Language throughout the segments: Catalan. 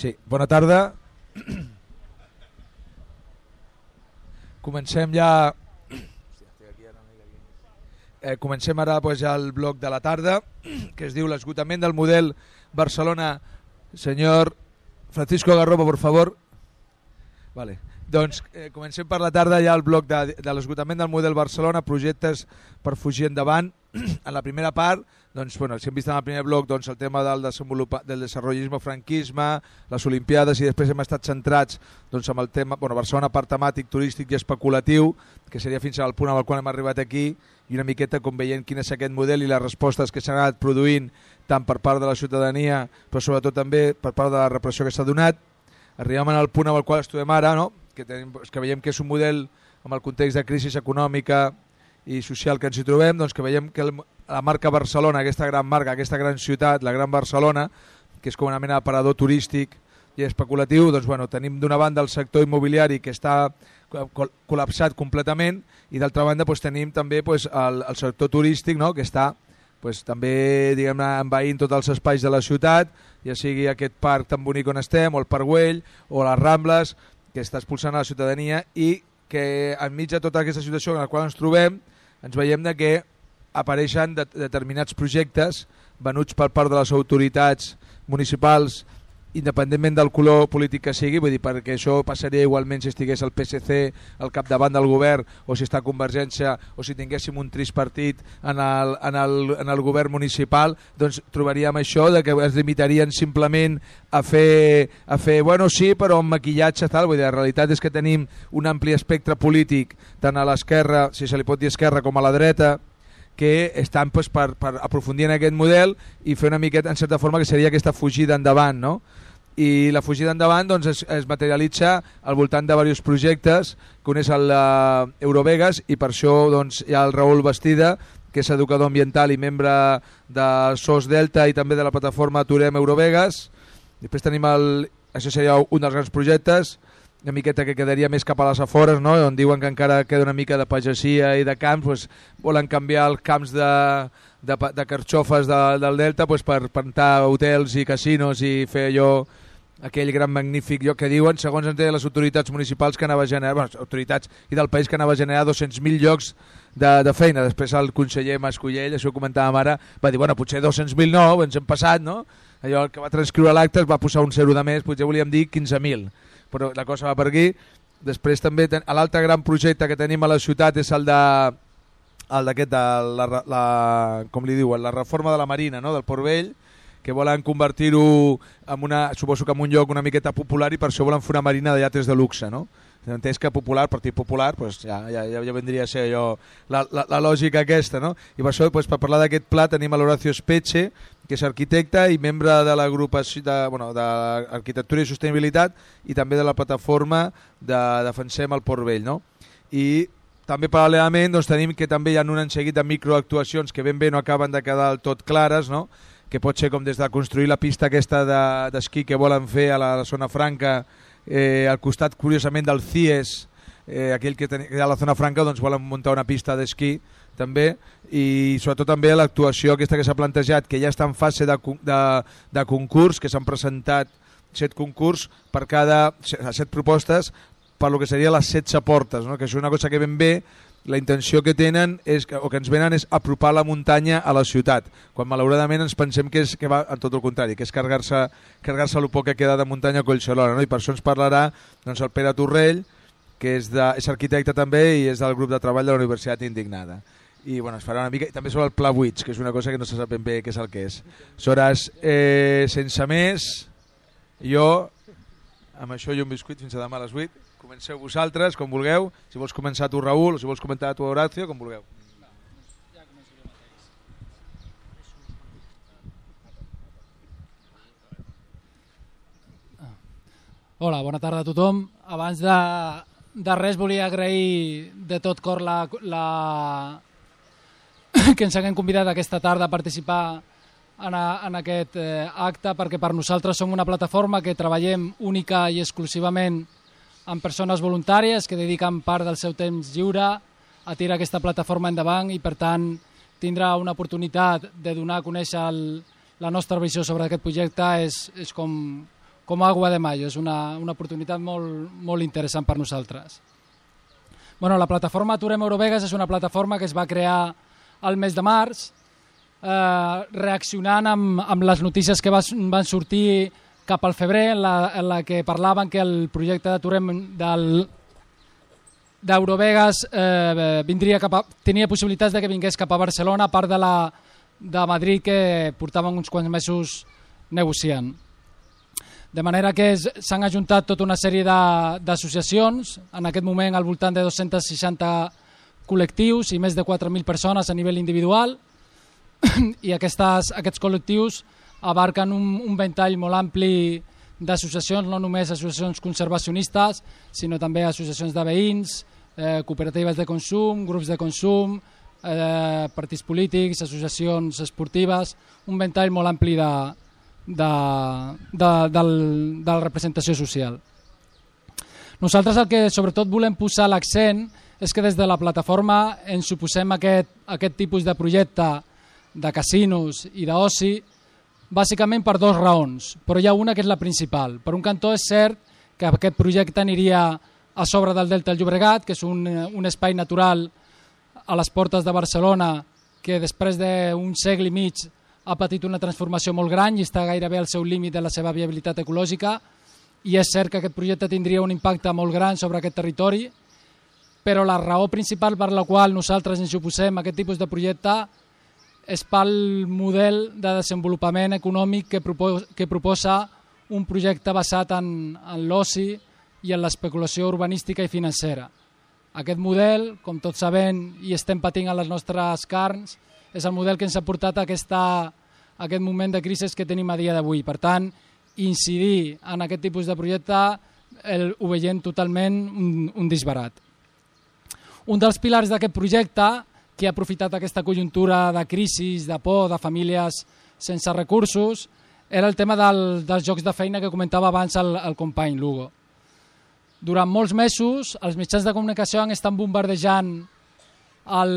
Sí, bona tarda. Comencem ja... Eh, comencem ara pues, ja el bloc de la tarda, que es diu l'esgotament del model Barcelona. Senyor Francisco Garrobo, por favor. Vale. Doncs eh, comencem per la tarda ja el bloc de, de l'esgotament del model Barcelona, projectes per fugir endavant. en la primera part, doncs, bueno, si hem vist en el primer bloc doncs, el tema del, del desenvolupisme franquisme, les Olimpiades i després hem estat centrats doncs, amb el tema, bueno, Barcelona part temàtic, turístic i especulatiu, que seria fins al punt al qual hem arribat aquí i una miqueta com veient quin és aquest model i les respostes que s'han anat produint tant per part de la ciutadania però sobretot també per part de la repressió que s'ha donat. Arribem al punt amb el qual estudem ara, no? que, tenim, que veiem que és un model amb el context de crisi econòmica i social que ens hi trobem, doncs que veiem que el, la marca Barcelona, aquesta gran marca, aquesta gran ciutat, la Gran Barcelona, que és com una mena d'aparador turístic i especulatiu, doncs bueno, tenim d'una banda el sector immobiliari que està col col·lapsat completament i d'altra banda doncs, tenim també doncs, el, el sector turístic no? que està doncs, també diguem envaint tots els espais de la ciutat, ja sigui aquest parc tan bonic on estem, o el Parc Güell, o les Rambles, que està expulsant a la ciutadania i que enmig de tota aquesta situació en la qual ens trobem ens veiem de que apareixen de, determinats projectes venuts per part de les autoritats municipals independentment del color polític que sigui, vull dir, perquè això passaria igualment si estigués el PSC al capdavant del govern o si està Convergència o si tinguéssim un tripartit en el, en, el, en el govern municipal, doncs trobaríem això de que es limitarien simplement a fer, a fer bueno, sí, però amb maquillatge, tal. Vull dir, la realitat és que tenim un ampli espectre polític, tant a l'esquerra, si se li pot dir esquerra, com a la dreta, que estan pues, per, per aprofundir en aquest model i fer una miqueta, en certa forma, que seria aquesta fugida endavant, no? i la fugida endavant doncs, es, es materialitza al voltant de diversos projectes, que un és el uh, Eurovegas i per això doncs, hi ha el Raül Bastida, que és educador ambiental i membre de SOS Delta i també de la plataforma Aturem Eurovegas. Després tenim el, això seria un dels grans projectes, una miqueta que quedaria més cap a les afores, no? on diuen que encara queda una mica de pagesia i de camps, pues, volen canviar els camps de, de, de carxofes de, del Delta pues, per plantar hotels i casinos i fer allò aquell gran magnífic lloc que diuen, segons ens deien les autoritats municipals que anava a generar, bueno, autoritats i del país que anava a generar 200.000 llocs de, de feina. Després el conseller Mascollell, això ho comentàvem ara, va dir, bueno, potser 200.000 no, ens hem passat, no? Allò que va transcriure l'acte es va posar un zero de més, potser volíem dir 15.000 però la cosa va per aquí. Després també l'altre gran projecte que tenim a la ciutat és el de el d'aquest la, la, com li diuen, la reforma de la Marina, no? del Port Vell, que volen convertir-ho en una, suposo que en un lloc una miqueta popular i per això volen fer una marina de llatres de luxe, no? entès que popular, Partit Popular, pues ja, ja, ja vendria a ser allò, la, la, la lògica aquesta, no? I per això, pues, per parlar d'aquest pla, tenim l'Horacio Espeche, que és arquitecte i membre de l'agrupació de, bueno, d'Arquitectura i Sostenibilitat i també de la plataforma de Defensem el Port Vell, no? I també paral·lelament doncs, tenim que també hi ha un seguit de microactuacions que ben bé no acaben de quedar tot clares, no? que pot ser com des de construir la pista aquesta d'esquí de, que volen fer a la zona franca eh, al costat, curiosament, del CIES, eh, aquell que, ten, que a la zona franca, doncs volen muntar una pista d'esquí també, i sobretot també l'actuació aquesta que s'ha plantejat, que ja està en fase de, de, de concurs, que s'han presentat set concurs per cada set propostes per lo que seria les 16 portes, no? que és una cosa que ben bé la intenció que tenen és que, o que ens venen és apropar la muntanya a la ciutat, quan malauradament ens pensem que, és, que va en tot el contrari, que és carregar-se carregar, el poc que queda de muntanya a Collserola, no? i per això ens parlarà doncs, el Pere Torrell, que és, de, és arquitecte també i és del grup de treball de la Universitat Indignada. I bueno, es farà una mica, i també sobre el Pla Buits, que és una cosa que no se sap ben bé què és el que és. Sores, eh, sense més, jo, amb això i un biscuit fins a demà a les 8, Comenceu vosaltres, com vulgueu. Si vols començar tu, Raül, o si vols comentar tu, Horacio, com vulgueu. Hola, bona tarda a tothom. Abans de, de res volia agrair de tot cor la, la... que ens haguem convidat aquesta tarda a participar en, a, en aquest eh, acte perquè per nosaltres som una plataforma que treballem única i exclusivament amb persones voluntàries que dediquen part del seu temps lliure a tirar aquesta plataforma endavant i, per tant, tindrà una oportunitat de donar a conèixer el, la nostra visió sobre aquest projecte és, és com, com agua de mayo. És una, una oportunitat molt, molt interessant per nosaltres. Bueno, la plataforma Aturem Eurovegas és una plataforma que es va crear al mes de març, eh, reaccionant amb, amb les notícies que va, van sortir cap al febrer, en la, en la que parlaven que el projecte d'Aturem del d'Eurovegas eh, vindria cap tenia possibilitats de que vingués cap a Barcelona, a part de la de Madrid que portaven uns quants mesos negociant. De manera que s'han ajuntat tota una sèrie d'associacions, en aquest moment al voltant de 260 col·lectius i més de 4.000 persones a nivell individual, i aquestes, aquests col·lectius abarquen un, un ventall molt ampli d'associacions, no només associacions conservacionistes, sinó també associacions de veïns, eh, cooperatives de consum, grups de consum, eh, partits polítics, associacions esportives, un ventall molt ampli de, de, de, de, de la representació social. Nosaltres el que sobretot volem posar l'accent és que des de la plataforma ens suposem aquest, aquest tipus de projecte de casinos i d'oci bàsicament per dues raons, però hi ha una que és la principal. Per un cantó és cert que aquest projecte aniria a sobre del Delta del Llobregat, que és un, un espai natural a les portes de Barcelona que després d'un segle i mig ha patit una transformació molt gran i està gairebé al seu límit de la seva viabilitat ecològica i és cert que aquest projecte tindria un impacte molt gran sobre aquest territori, però la raó principal per la qual nosaltres ens oposem a aquest tipus de projecte és pel model de desenvolupament econòmic que, proposa, que proposa un projecte basat en, en l'oci i en l'especulació urbanística i financera. Aquest model, com tots sabem i estem patint a les nostres carns, és el model que ens ha portat a, aquesta, a aquest moment de crisi que tenim a dia d'avui. Per tant, incidir en aquest tipus de projecte el, ho veiem totalment un, un disbarat. Un dels pilars d'aquest projecte que ha aprofitat aquesta conjuntura de crisi, de por, de famílies sense recursos, era el tema del, dels jocs de feina que comentava abans el, el company Lugo. Durant molts mesos, els mitjans de comunicació han estat bombardejant el,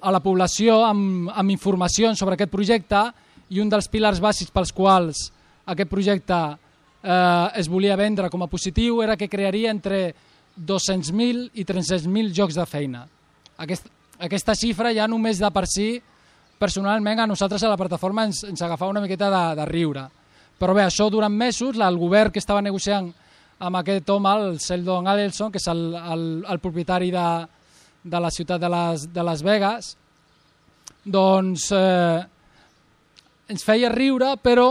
a la població amb, amb informacions sobre aquest projecte i un dels pilars bàsics pels quals aquest projecte eh, es volia vendre com a positiu era que crearia entre 200.000 i 300.000 jocs de feina. Aquest, aquesta xifra ja només de per si, personalment a nosaltres a la plataforma ens, ens agafava una miqueta de, de riure. Però bé, això durant mesos, el govern que estava negociant amb aquest home, el Sheldon Adelson, que és el, el, el propietari de, de la ciutat de Las, de Las Vegas, doncs eh, ens feia riure, però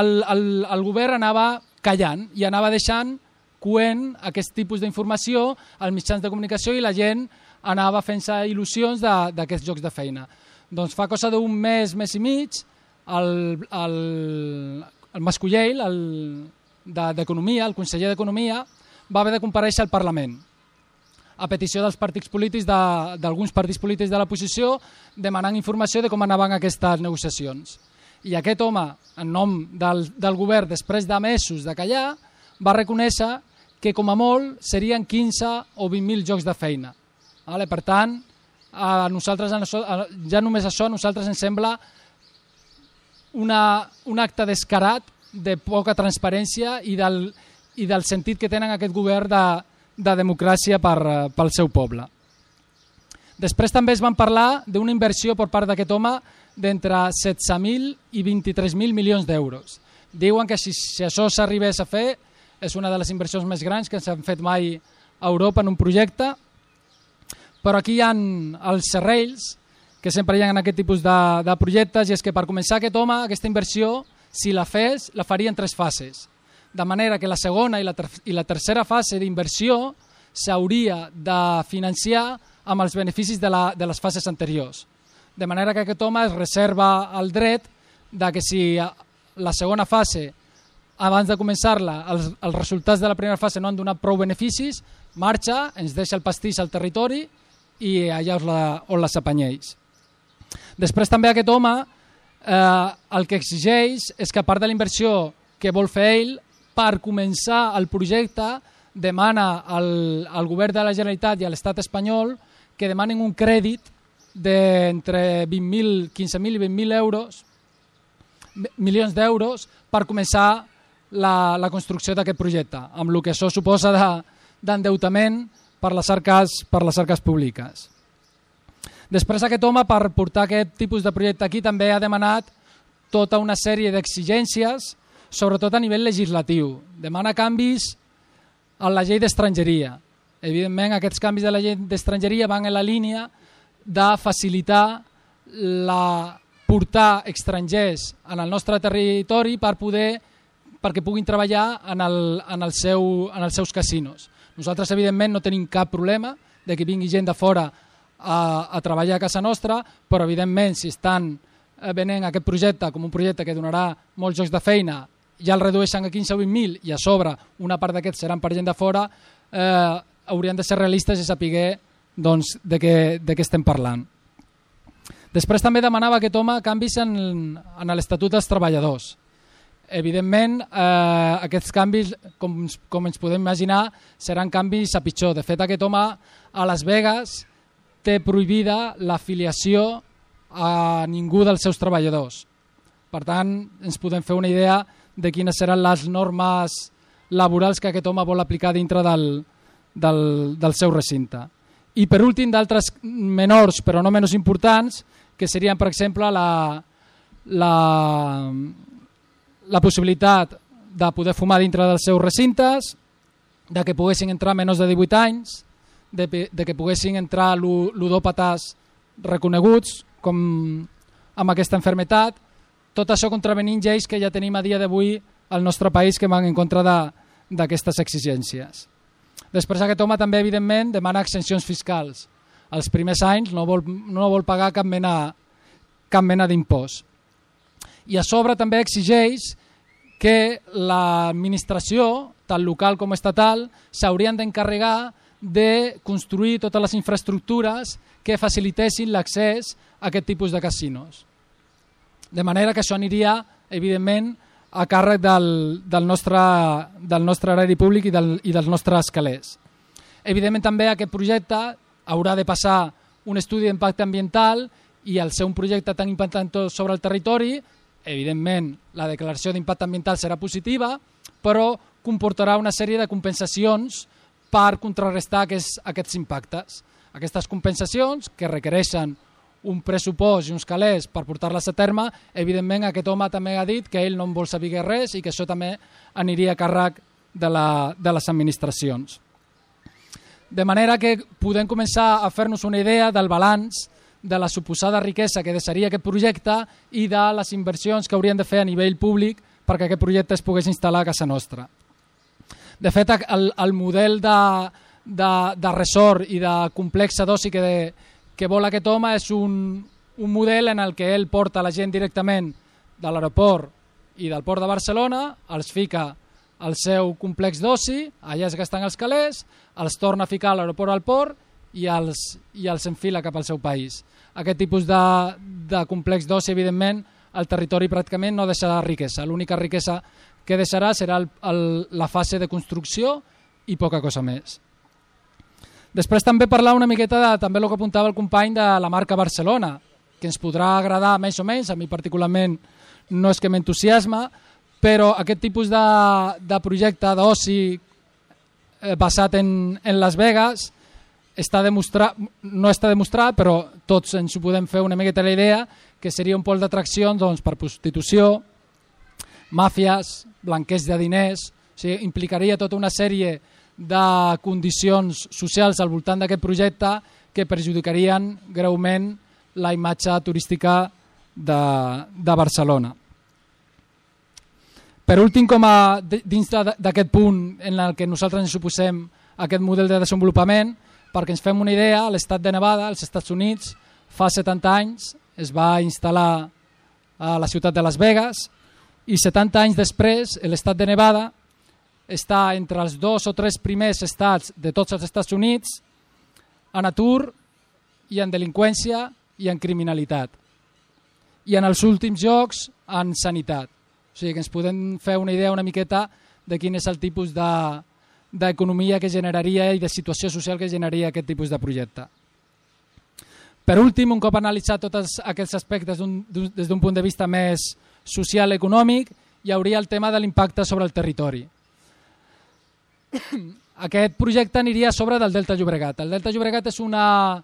el, el, el govern anava callant i anava deixant coent aquest tipus d'informació als mitjans de comunicació i la gent anava fent-se il·lusions d'aquests jocs de feina. Doncs fa cosa d'un mes, mes i mig, el, el, el Mascullell, d'Economia, de, el conseller d'Economia, va haver de compareixer al Parlament a petició dels partits polítics d'alguns partits polítics de l'oposició demanant informació de com anaven aquestes negociacions. I aquest home, en nom del, del govern, després de mesos de callar, va reconèixer que com a molt serien 15 o 20.000 jocs de feina. Vale? Per tant, a nosaltres, ja només això a nosaltres ens sembla una, un acte descarat de poca transparència i del, i del sentit que tenen aquest govern de, de democràcia per, pel seu poble. Després també es van parlar d'una inversió per part d'aquest home d'entre 16.000 i 23.000 milions d'euros. Diuen que si, si això s'arribés a fer és una de les inversions més grans que s'han fet mai a Europa en un projecte però aquí hi ha els serrells, que sempre hi ha en aquest tipus de, de projectes, i és que per començar aquest home, aquesta inversió, si la fes, la faria en tres fases. De manera que la segona i la, ter i la tercera fase d'inversió s'hauria de financiar amb els beneficis de, la, de les fases anteriors. De manera que aquest home es reserva el dret de que si la segona fase, abans de començar-la, els, els resultats de la primera fase no han donat prou beneficis, marxa, ens deixa el pastís al territori i allà on, la, on les apanyeix. Després també aquest home eh, el que exigeix és que a part de la inversió que vol fer ell, per començar el projecte demana al, al govern de la Generalitat i a l'estat espanyol que demanen un crèdit d'entre 20.000, 15.000 i 20.000 euros, milions d'euros per començar la, la construcció d'aquest projecte, amb el que això suposa d'endeutament de, per, les arques, per les arques públiques. Després aquest home, per portar aquest tipus de projecte aquí, també ha demanat tota una sèrie d'exigències, sobretot a nivell legislatiu. Demana canvis a la llei d'estrangeria. Evidentment, aquests canvis de la llei d'estrangeria van en la línia de facilitar la portar estrangers en el nostre territori per poder perquè puguin treballar en, el, en, el seu, en els seus casinos. Nosaltres, evidentment, no tenim cap problema de que vingui gent de fora a, a treballar a casa nostra, però, evidentment, si estan eh, venent aquest projecte com un projecte que donarà molts jocs de feina, ja el redueixen a 15 o 20.000 i a sobre una part d'aquests seran per gent de fora, eh, haurien de ser realistes i saber doncs, de, què, de què estem parlant. Després també demanava aquest home canvis en, en l'Estatut dels Treballadors. Evidentment, eh, aquests canvis, com, com ens podem imaginar, seran canvis a pitjor. De fet, aquest home a Las Vegas té prohibida l'afiliació a ningú dels seus treballadors. Per tant, ens podem fer una idea de quines seran les normes laborals que aquest home vol aplicar dintre del, del, del seu recinte. I per últim, d'altres menors però no menys importants, que serien, per exemple, la, la, la possibilitat de poder fumar dintre dels seus recintes, de que poguessin entrar menys de 18 anys, de, de que poguessin entrar ludòpates reconeguts com amb aquesta enfermetat, tot això contravenint lleis que ja tenim a dia d'avui al nostre país que van en contra d'aquestes exigències. Després aquest home també, evidentment, demana exencions fiscals els primers anys no vol, no vol pagar cap mena, cap mena d'impost. I a sobre també exigeix que l'administració, tant local com estatal, s'haurien d'encarregar de construir totes les infraestructures que facilitessin l'accés a aquest tipus de casinos. De manera que això aniria, evidentment, a càrrec del, del, nostre, del nostre agrari públic i, del, i dels nostres calés. Evidentment també aquest projecte haurà de passar un estudi d'impacte ambiental i al ser un projecte tan impactant sobre el territori, evidentment la declaració d'impacte ambiental serà positiva, però comportarà una sèrie de compensacions per contrarrestar aquests, aquests impactes. Aquestes compensacions, que requereixen un pressupost i uns calés per portar-les a terme, evidentment aquest home també ha dit que ell no en vol saber res i que això també aniria a càrrec de, la, de les administracions. De manera que podem començar a fer-nos una idea del balanç de la suposada riquesa que deixaria aquest projecte i de les inversions que haurien de fer a nivell públic perquè aquest projecte es pogués instal·lar a casa nostra. De fet, el, el model de, de, de resort i de complex d'oci que, de, que vol aquest home és un, un model en el que ell porta la gent directament de l'aeroport i del port de Barcelona, els fica al seu complex d'oci, allà es gasten els calés, els torna a ficar a l'aeroport al port i els, i els enfila cap al seu país. Aquest tipus de, de complex d'oci, evidentment, el territori pràcticament no deixarà riquesa. L'única riquesa que deixarà serà el, el, la fase de construcció i poca cosa més. Després també parlar una miqueta de també el que apuntava el company de la marca Barcelona, que ens podrà agradar més o menys, a mi particularment no és que m'entusiasma, però aquest tipus de, de projecte d'oci eh, basat en, en Las Vegas està demostrat, no està demostrat, però tots ens ho podem fer una miqueta la idea, que seria un pol d'atracció doncs, per prostitució, màfies, blanqueig de diners, o sigui, implicaria tota una sèrie de condicions socials al voltant d'aquest projecte que perjudicarien greument la imatge turística de, de Barcelona. Per últim, com a, dins d'aquest punt en el que nosaltres ens suposem aquest model de desenvolupament, perquè ens fem una idea, l'estat de Nevada, als Estats Units, fa 70 anys es va instal·lar a la ciutat de Las Vegas i 70 anys després l'estat de Nevada està entre els dos o tres primers estats de tots els Estats Units en atur i en delinqüència i en criminalitat. I en els últims jocs en sanitat. O sigui que ens podem fer una idea una miqueta de quin és el tipus d'economia de, que generaria i de situació social que generaria aquest tipus de projecte. Per últim, un cop analitzat tots aquests aspectes des d'un punt de vista més social econòmic hi hauria el tema de l'impacte sobre el territori. Aquest projecte aniria a sobre del Delta Llobregat. El Delta Llobregat és una,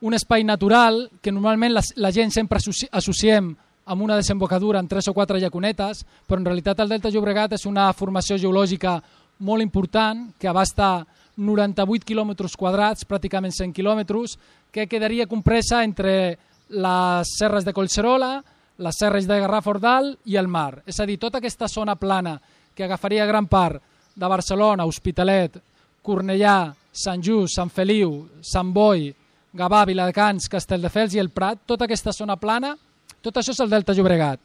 un espai natural que normalment la, la gent sempre associem amb una desembocadura en tres o quatre llacunetes, però en realitat el Delta Llobregat és una formació geològica molt important que abasta 98 quilòmetres quadrats, pràcticament 100 quilòmetres, que quedaria compresa entre les serres de Collserola, les serres de Garraf-Ordal i el mar. És a dir, tota aquesta zona plana que agafaria gran part de Barcelona, Hospitalet, Cornellà, Sant Just, Sant Feliu, Sant Boi, Gavà, Viladecans, Castelldefels i el Prat, tota aquesta zona plana, tot això és el Delta Llobregat,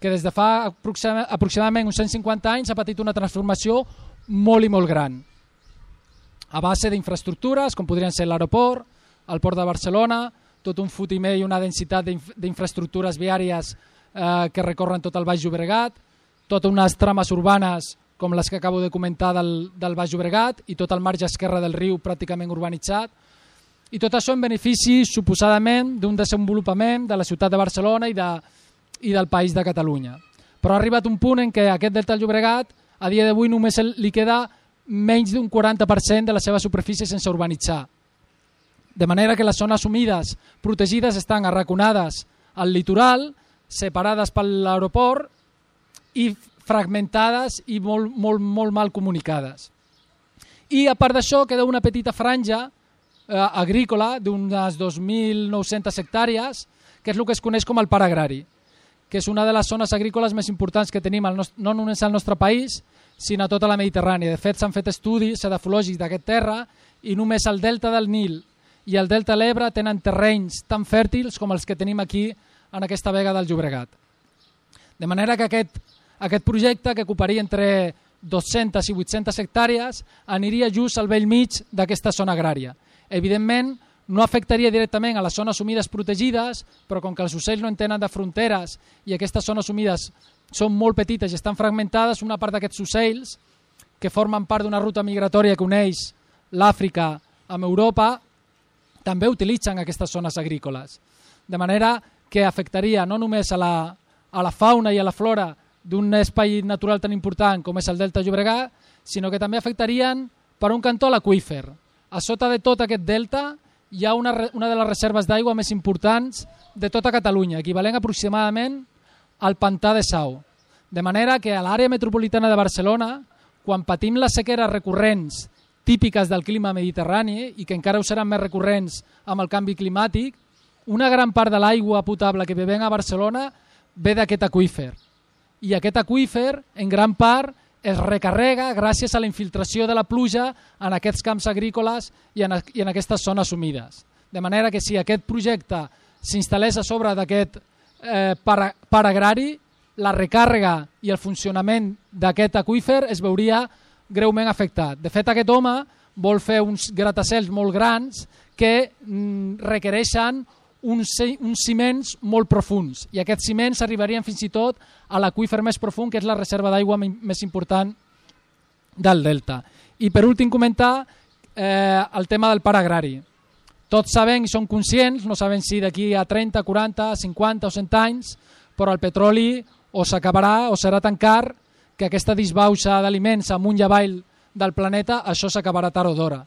que des de fa aproximadament uns 150 anys ha patit una transformació molt i molt gran. A base d'infraestructures, com podrien ser l'aeroport, el port de Barcelona, tot un fotimer i una densitat d'infraestructures viàries eh, que recorren tot el Baix Llobregat, totes unes trames urbanes com les que acabo de comentar del, del Baix Llobregat i tot el marge esquerre del riu pràcticament urbanitzat. I tot això en benefici, suposadament, d'un desenvolupament de la ciutat de Barcelona i, de, i del país de Catalunya. Però ha arribat un punt en què aquest delta del Llobregat a dia d'avui només li queda menys d'un 40% de la seva superfície sense urbanitzar. De manera que les zones humides protegides estan arraconades al litoral, separades per l'aeroport i fragmentades i molt, molt, molt mal comunicades. I a part d'això queda una petita franja eh, agrícola d'unes 2.900 hectàrees, que és el que es coneix com el parc agrari, que és una de les zones agrícoles més importants que tenim al no només al nostre país, sinó a tota la Mediterrània. De fet, s'han fet estudis edafològics d'aquest terra i només el delta del Nil i el delta de l'Ebre tenen terrenys tan fèrtils com els que tenim aquí en aquesta vega del Llobregat. De manera que aquest aquest projecte, que ocuparia entre 200 i 800 hectàrees, aniria just al vell mig d'aquesta zona agrària. Evidentment, no afectaria directament a les zones humides protegides, però com que els ocells no en tenen de fronteres i aquestes zones humides són molt petites i estan fragmentades, una part d'aquests ocells, que formen part d'una ruta migratòria que uneix l'Àfrica amb Europa, també utilitzen aquestes zones agrícoles. De manera que afectaria no només a la, a la fauna i a la flora d'un espai natural tan important com és el Delta Llobregat, sinó que també afectarien per un cantó l'aquífer. A sota de tot aquest delta hi ha una, una de les reserves d'aigua més importants de tota Catalunya, equivalent aproximadament al pantà de Sau. De manera que a l'àrea metropolitana de Barcelona, quan patim les sequeres recurrents típiques del clima mediterrani i que encara ho seran més recurrents amb el canvi climàtic, una gran part de l'aigua potable que bevem a Barcelona ve d'aquest aquífer i aquest aquífer en gran part es recarrega gràcies a la infiltració de la pluja en aquests camps agrícoles i en, i en aquestes zones humides. De manera que si aquest projecte s'instal·lés a sobre d'aquest eh, par, par agrari, la recàrrega i el funcionament d'aquest aquífer es veuria greument afectat. De fet, aquest home vol fer uns gratacels molt grans que mm, requereixen uns, uns ciments molt profuns i aquests ciments arribarien fins i tot a l'aquífer més profund, que és la reserva d'aigua més important del delta. I per últim comentar eh, el tema del parc agrari. Tots sabem i són conscients, no sabem si d'aquí a 30, 40, 50 o 100 anys, però el petroli o s'acabarà o serà tan car que aquesta disbauxa d'aliments amunt i avall del planeta, això s'acabarà tard o d'hora.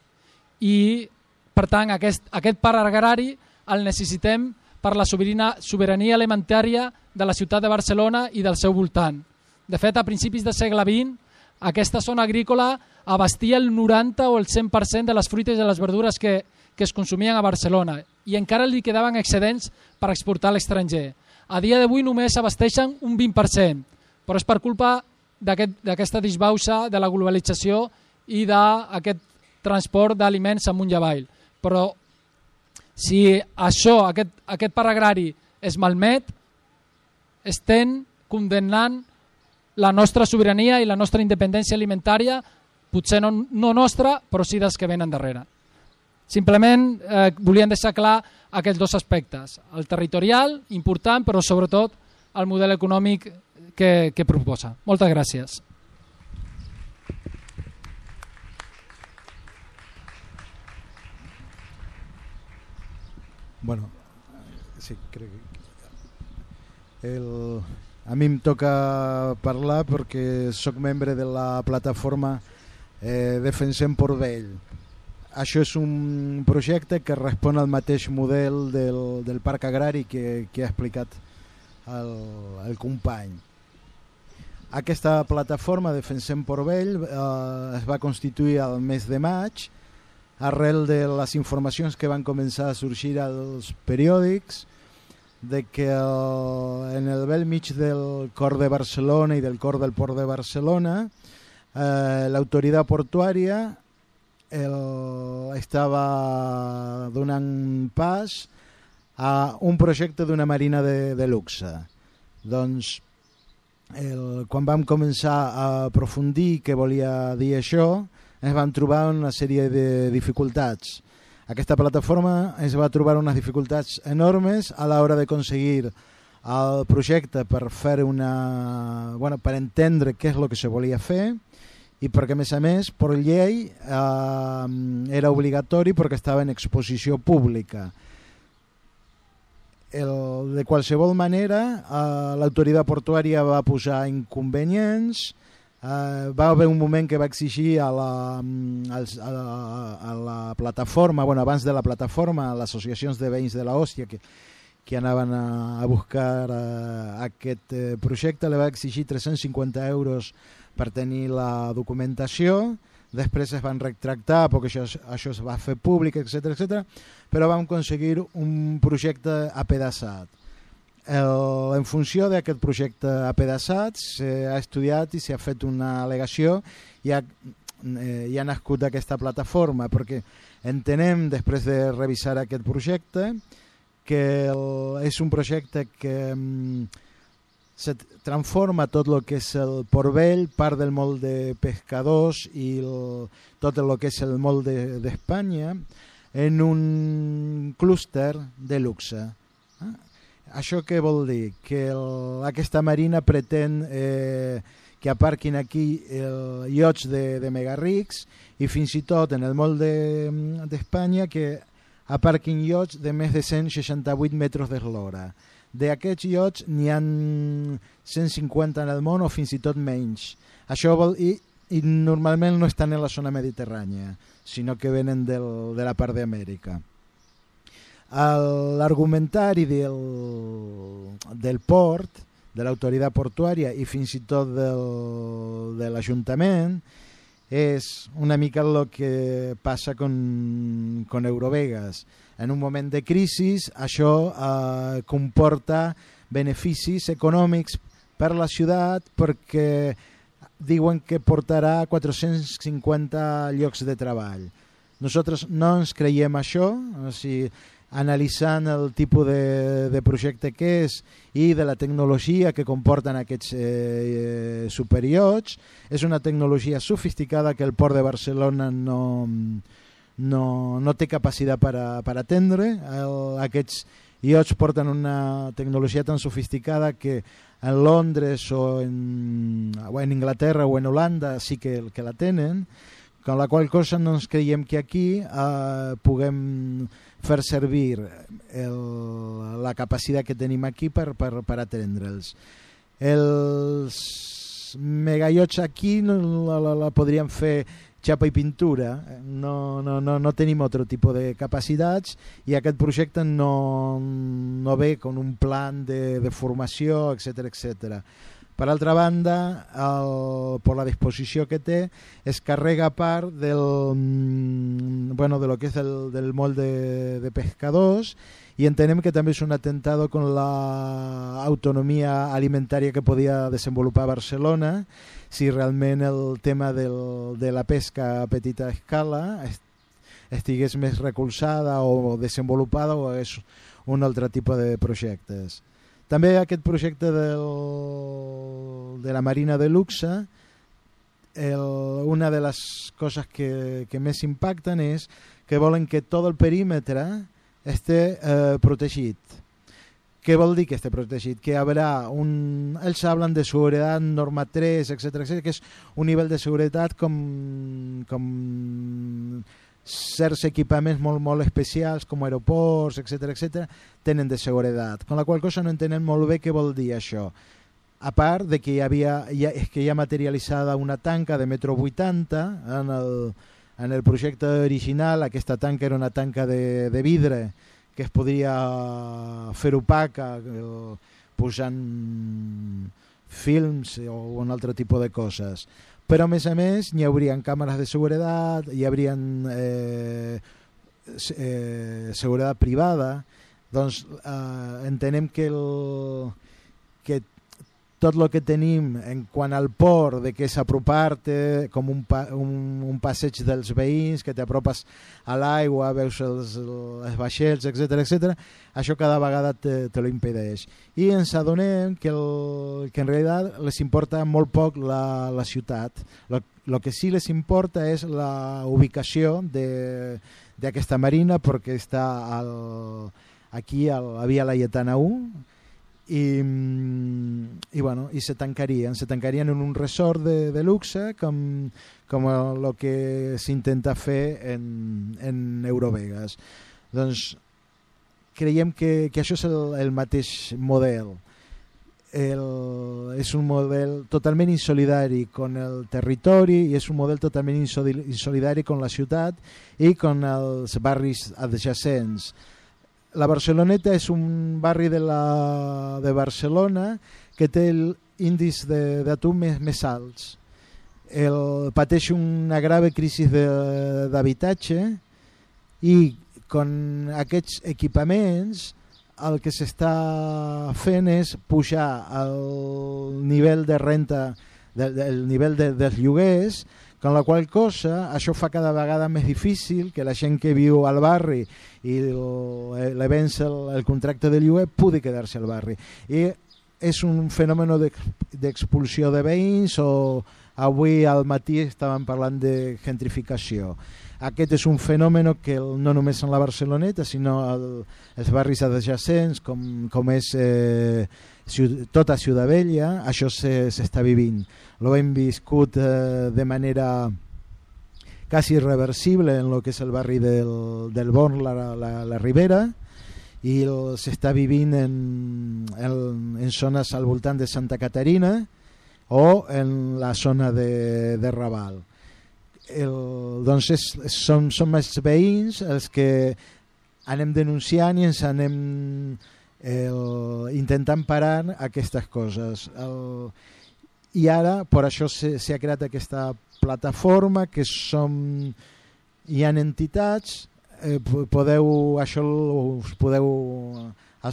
I, per tant, aquest, aquest parc agrari el necessitem per la sobirania, sobirania alimentària de la ciutat de Barcelona i del seu voltant. De fet, a principis del segle XX, aquesta zona agrícola abastia el 90 o el 100% de les fruites i les verdures que, que es consumien a Barcelona i encara li quedaven excedents per exportar a l'estranger. A dia d'avui només abasteixen un 20%, però és per culpa d'aquesta aquest, disbauxa de la globalització i d'aquest transport d'aliments amunt i avall. Però si això, aquest, aquest parc agrari es malmet, estem condemnant la nostra sobirania i la nostra independència alimentària, potser no, no nostra, però sí dels que venen darrere. Simplement eh, volien deixar clar aquests dos aspectes, el territorial, important, però sobretot el model econòmic que, que proposa. Moltes gràcies. Bueno, sí, crec que el, a mi em toca parlar perquè sóc membre de la plataforma eh, Defensem Vell. Això és un projecte que respon al mateix model del, del parc agrari que, que ha explicat el, el company. Aquesta plataforma Defensem Vell eh, es va constituir al mes de maig arrel de les informacions que van començar a sorgir als periòdics de que el, en el bel mig del cor de Barcelona i del cor del port de Barcelona eh, l'autoritat portuària el, estava donant pas a un projecte d'una marina de, de luxe. Doncs el, quan vam començar a aprofundir què volia dir això, ens vam trobar una sèrie de dificultats aquesta plataforma es va trobar unes dificultats enormes a l'hora d'aconseguir el projecte per fer una... Bueno, per entendre què és el que se volia fer i perquè, a més a més, per llei eh, era obligatori perquè estava en exposició pública. El, de qualsevol manera, eh, l'autoritat portuària va posar inconvenients, Uh, va haver un moment que va exigir a la, mm, a, la, a la plataforma, bueno, abans de la plataforma, a les associacions de veïns de l'Hòstia que, que anaven a, a buscar uh, aquest uh, projecte, li va exigir 350 euros per tenir la documentació, després es van retractar perquè això, això es va fer públic, etc etc. però vam aconseguir un projecte apedaçat el, en funció d'aquest projecte apedaçat s'ha estudiat i s'ha fet una al·legació i ha, eh, i ha nascut aquesta plataforma perquè entenem després de revisar aquest projecte que el, és un projecte que mm, se transforma tot el que és el Port Vell, part del molt de pescadors i el, tot el que és el molt d'Espanya de, en un clúster de luxe això què vol dir? Que el, aquesta marina pretén eh, que aparquin aquí el, iots de, de megarrics i fins i tot en el moll d'Espanya de, que aparquin iots de més de 168 metres d'eslora. D'aquests iots n'hi han 150 en el món o fins i tot menys. Això vol, i, i normalment no estan en la zona mediterrània, sinó que venen del, de la part d'Amèrica l'argumentari del, del port, de l'autoritat portuària i fins i tot del, de l'Ajuntament és una mica el que passa con, con Eurovegas. En un moment de crisi això eh, comporta beneficis econòmics per la ciutat perquè diuen que portarà 450 llocs de treball. Nosaltres no ens creiem això, o sigui, analitzant el tipus de, de projecte que és i de la tecnologia que comporten aquests eh, eh, superiors. És una tecnologia sofisticada que el Port de Barcelona no, no, no té capacitat per, a, per atendre. El, aquests iots porten una tecnologia tan sofisticada que en Londres o en, o en Inglaterra o en Holanda sí que, que la tenen, con la qual cosa no ens creiem que aquí eh, puguem fer servir el, la capacitat que tenim aquí per, per, per atendre'ls. Els megallots aquí la, la, la podríem fer xapa i pintura, no, no, no, no tenim altre tipus de capacitats i aquest projecte no, no ve com un plan de, de formació, etc etc. Per altra banda, el, per la disposició que té, es carrega del, mm, bueno, de lo que és el, del moll de, pescadors i entenem que també és un atentado con la autonomia alimentària que podia desenvolupar Barcelona si realment el tema del, de la pesca a petita escala estigués més recolzada o desenvolupada o és un altre tipus de projectes. També aquest projecte del, de la Marina de Luxe, el, una de les coses que, que més impacten és que volen que tot el perímetre esté eh, protegit. Què vol dir que esté protegit? Que haurà un... Ells hablen de seguretat, norma 3, etc etc que és un nivell de seguretat com, com certs equipaments molt, molt especials com aeroports, etc etc tenen de seguretat. Con la qual cosa no entenem molt bé què vol dir això. a part de que hi havia, ja, és que hi ha materialitzada una tanca de metro 80 en el, en el projecte original aquesta tanca era una tanca de, de vidre que es podria fer opaca eh, posant films o un altre tipus de coses però a més a més hi haurien càmeres de seguretat hi haurien eh, eh, seguretat privada. Doncs eh, entenem que, el, que tot el que tenim en quant al port, de que és apropar-te com un, pa, un, un passeig dels veïns, que t'apropes a l'aigua, veus els, els vaixells, etc etc. això cada vegada te, te lo impedeix. I ens adonem que, el, que en realitat les importa molt poc la, la ciutat. El que sí les importa és la ubicació d'aquesta marina perquè està al, aquí a la Via Laietana 1, i, mm, i, bueno, i se tancarien, se tancarien en un resort de, de luxe com, com el que s'intenta fer en, en Eurovegas. Doncs creiem que, que això és el, el mateix model. El, és un model totalment insolidari con el territori i és un model totalment insolidari con la ciutat i con els barris adjacents la Barceloneta és un barri de, la, de Barcelona que té l'índice d'atur més, més alts. El, pateix una grave crisi d'habitatge i con aquests equipaments el que s'està fent és pujar el nivell de renta, el nivell de, dels lloguers con la qual cosa això fa cada vegada més difícil que la gent que viu al barri i le vence el, el contracte de lloguer pugui quedar-se al barri. I és un fenomen d'expulsió de veïns o avui al matí estàvem parlant de gentrificació. Aquest és un fenomen que no només en la Barceloneta, sinó el, els barris adjacents, com, com és eh, tota Ciudadella, això s'està vivint. Lo hem viscut eh, de manera quasi irreversible en lo que és el barri del, del Born, la, la, la Ribera, i s'està vivint en, en, en zones al voltant de Santa Caterina o en la zona de, de Raval. El, doncs és, som, som els veïns els que anem denunciant i ens anem el, intentant parar aquestes coses. El, I ara, per això s'ha creat aquesta plataforma, que som, hi ha entitats, eh, podeu, això us podeu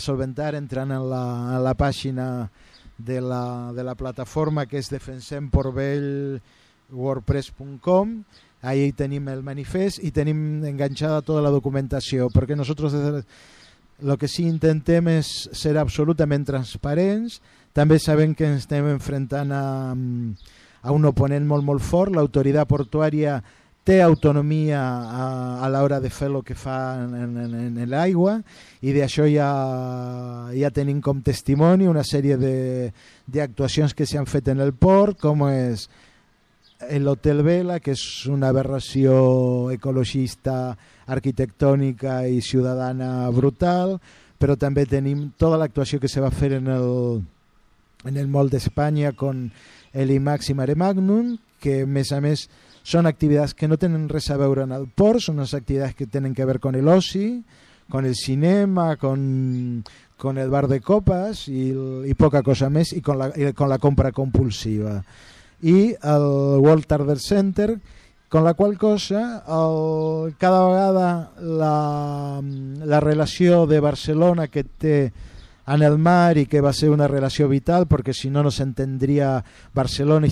solventar entrant en la, en la pàgina de la, de la plataforma que és defensemporvell.wordpress.com ahí tenim el manifest i tenim enganxada tota la documentació perquè nosaltres des de el que sí intentem és ser absolutament transparents. També sabem que ens estem enfrontant a, a un oponent molt, molt fort. L'autoritat portuària té autonomia a, a l'hora de fer el que fa en, en, en l'aigua i d'això ja, ja tenim com testimoni una sèrie d'actuacions que s'han fet en el port, com és l'Hotel Vela, que és una aberració ecologista arquitectònica i ciutadana brutal, però també tenim tota l'actuació que se va fer en el, en el Mall d'Espanya con el IMAX i Mare Magnum, que a més a més són activitats que no tenen res a veure en el port, són unes activitats que tenen que veure con el oci, con el cinema, con, con el bar de copas i, i poca cosa més, i con la, i con la compra compulsiva. I el World Target Center, con la qual cosa el, cada vegada la, la relació de Barcelona que té en el mar i que va ser una relació vital perquè si no no s'entendria Barcelona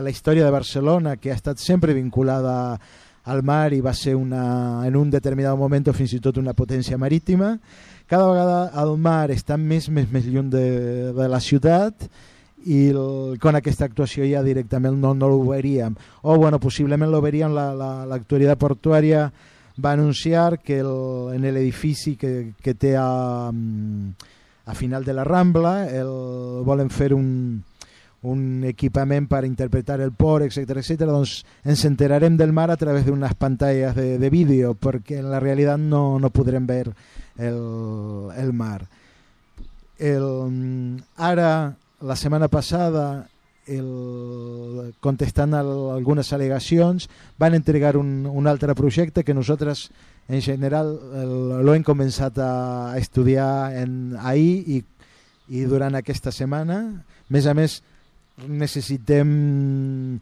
la història de Barcelona que ha estat sempre vinculada al mar i va ser una, en un determinat moment fins i tot una potència marítima cada vegada el mar està més més, més lluny de, de la ciutat i el, con aquesta actuació ja directament no, no ho veríem. O, bueno, possiblement lo veríem, l'autoritat la, la, portuària va anunciar que el, en l'edifici que, que té a, a final de la Rambla el, volen fer un, un equipament per interpretar el port, etc etc. doncs ens enterarem del mar a través d'unes pantalles de, de vídeo, perquè en la realitat no, no podrem veure el, el mar. El, ara la setmana passada el, contestant a algunes al·legacions van entregar un, un altre projecte que nosaltres en general l'ho hem començat a estudiar en ahir i, i durant aquesta setmana. A més a més, necessitem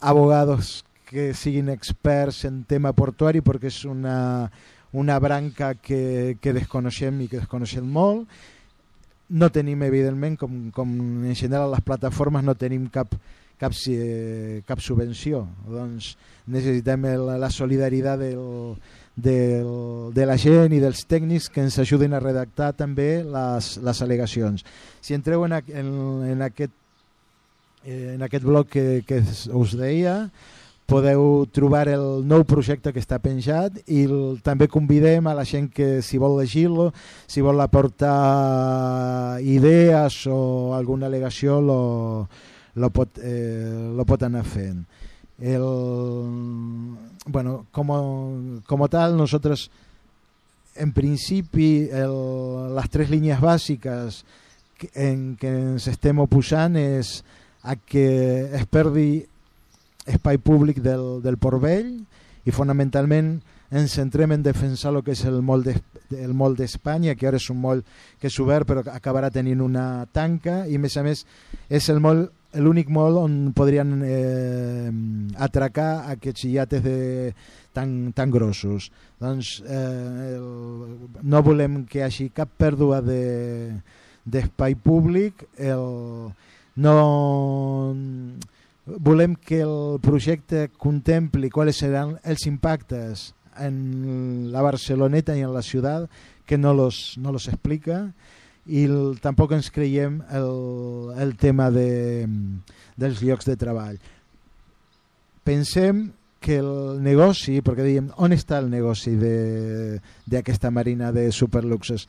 abogados que siguin experts en tema portuari perquè és una, una branca que, que desconeixem i que desconeixem molt. No tenim, evidentment, com, com en general les plataformes, no tenim cap, cap, cap subvenció. Doncs necessitem el, la solidaritat del, del, de la gent i dels tècnics que ens ajuden a redactar també les, les al·legacions. Si entreu en, en, en, aquest, eh, en aquest bloc que, que us deia, podeu trobar el nou projecte que està penjat i el, també convidem a la gent que si vol llegir-lo, si vol aportar idees o alguna al·legació lo, lo, pot, eh, lo pot anar fent. El, bueno, como, como tal, nosotros en principi el, les tres línies bàsiques en què ens estem oposant és a que es perdi espai públic del, del Port Vell i fonamentalment ens centrem en defensar el que és el moll d'Espanya, de, que ara és un moll que és obert però acabarà tenint una tanca i a més a més és el moll l'únic moll on podrien eh, atracar aquests iates de, tan, tan grossos. Doncs eh, el, no volem que hi hagi cap pèrdua d'espai de, públic, el, no volem que el projecte contempli quals seran els impactes en la Barceloneta i en la ciutat que no los, no los explica i el, tampoc ens creiem el, el tema de, dels llocs de treball. Pensem que el negoci, perquè dèiem, on està el negoci d'aquesta marina de superluxes?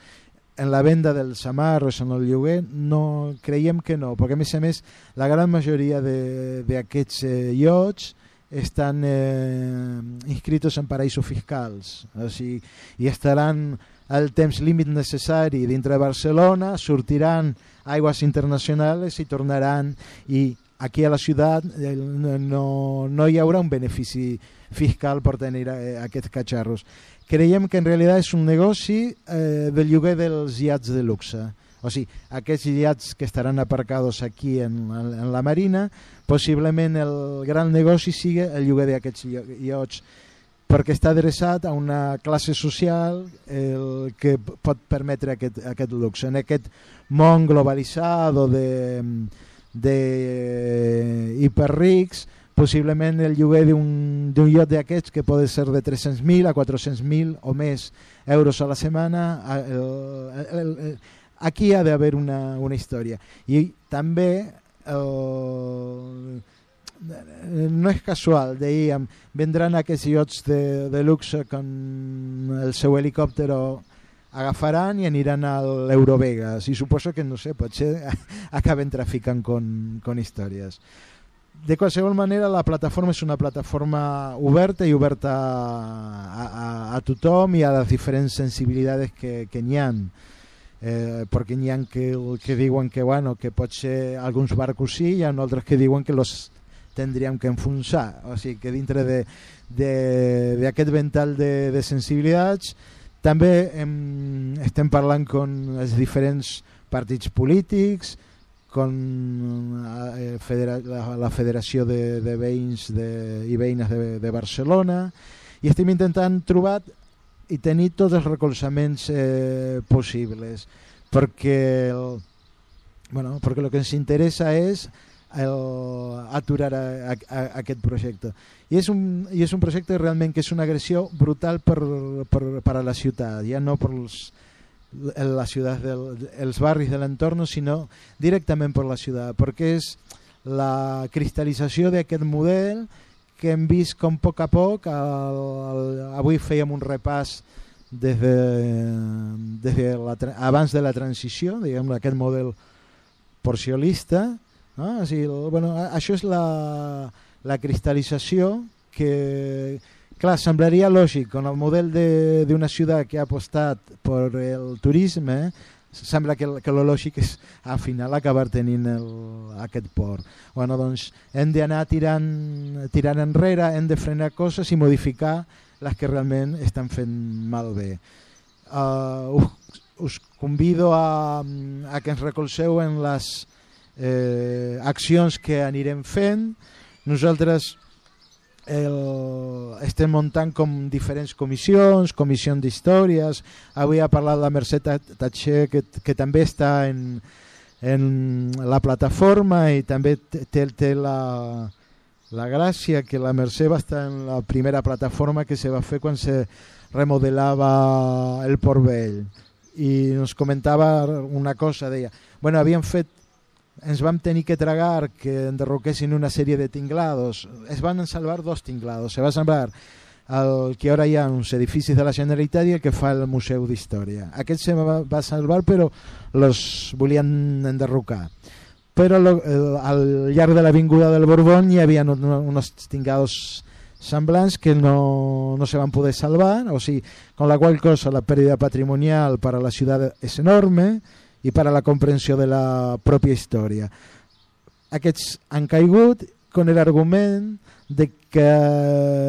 En la venda dels amarros, en el lloguer, no, creiem que no, perquè a més a més la gran majoria d'aquests eh, llots estan eh, inscritos en paraïsos fiscals o sigui, i estaran el temps límit necessari dintre de Barcelona, sortiran aigües internacionals i tornaran i aquí a la ciutat eh, no, no hi haurà un benefici fiscal per tenir eh, aquests catxarros. Creiem que en realitat és un negoci eh, del lloguer dels iats de luxe. O sigui, aquests iats que estaran aparcados aquí en, en la marina, possiblement el gran negoci sigui el lloguer d'aquests iots perquè està adreçat a una classe social el que pot permetre aquest, aquest luxe. En aquest món globalitzat de, de hiperrics, possiblement el lloguer d'un lloc d'aquests que pot ser de 300.000 a 400.000 o més euros a la setmana, el, el, el, aquí ha d'haver una, una història. I també el, no és casual, dèiem, vendran aquests iots de, de luxe con el seu helicòpter agafaran i aniran a l'Eurovegas i suposo que, no sé, potser acaben traficant con, con històries. De qualsevol manera, la plataforma és una plataforma oberta i oberta a, a, a tothom i a les diferents sensibilitats que, que n'hi ha. Eh, perquè n'hi ha que, que diuen que, bueno, que pot ser alguns barcos sí, hi ha altres que diuen que los tindríem que enfonsar. O sigui que dintre d'aquest vental de, de sensibilitats també hem, estem parlant amb els diferents partits polítics, con eh, federa, la, Federació de, de Veïns de, i Veïnes de, de Barcelona i estem intentant trobar i tenir tots els recolzaments eh, possibles perquè el, bueno, perquè el que ens interessa és el, aturar a, a, a aquest projecte. I és, un, I és un projecte realment que és una agressió brutal per, per, per a la ciutat, ja no per la ciutat del, els barris de l'entorn, sinó directament per la ciutat, perquè és la cristal·lització d'aquest model que hem vist com a poc a poc, el, el, avui fèiem un repàs des de, des de la, abans de la transició, diguem aquest model porciolista, no? O sigui, bueno, això és la, la cristal·lització que, clar, semblaria lògic, con el model d'una ciutat que ha apostat per el turisme, sembla que, que lo lògic és al final acabar tenint el, aquest port. Bueno, doncs hem d'anar tirant, tirant enrere, hem de frenar coses i modificar les que realment estan fent malbé. Uh, us, us convido a, a que ens recolzeu en les eh, accions que anirem fent. Nosaltres el, estem muntant com diferents comissions, comissió d'històries, avui ha parlat la Mercè Tatxer que, que també està en, en la plataforma i també té, té la, la gràcia que la Mercè va estar en la primera plataforma que se va fer quan se remodelava el Port Vell i ens comentava una cosa, deia, bueno, havien fet ens vam tenir que tragar que enderroquessin una sèrie de tinglados. Es van salvar dos tinglados. Se va salvar el que ara hi ha uns edificis de la Generalitat i el que fa el Museu d'Història. Aquest se va, va salvar però los volien enderrocar. Però lo, el, al llarg de l'avinguda del Borbón hi havia un, uns tinglados semblants que no, no se van poder salvar, o sigui, con la qual cosa la pérdida patrimonial para la ciutat és enorme, i per a la comprensió de la pròpia història. Aquests han caigut con l'argument de que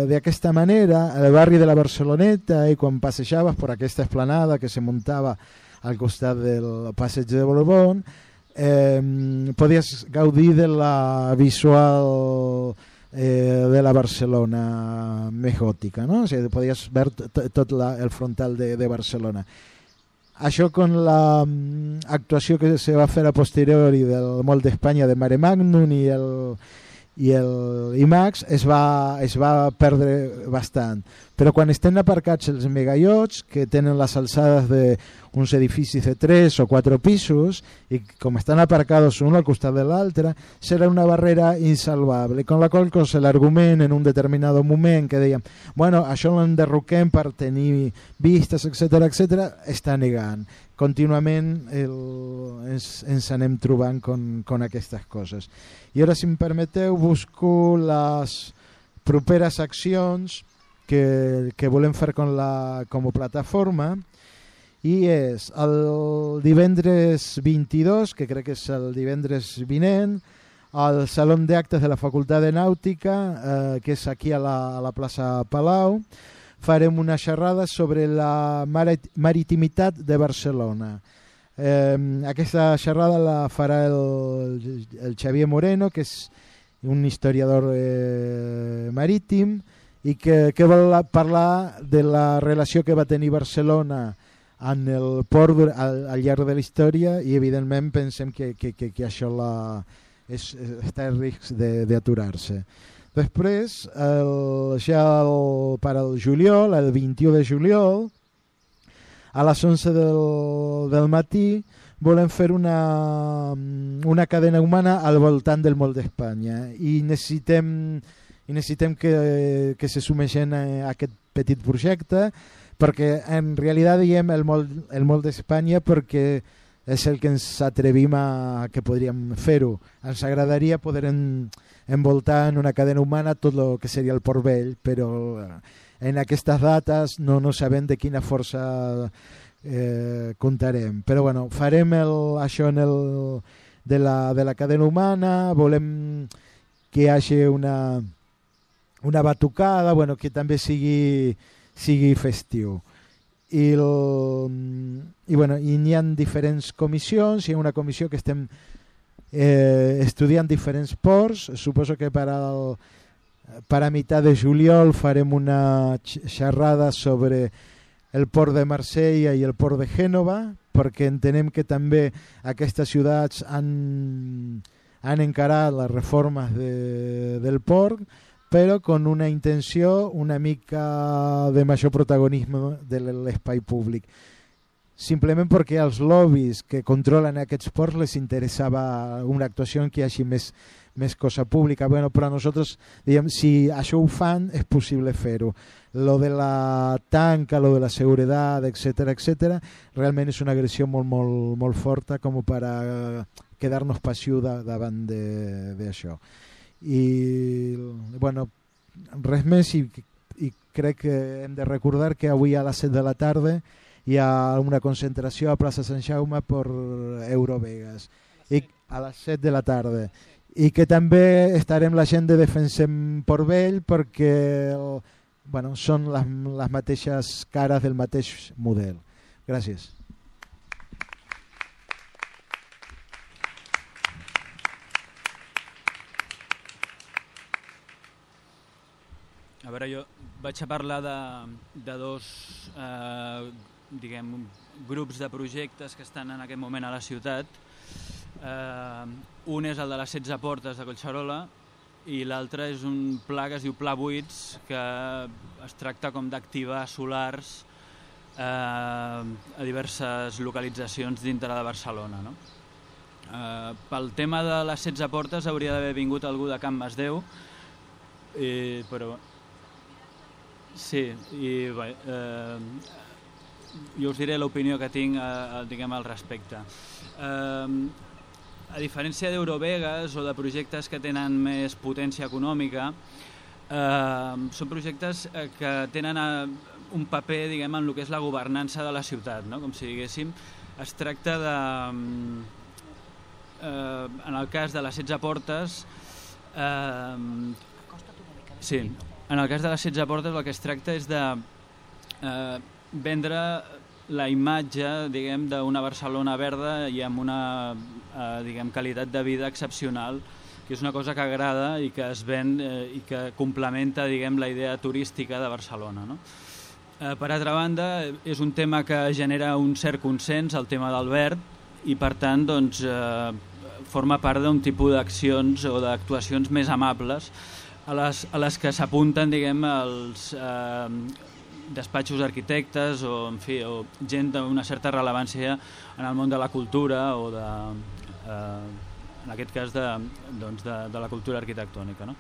d'aquesta manera el barri de la Barceloneta i quan passejaves per aquesta esplanada que se muntava al costat del passeig de Borbón eh, podies gaudir de la visual eh, de la Barcelona més gòtica, no? O sigui, podies veure tot la, el frontal de, de Barcelona. Això con la mm, actuació que se va fer a posteriori del Molt d'Espanya de Mare Magnum i el, i el IMAX es va, es va perdre bastant. Però quan estan aparcats els megallots, que tenen les alçades d'uns edificis de 3 o 4 pisos, i com estan aparcats un al costat de l'altre, serà una barrera insalvable. Con la qual cosa l'argument en un determinat moment que dèiem bueno, això l'enderroquem per tenir vistes, etc etc està negant contínuament el, ens, ens anem trobant con, con aquestes coses. I ara, si em permeteu, busco les properes accions que, que volem fer com, la, com a plataforma i és el divendres 22, que crec que és el divendres vinent, al Saló d'Actes de la Facultat de Nàutica, eh, que és aquí a la, a la plaça Palau, farem una xerrada sobre la maritimitat de Barcelona. Eh, aquesta xerrada la farà el, el Xavier Moreno, que és un historiador eh, marítim i que, que vol parlar de la relació que va tenir Barcelona en el port al, al llarg de la història i evidentment pensem que, que, que, que això la, és, està en risc d'aturar-se. Després, el, ja el, per al juliol, el 21 de juliol, a les 11 del, del matí, volem fer una, una cadena humana al voltant del Molt d'Espanya i necessitem, i necessitem que, que se sumeixen a aquest petit projecte perquè en realitat diem el Molt, el molt d'Espanya perquè és el que ens atrevim a que podríem fer-ho. Ens agradaria poder en, envoltar en una cadena humana tot el que seria el Port Vell, però eh, en aquestes dates no, no sabem de quina força eh, comptarem. Però bueno, farem el, això en el, de, la, de la cadena humana, volem que hi hagi una, una batucada, bueno, que també sigui, sigui festiu. I, el, i, bueno, i hi ha diferents comissions, hi ha una comissió que estem eh, estudiant diferents ports, suposo que per, al, per a meitat de juliol farem una xerrada sobre el port de Marsella i el port de Gènova, perquè entenem que també aquestes ciutats han, han encarat les reformes de, del port, però con una intenció una mica de major protagonisme de l'espai públic. Simplement perquè als lobbies que controlen aquests ports les interessava una actuació en què hi hagi més, més cosa pública. Bueno, però nosaltres, diguem, si això ho fan, és possible fer-ho. Lo de la tanca, lo de la seguretat, etc etc, realment és una agressió molt, molt, molt forta com per a quedar-nos passiu davant d'això i bueno, res més i, i crec que hem de recordar que avui a les 7 de la tarda hi ha una concentració a plaça Sant Jaume per Eurovegas i a les 7 de la tarda i que també estarem la gent de Defensem Porvell perquè el, bueno, són les, les mateixes cares del mateix model. Gràcies. A veure, jo vaig a parlar de, de dos eh, diguem, grups de projectes que estan en aquest moment a la ciutat. Eh, un és el de les 16 portes de Collserola i l'altre és un pla que es diu Pla Buits, que es tracta com d'activar solars eh, a diverses localitzacions dintre de Barcelona. No? Eh, pel tema de les 16 portes hauria d'haver vingut algú de Can Masdeu, i, però Sí, i bé, eh, jo us diré l'opinió que tinc eh, diguem, al respecte. Eh, a diferència d'Eurovegas o de projectes que tenen més potència econòmica, eh, són projectes eh, que tenen eh, un paper diguem, en el que és la governança de la ciutat, no? com si diguéssim, es tracta de... Eh, en el cas de les 16 portes, eh, sí, en el cas de les 16 portes el que es tracta és de eh, vendre la imatge diguem d'una Barcelona verda i amb una eh, diguem qualitat de vida excepcional que és una cosa que agrada i que es ven eh, i que complementa diguem la idea turística de Barcelona, no? Eh, per altra banda, és un tema que genera un cert consens, el tema del verd, i per tant doncs, eh, forma part d'un tipus d'accions o d'actuacions més amables a les, a les que s'apunten diguem els eh, despatxos arquitectes o, en fi, o gent d'una certa rellevància en el món de la cultura o de, eh, en aquest cas de, doncs de, de la cultura arquitectònica. No?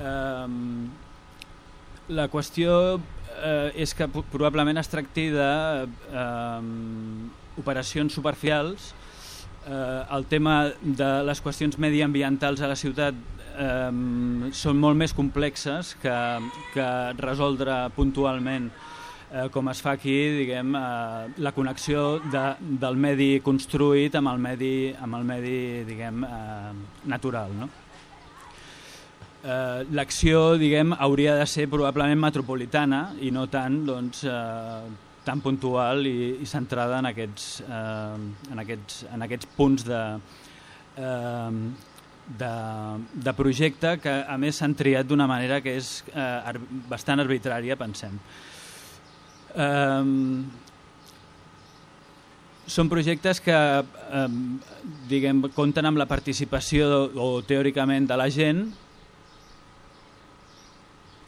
Eh, la qüestió eh, és que probablement es tracti d'operacions eh, superficials eh, el tema de les qüestions mediambientals a la ciutat eh, són molt més complexes que, que resoldre puntualment eh, com es fa aquí, diguem, eh, la connexió de, del medi construït amb el medi, amb el medi diguem, eh, natural. No? Eh, L'acció diguem, hauria de ser probablement metropolitana i no tant doncs, eh, tan puntual i, i centrada en aquests, eh, en aquests, en aquests punts de, eh, de, de projecte que a més s'han triat d'una manera que és eh, bastant arbitrària, pensem. Eh, són projectes que eh, diguem, compten amb la participació o teòricament de la gent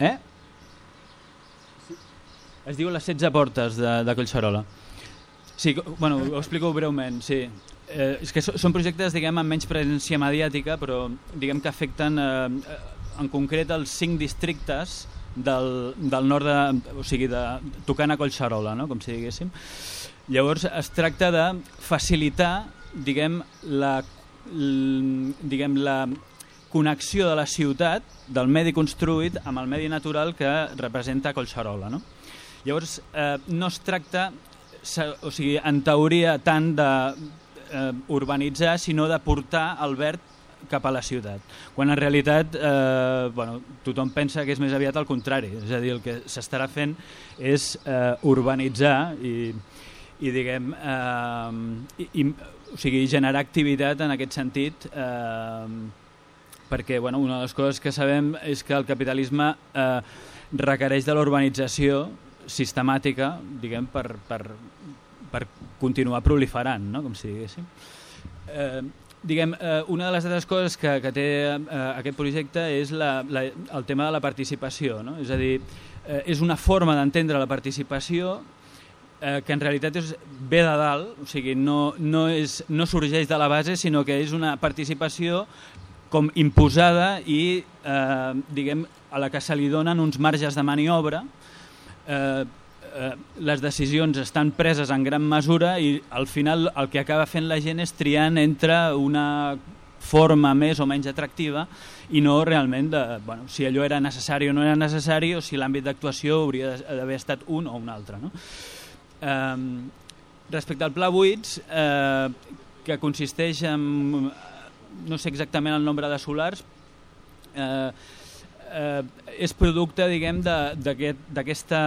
eh? es diu les 16 portes de, de Collserola sí, bueno, ho explico breument sí eh, és que són projectes diguem amb menys presència mediàtica però diguem que afecten eh, en concret els cinc districtes del, del nord de, o sigui de, tocant a Collserola no? com si diguéssim llavors es tracta de facilitar diguem la, diguem la connexió de la ciutat del medi construït amb el medi natural que representa Collserola no? llavors eh, no es tracta o sigui, en teoria tant de eh, urbanitzar, sinó de portar el verd cap a la ciutat. Quan en realitat eh, bueno, tothom pensa que és més aviat al contrari, és a dir, el que s'estarà fent és eh, urbanitzar i, i diguem, eh, i, i, o sigui, generar activitat en aquest sentit eh, perquè bueno, una de les coses que sabem és que el capitalisme eh, requereix de l'urbanització sistemàtica diguem, per, per, per continuar proliferant, no? com si diguéssim. Eh, diguem, eh, una de les altres coses que, que té eh, aquest projecte és la, la, el tema de la participació. No? És a dir, eh, és una forma d'entendre la participació eh, que en realitat és ve de dalt, o sigui, no, no, és, no sorgeix de la base, sinó que és una participació com imposada i, eh, diguem, a la que se li donen uns marges de maniobra eh, eh, les decisions estan preses en gran mesura i al final el que acaba fent la gent és triant entre una forma més o menys atractiva i no realment de bueno, si allò era necessari o no era necessari o si l'àmbit d'actuació hauria d'haver estat un o un altre. No? Eh, respecte al pla buits, eh, que consisteix en... no sé exactament el nombre de solars, eh, eh, és producte diguem d'aquesta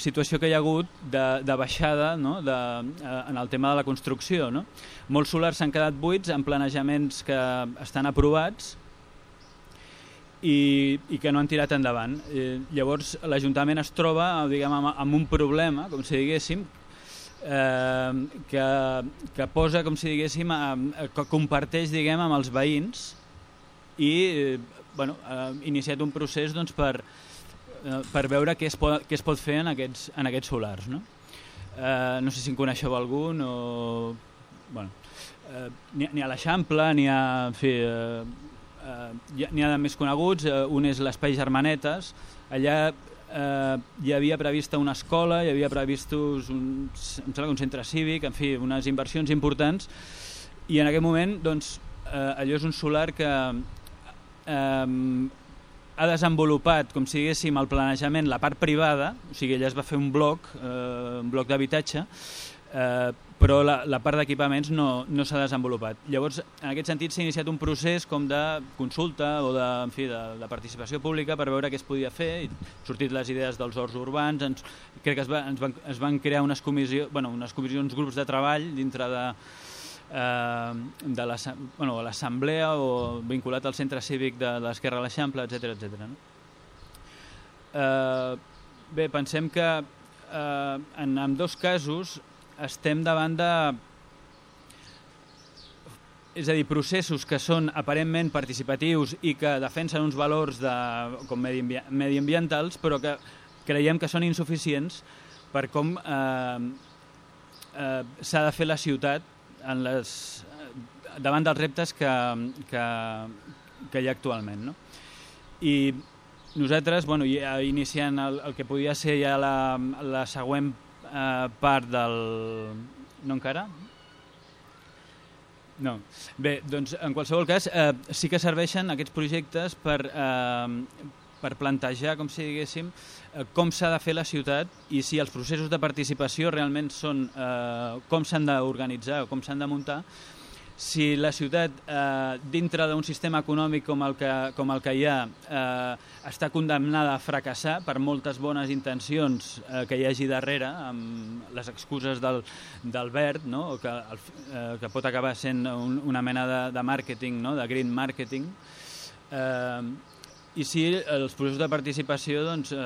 situació que hi ha hagut de, de baixada no? de, eh, en el tema de la construcció. No? Molts solars s'han quedat buits en planejaments que estan aprovats i, i que no han tirat endavant. Eh, llavors l'Ajuntament es troba diguem, amb, amb un problema, com si diguéssim, eh, que, que posa, com si diguéssim, eh, que comparteix diguem, amb els veïns i eh, bueno, ha iniciat un procés doncs, per, eh, per veure què es, pot, què es pot fer en aquests, en aquests solars. No? Eh, no sé si en coneixeu algun o... Bueno, eh, ni, a l'Eixample, ni a... En fi, eh, eh, n'hi ha de més coneguts, eh, un és l'Espai Germanetes, allà eh, hi havia prevista una escola, hi havia previst un, un centre cívic, en fi, unes inversions importants, i en aquest moment doncs, eh, allò és un solar que eh, ha desenvolupat, com si diguéssim, el planejament, la part privada, o sigui, ella es va fer un bloc, eh, un bloc d'habitatge, eh, però la, la part d'equipaments no, no s'ha desenvolupat. Llavors, en aquest sentit, s'ha iniciat un procés com de consulta o de, en fi, de, de participació pública per veure què es podia fer, i sortit les idees dels horts urbans, ens, crec que es, va, ens van, es van crear unes comissions, bueno, unes comissions, grups de treball dintre de, de l'assemblea bueno, o vinculat al centre cívic de, de l'Esquerra a l'Eixample, etc etc. No? Eh, bé, pensem que eh, en, en dos casos estem davant de és a dir, processos que són aparentment participatius i que defensen uns valors de, com mediambientals, però que creiem que són insuficients per com eh, eh, s'ha de fer la ciutat en les, davant dels reptes que, que, que hi ha actualment. No? I nosaltres, bueno, ja iniciant el, el que podia ser ja la, la següent eh, part del... No encara? No. Bé, doncs en qualsevol cas eh, sí que serveixen aquests projectes per, eh, per plantejar, com si diguéssim, eh, com s'ha de fer la ciutat i si els processos de participació realment són eh, com s'han d'organitzar o com s'han de muntar, si la ciutat, eh, dintre d'un sistema econòmic com el que, com el que hi ha, eh, està condemnada a fracassar per moltes bones intencions eh, que hi hagi darrere, amb les excuses del, del verd, no? que, el, eh, que pot acabar sent un, una mena de, de màrqueting, no? de green marketing, eh, i si els processos de participació doncs, eh,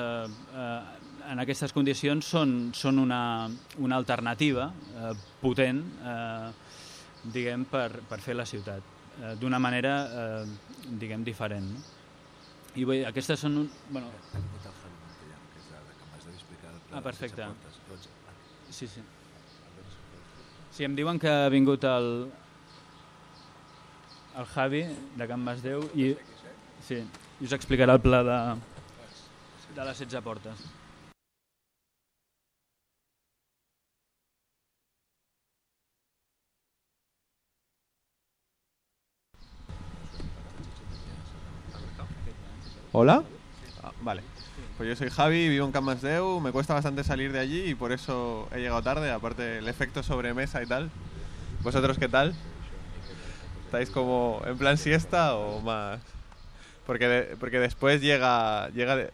eh, en aquestes condicions són, són una, una alternativa eh, potent eh, diguem, per, per fer la ciutat eh, d'una manera eh, diguem, diferent. No? I bé, aquestes són... Un, bueno... Ah, perfecte. Sí, sí. Sí, em diuen que ha vingut el, el Javi de Can Masdeu i... Sí, i us explicarà el pla de, de les 16 portes. ¿Hola? Ah, vale. Pues yo soy Javi, vivo en Camasdeu, me cuesta bastante salir de allí y por eso he llegado tarde, aparte el efecto sobremesa y tal. ¿Vosotros qué tal? ¿Estáis como en plan siesta o más? Porque, porque después llega, llega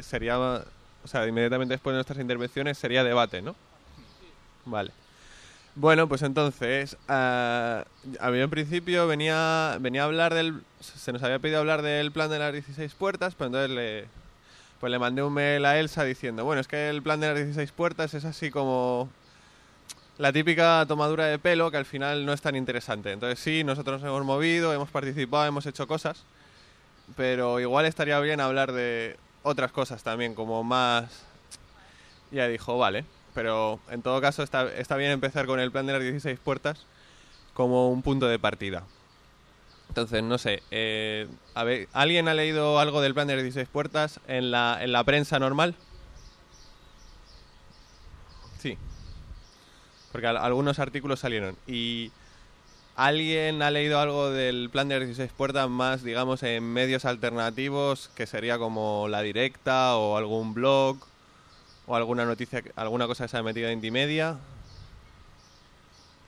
sería, o sea, inmediatamente después de nuestras intervenciones sería debate, ¿no? Vale. Bueno, pues entonces, uh, a mí en principio venía, venía a hablar del, se nos había pedido hablar del plan de las 16 puertas, pero entonces le, pues le mandé un mail a Elsa diciendo, bueno, es que el plan de las 16 puertas es así como la típica tomadura de pelo que al final no es tan interesante. Entonces sí, nosotros nos hemos movido, hemos participado, hemos hecho cosas, pero igual estaría bien hablar de otras cosas también, como más... Ya dijo, vale, pero en todo caso está, está bien empezar con el plan de las 16 puertas como un punto de partida. Entonces, no sé, eh, a ver, ¿alguien ha leído algo del plan de las 16 puertas en la, en la prensa normal? Sí, porque algunos artículos salieron. Y ¿Alguien ha leído algo del plan de 16 puertas más, digamos, en medios alternativos, que sería como La Directa o algún blog o alguna noticia, alguna cosa que se ha metido en Intimedia.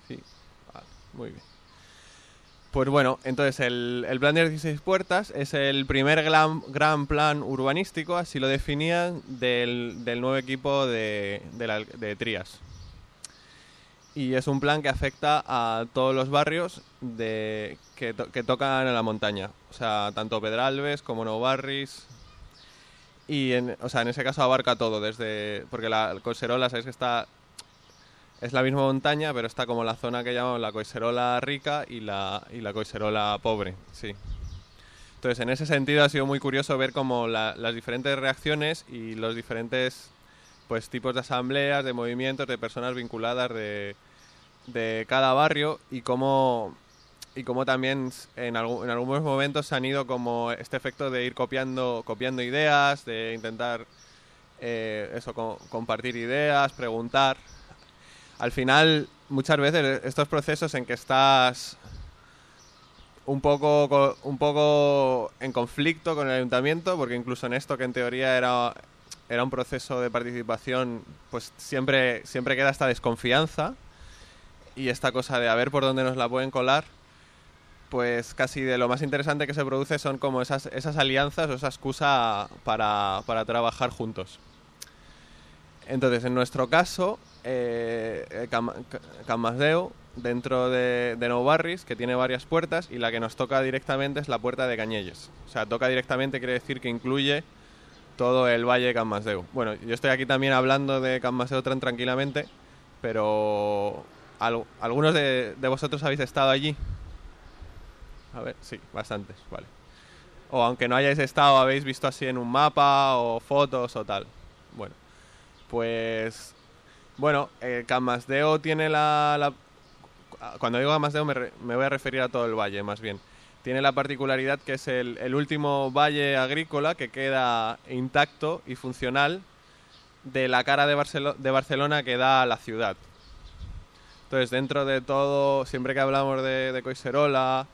Sí, vale, muy bien. Pues bueno, entonces el, el plan de 16 puertas es el primer gran, gran plan urbanístico, así lo definían, del, del nuevo equipo de, de, la- de Trías. Y es un plan que afecta a todos los barrios de, que, to- que tocan en la montaña. O sea, tanto Pedralbes como Nou Barris. Y en, o sea, en ese caso abarca todo, desde. Porque la Coiserola, sabéis que está. Es la misma montaña, pero está como la zona que llamamos la Coiserola rica y la, y la Coiserola pobre, sí. Entonces, en ese sentido ha sido muy curioso ver como la- las diferentes reacciones y los diferentes pues tipos de asambleas, de movimientos, de personas vinculadas de, de cada barrio y cómo y cómo también en, en algunos momentos se han ido como este efecto de ir copiando copiando ideas, de intentar eh, eso co- compartir ideas, preguntar. Al final muchas veces estos procesos en que estás un poco co- un poco en conflicto con el ayuntamiento porque incluso en esto que en teoría era era un proceso de participación pues siempre siempre queda esta desconfianza y esta cosa de a ver por dónde nos la pueden colar pues casi de lo más interesante que se produce son como esas, esas alianzas o esa excusa para, para trabajar juntos. Entonces, en nuestro caso, eh, eh, Cam- Ca- Can Masdeu, dentro de, de Nou Barris, que tiene varias puertas, y la que nos toca directamente es la puerta de Cañelles. O sea, toca directamente quiere decir que incluye todo el valle de. Bueno, yo estoy aquí también hablando de Can Masdeu tan tranquilamente, pero al- algunos de, vosotros habéis estado allí. A ver, sí, bastantes, vale. O aunque no hayáis estado, habéis visto así en un mapa o fotos o tal. Bueno, pues bueno, eh, Can Masdeu tiene la, Cuando digo re- me voy a referir a todo el valle, más bien. Tiene la particularidad que es el, último valle agrícola que queda intacto y funcional de la cara de, Barcelo- de Barcelona que da a la ciudad. Entonces, dentro de todo, siempre que hablamos de, de Coiserola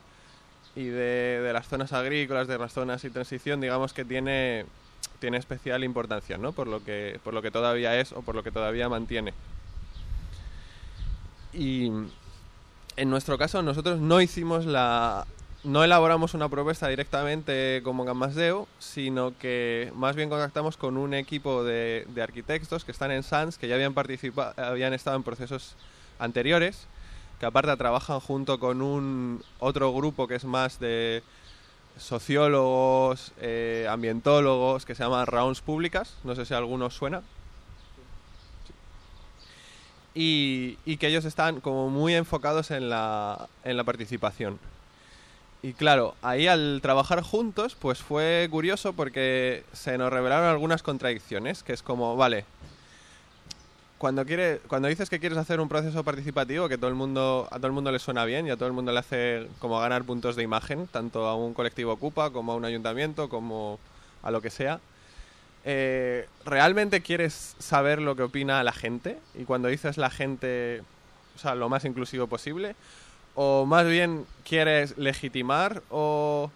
y de, de las zonas agrícolas, de las zonas y transición, digamos que tiene, tiene especial importancia, ¿no? Por lo, que, por lo que todavía es o por lo que todavía mantiene. Y en nuestro caso, nosotros no hicimos la. No elaboramos una propuesta directamente como Gamasdeo, sino que más bien contactamos con un equipo de, de arquitectos que están en SANS, que ya habían participado, habían estado en procesos anteriores, que aparte trabajan junto con un otro grupo que es más de sociólogos, eh, ambientólogos, que se llama Rounds Públicas, no sé si alguno suena. Y, y que ellos están como muy enfocados en la, en la participación. Y claro, ahí al trabajar juntos, pues fue curioso porque se nos revelaron algunas contradicciones, que es como, vale, cuando quiere, cuando dices que quieres hacer un proceso participativo que todo el mundo, a todo el mundo le suena bien y a todo el mundo le hace como ganar puntos de imagen, tanto a un colectivo ocupa como a un ayuntamiento, como a lo que sea. eh, ¿Realmente quieres saber lo que opina la gente? Y cuando dices la gente, o sea, lo más inclusivo posible, o más bien quieres legitimar o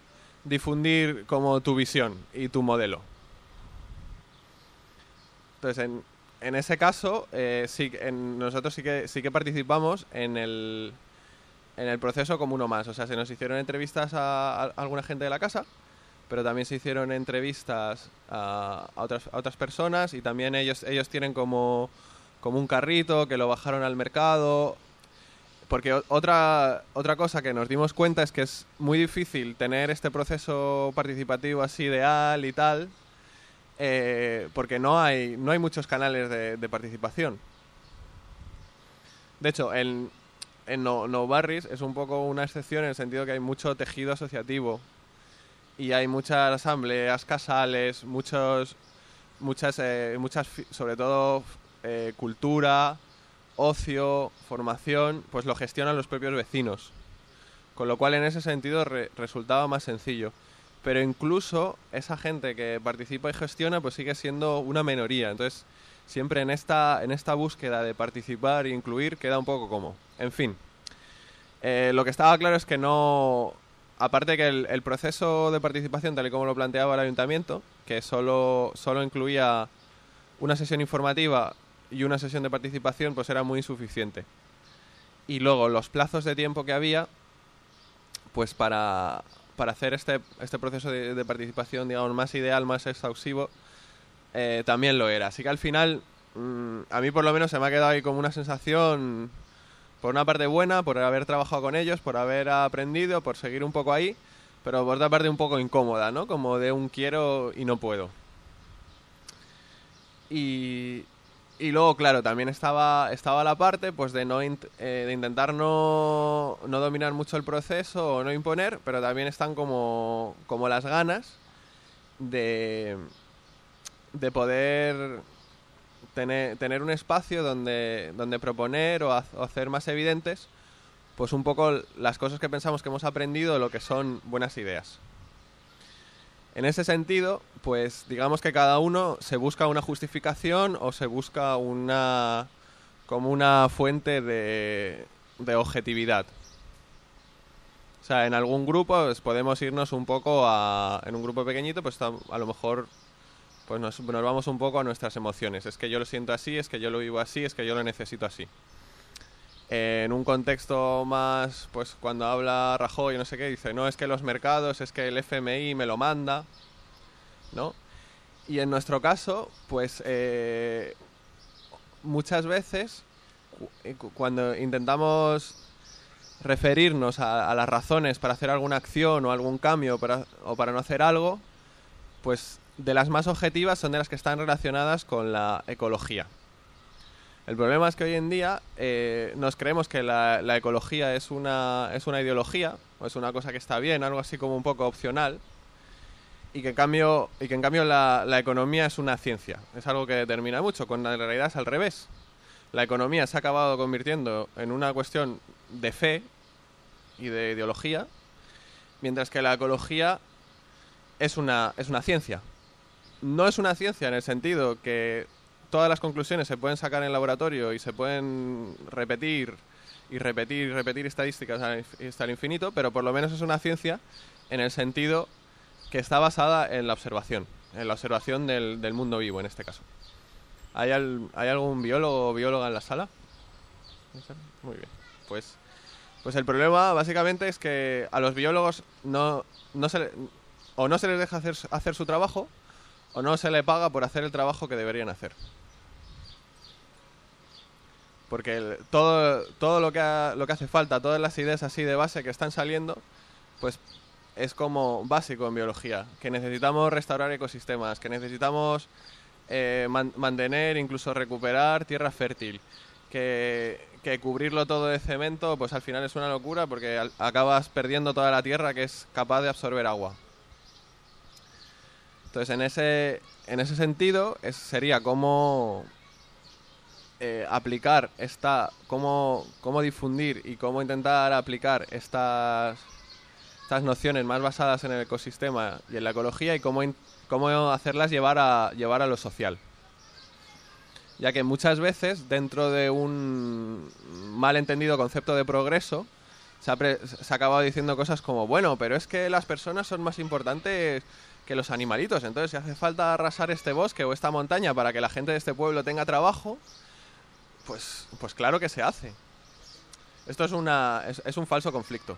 difundir como tu visión y tu modelo. Entonces, en, en ese caso, eh, sí, en- nosotros sí que, sí que participamos en el, en el proceso como uno más. O sea, se nos hicieron entrevistas a, alguna gente de la casa, pero también se hicieron entrevistas a, a otras, a otras personas y también ellos, ellos tienen como, como un carrito que lo bajaron al mercado. Porque otra, otra cosa que nos dimos cuenta es que es muy difícil tener este proceso participativo así ideal y tal, eh, porque no hay, no hay muchos canales de, de participación. De hecho, en, en no, No Barris es un poco una excepción en el sentido que hay mucho tejido asociativo y hay muchas asambleas, casales, muchos, muchas, eh, muchas, sobre todo eh, cultura, ocio, formación, pues lo gestionan los propios vecinos. Con lo cual en ese sentido re- resultaba más sencillo. Pero incluso esa gente que participa y gestiona pues sigue siendo una minoría. Entonces siempre en esta, en esta búsqueda de participar e incluir queda un poco como. En fin. Eh, lo que estaba claro es que no... Aparte que el, el proceso de participación, tal y como lo planteaba el ayuntamiento, que solo, solo incluía una sesión informativa y una sesión de participación pues era muy insuficiente. Y luego los plazos de tiempo que había, pues para, para hacer este, este proceso de, de participación, digamos, más ideal, más exhaustivo, eh, también lo era. Así que al final, mm, a mí por lo menos se me ha quedado ahí como una sensación, por una parte buena, por haber trabajado con ellos, por haber aprendido, por seguir un poco ahí, pero por otra parte un poco incómoda, ¿no? Como de un quiero y no puedo. Y, y luego, claro, también estaba, estaba la parte pues de, no int- eh, de intentar no, no dominar mucho el proceso o no imponer, pero también están como, como las ganas de, de poder tener, tener un espacio donde, donde proponer o, o hacer más evidentes pues un poco las cosas que pensamos que hemos aprendido, lo que son buenas ideas. En ese sentido, pues digamos que cada uno se busca una justificación o se busca una como una fuente de, de objetividad. O sea, en algún grupo pues, podemos irnos un poco a... En un grupo pequeñito, pues a lo mejor pues nos, nos vamos un poco a nuestras emociones. Es que yo lo siento así, es que yo lo vivo así, es que yo lo necesito así. En un contexto más, pues cuando habla Rajoy, no sé qué, dice, no, es que los mercados, es que el FMI me lo manda, ¿no? Y en nuestro caso, pues eh, muchas veces eh, cu- cuando intentamos referirnos a, las razones para hacer alguna acción o algún cambio o para no hacer algo, pues de las más objetivas son de las que están relacionadas con la ecología. El problema es que hoy en día eh, nos creemos que la, ecología es una, es una ideología, o es una cosa que está bien, algo así como un poco opcional, y que en cambio, y que en cambio la, la economía es una ciencia, es algo que determina mucho, cuando en realidad es al revés. La economía se ha acabado convirtiendo en una cuestión de fe y de ideología, mientras que la ecología es una, es una ciencia. No es una ciencia en el sentido que todas las conclusiones se pueden sacar en el laboratorio y se pueden repetir y repetir y repetir estadísticas hasta el infinito, pero por lo menos es una ciencia en el sentido que está basada en la observación, en la observación del, del mundo vivo en este caso. ¿Hay, al- ¿Hay algún biólogo o bióloga en la sala? Muy bien. Pues, pues el problema básicamente es que a los biólogos no, no se o no se les deja hacer, hacer su trabajo o no se le paga por hacer el trabajo que deberían hacer. Porque todo, todo lo, que ha- lo que hace falta, todas las ideas así de base que están saliendo, pues es como básico en biología. Que necesitamos restaurar ecosistemas, que necesitamos eh, man- mantener, incluso recuperar tierra fértil. Que, que cubrirlo todo de cemento, pues al final es una locura porque acabas perdiendo toda la tierra que es capaz de absorber agua. Entonces, en ese, en ese sentido, sería como eh, aplicar esta, cómo, cómo difundir y cómo intentar aplicar estas, estas nociones más basadas en el ecosistema y en la ecología y cómo, cómo hacerlas llevar a, llevar a lo social. Ya que muchas veces, dentro de un malentendido concepto de progreso, se ha, pre- se ha acabado diciendo cosas como, bueno, pero es que las personas son más importantes que los animalitos, entonces si hace falta arrasar este bosque o esta montaña para que la gente de este pueblo tenga trabajo, pues, pues claro que se hace. Esto es, una, es, un falso conflicto.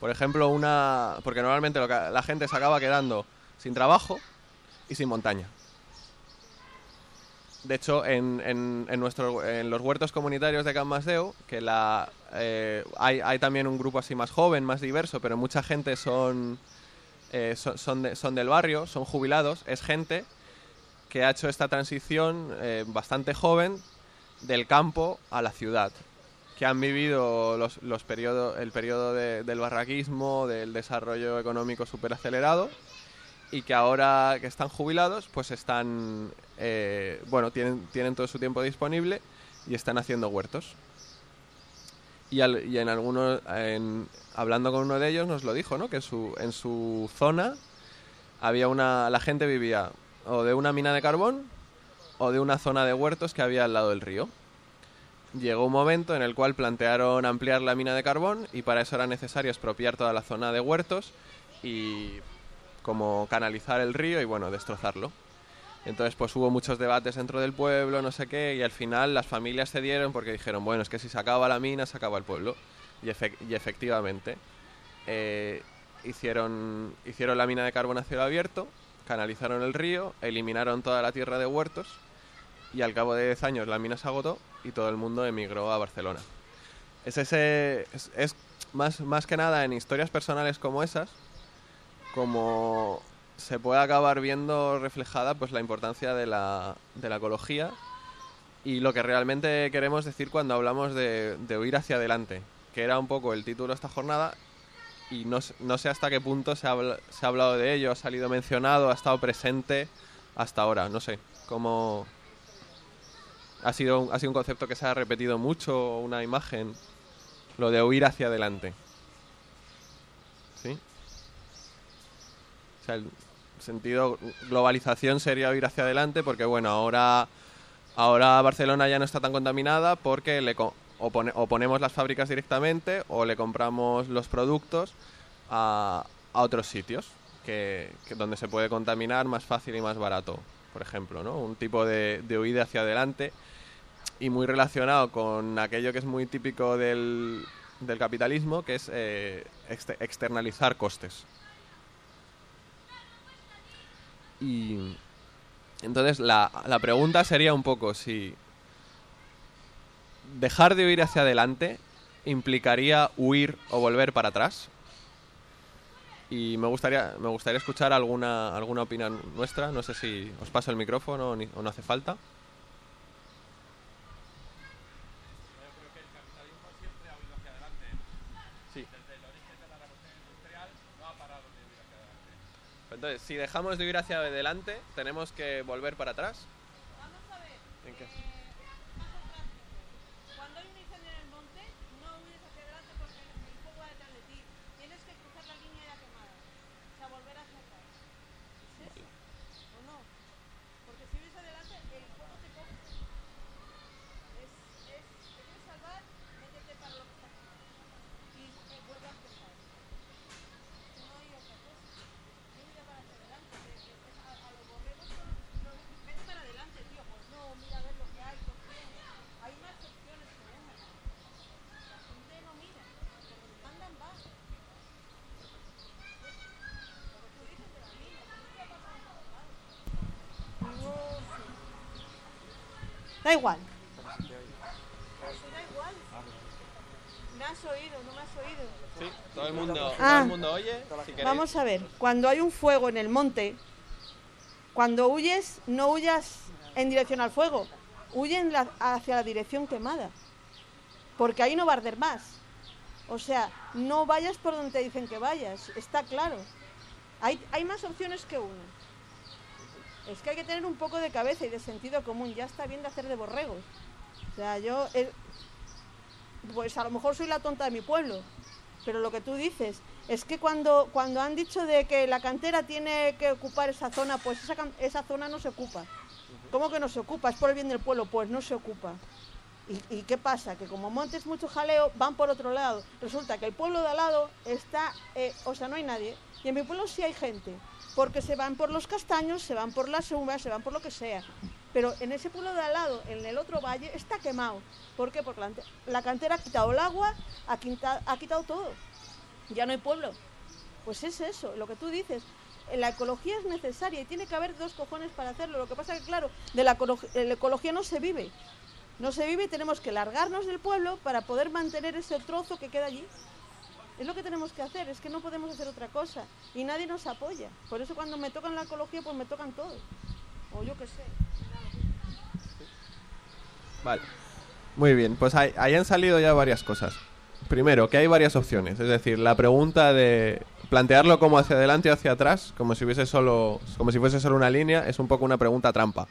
Por ejemplo, una. Porque normalmente lo la gente se acaba quedando sin trabajo y sin montaña. De hecho, en, en, en, en los huertos comunitarios de Can Masdeu, que la, eh, hay, hay también un grupo así más joven, más diverso, pero mucha gente son, eh, son, son del barrio, son jubilados, es gente que ha hecho esta transición eh, bastante joven del campo a la ciudad, que han vivido los, los periodo- el periodo de- del barraquismo, del desarrollo económico súper acelerado y que ahora que están jubilados, pues están, eh, bueno, tienen, tienen todo su tiempo disponible y están haciendo huertos. Y, al- y en algunos, en- hablando con uno de ellos, nos lo dijo, ¿no? Que su, en su zona había una, la gente vivía o de una mina de carbón o de una zona de huertos que había al lado del río. Llegó un momento en el cual plantearon ampliar la mina de carbón y para eso era necesario expropiar toda la zona de huertos y como canalizar el río y bueno, destrozarlo. Entonces, pues hubo muchos debates dentro del pueblo, no sé qué, y al final las familias cedieron porque dijeron, bueno, es que si se acaba la mina, se acaba el pueblo. Y, efec- y efectivamente, eh, hicieron, hicieron la mina de carbón a cielo abierto, canalizaron el río, eliminaron toda la tierra de huertos, y al cabo de 10 años la mina se agotó y todo el mundo emigró a Barcelona. Es ese. Es, es más, más que nada en historias personales como esas, como se puede acabar viendo reflejada pues la importancia de la, de la ecología y lo que realmente queremos decir cuando hablamos de, de huir hacia adelante, que era un poco el título de esta jornada y no, no sé hasta qué punto se ha, se ha hablado de ello, ha salido mencionado, ha estado presente hasta ahora, no sé, cómo... Ha sido, un- ha sido un concepto que se ha repetido mucho, una imagen, lo de huir hacia adelante. ¿Sí? El sentido globalización sería huir hacia adelante porque, bueno, ahora, ahora Barcelona ya no está tan contaminada porque le o, o ponemos las fábricas directamente o le compramos los productos a, a otros sitios que donde se puede contaminar más fácil y más barato, por ejemplo, ¿no? Un tipo de, de huida hacia adelante y muy relacionado con aquello que es muy típico del, capitalismo, que es eh, exte- externalizar costes. Y entonces la pregunta sería un poco si dejar de huir hacia adelante implicaría huir o volver para atrás. Y me gustaría, me gustaría escuchar alguna, alguna opinión nuestra. No sé si os paso el micrófono o, ni- o no hace falta. Sí. Entonces, si dejamos de ir hacia adelante, tenemos que volver para atrás. Vamos a ver. ¿En qué? eh, más atrás. Cuando hay un incendio en el monte, no huyes hacia adelante porque el el fuego va detrás de ti. Tienes que cruzar la línea de la quemada. O sea, volver hacia atrás. ¿Es eso? ¿O no? Porque si huyes adelante, el fuego te coge. Es, es, te quieres salvar, métete para lo que está aquí. Y eh, vuelve a empezar. No hay otra cosa. No mira para hacia adelante. que- que es a, a los borregos son, los, vete para adelante, tío. Pues no, mira a ver lo que hay, qué opciones. Hay más opciones que una. La gente no mira. Por donde mandan va. Lo que tú dices de la mina, que no te va a pasar en todos lados. No sé. Da igual. Eso da igual. Me has oído, no me has oído. Sí, todo el mundo, todo Ah. el mundo oye. Si. Vamos a ver, cuando hay un fuego en el monte, cuando huyes, no huyas en dirección al fuego, huye en la- hacia la dirección quemada, porque ahí no va a arder más. O sea, no vayas por donde te dicen que vayas, está claro. Hay, hay más opciones que una. Es que hay que tener un poco de cabeza y de sentido común, ya está bien de hacer de borregos. O sea, yo, eh, pues a lo mejor soy la tonta de mi pueblo, pero lo que tú dices es que cuando, cuando han dicho de que la cantera tiene que ocupar esa zona, pues esa, zona no se ocupa. ¿Cómo que no se ocupa? Es por el bien del pueblo, pues no se ocupa. ¿Y, y qué pasa? Que como montes mucho jaleo, van por otro lado. Resulta que el pueblo de al lado está, eh, o sea, no hay nadie. Y en mi pueblo sí hay gente, porque se van por los castaños, se van por las uvas, se van por lo que sea. Pero en ese pueblo de al lado, en el otro valle, está quemado. ¿Por qué? Porque la, la cantera ha quitado el agua, ha, quinta- ha quitado todo. Ya no hay pueblo. Pues es eso, lo que tú dices. La ecología es necesaria y tiene que haber dos cojones para hacerlo. Lo que pasa es que, claro, de la ecología no se vive. No se vive y tenemos que largarnos del pueblo para poder mantener ese trozo que queda allí. Es lo que tenemos que hacer, es que no podemos hacer otra cosa. Y nadie nos apoya. Por eso cuando me tocan la ecología, pues me tocan todos. O yo qué sé. Vale. Muy bien, pues ahí, ahí han salido ya varias cosas. Primero, que hay varias opciones. Es decir, la pregunta de plantearlo como hacia adelante o hacia atrás, como si hubiese solo, como si fuese solo una línea, es un poco una pregunta trampa.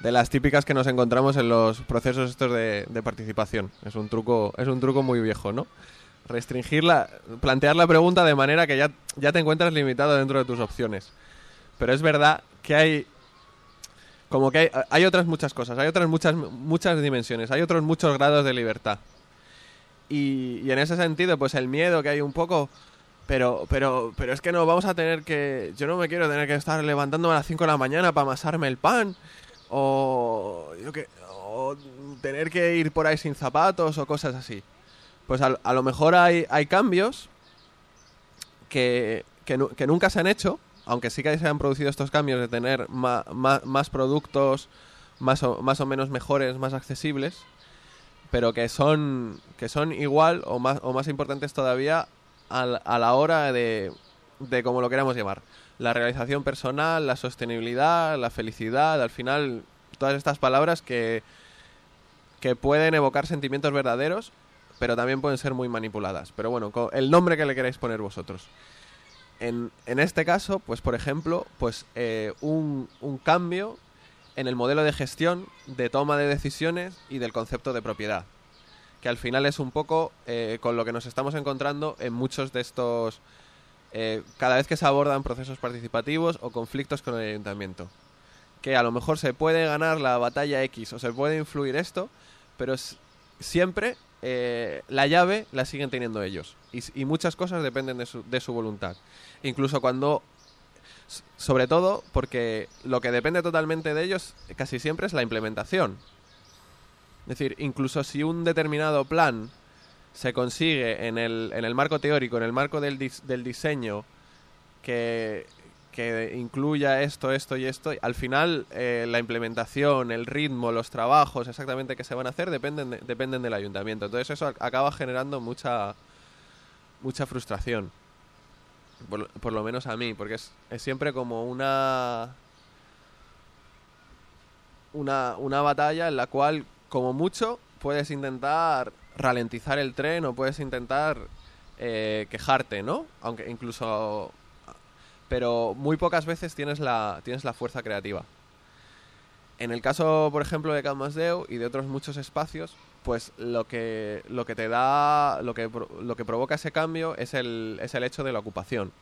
De las típicas que nos encontramos en los procesos estos de, de participación. Es un truco, es un truco muy viejo, ¿no? Restringirla, plantear la pregunta de manera que ya, ya te encuentras limitado dentro de tus opciones. Pero es verdad que hay como que hay, hay otras muchas cosas, hay otras muchas, muchas dimensiones, hay otros muchos grados de libertad. Y, y en ese sentido, pues el miedo que hay un poco Pero, pero, pero es que no, vamos a tener que... Yo no me quiero tener que estar levantándome a las 5 de la mañana para amasarme el pan. O, yo que, o tener que ir por ahí sin zapatos o cosas así. Pues a, a lo mejor hay, hay cambios que, que, que nunca se han hecho, aunque sí que se han producido estos cambios de tener ma- más productos más o, más o menos mejores, más accesibles, pero que son, que son igual o más, o más importantes todavía al- a la hora de, de como lo queramos llamar. La realización personal, la sostenibilidad, la felicidad, al final, todas estas palabras que, que pueden evocar sentimientos verdaderos, pero también pueden ser muy manipuladas. Pero bueno, co- el nombre que le queráis poner vosotros. En, en este caso, pues por ejemplo, pues eh, un, un cambio en el modelo de gestión, de toma de decisiones y del concepto de propiedad. Que al final es un poco eh, con lo que nos estamos encontrando en muchos de estos. eh, cada vez que se abordan procesos participativos o conflictos con el ayuntamiento. Que a lo mejor se puede ganar la batalla X o se puede influir esto, pero siempre eh, la llave la siguen teniendo ellos. Y, y muchas cosas dependen de su, de su voluntad. Incluso cuando sobre todo porque lo que depende totalmente de ellos casi siempre es la implementación. Es decir, incluso si un determinado plan se consigue en el, en el marco teórico, en el marco del, del diseño, que, que incluya esto, esto y esto, al final eh, la implementación, el ritmo, los trabajos exactamente que se van a hacer dependen, de- dependen del ayuntamiento. Entonces eso ac- acaba generando mucha, mucha frustración por, por lo menos a mí, porque es, es siempre como una, una una batalla en la cual, como mucho, puedes intentar ralentizar el tren o puedes intentar eh, quejarte, ¿no? Aunque incluso... Pero muy pocas veces tienes la, tienes la fuerza creativa. En el caso, por ejemplo, de Canvas Deu y de otros muchos espacios, pues lo que, lo que te da, lo que, lo que provoca ese cambio es el, es el hecho de la ocupación.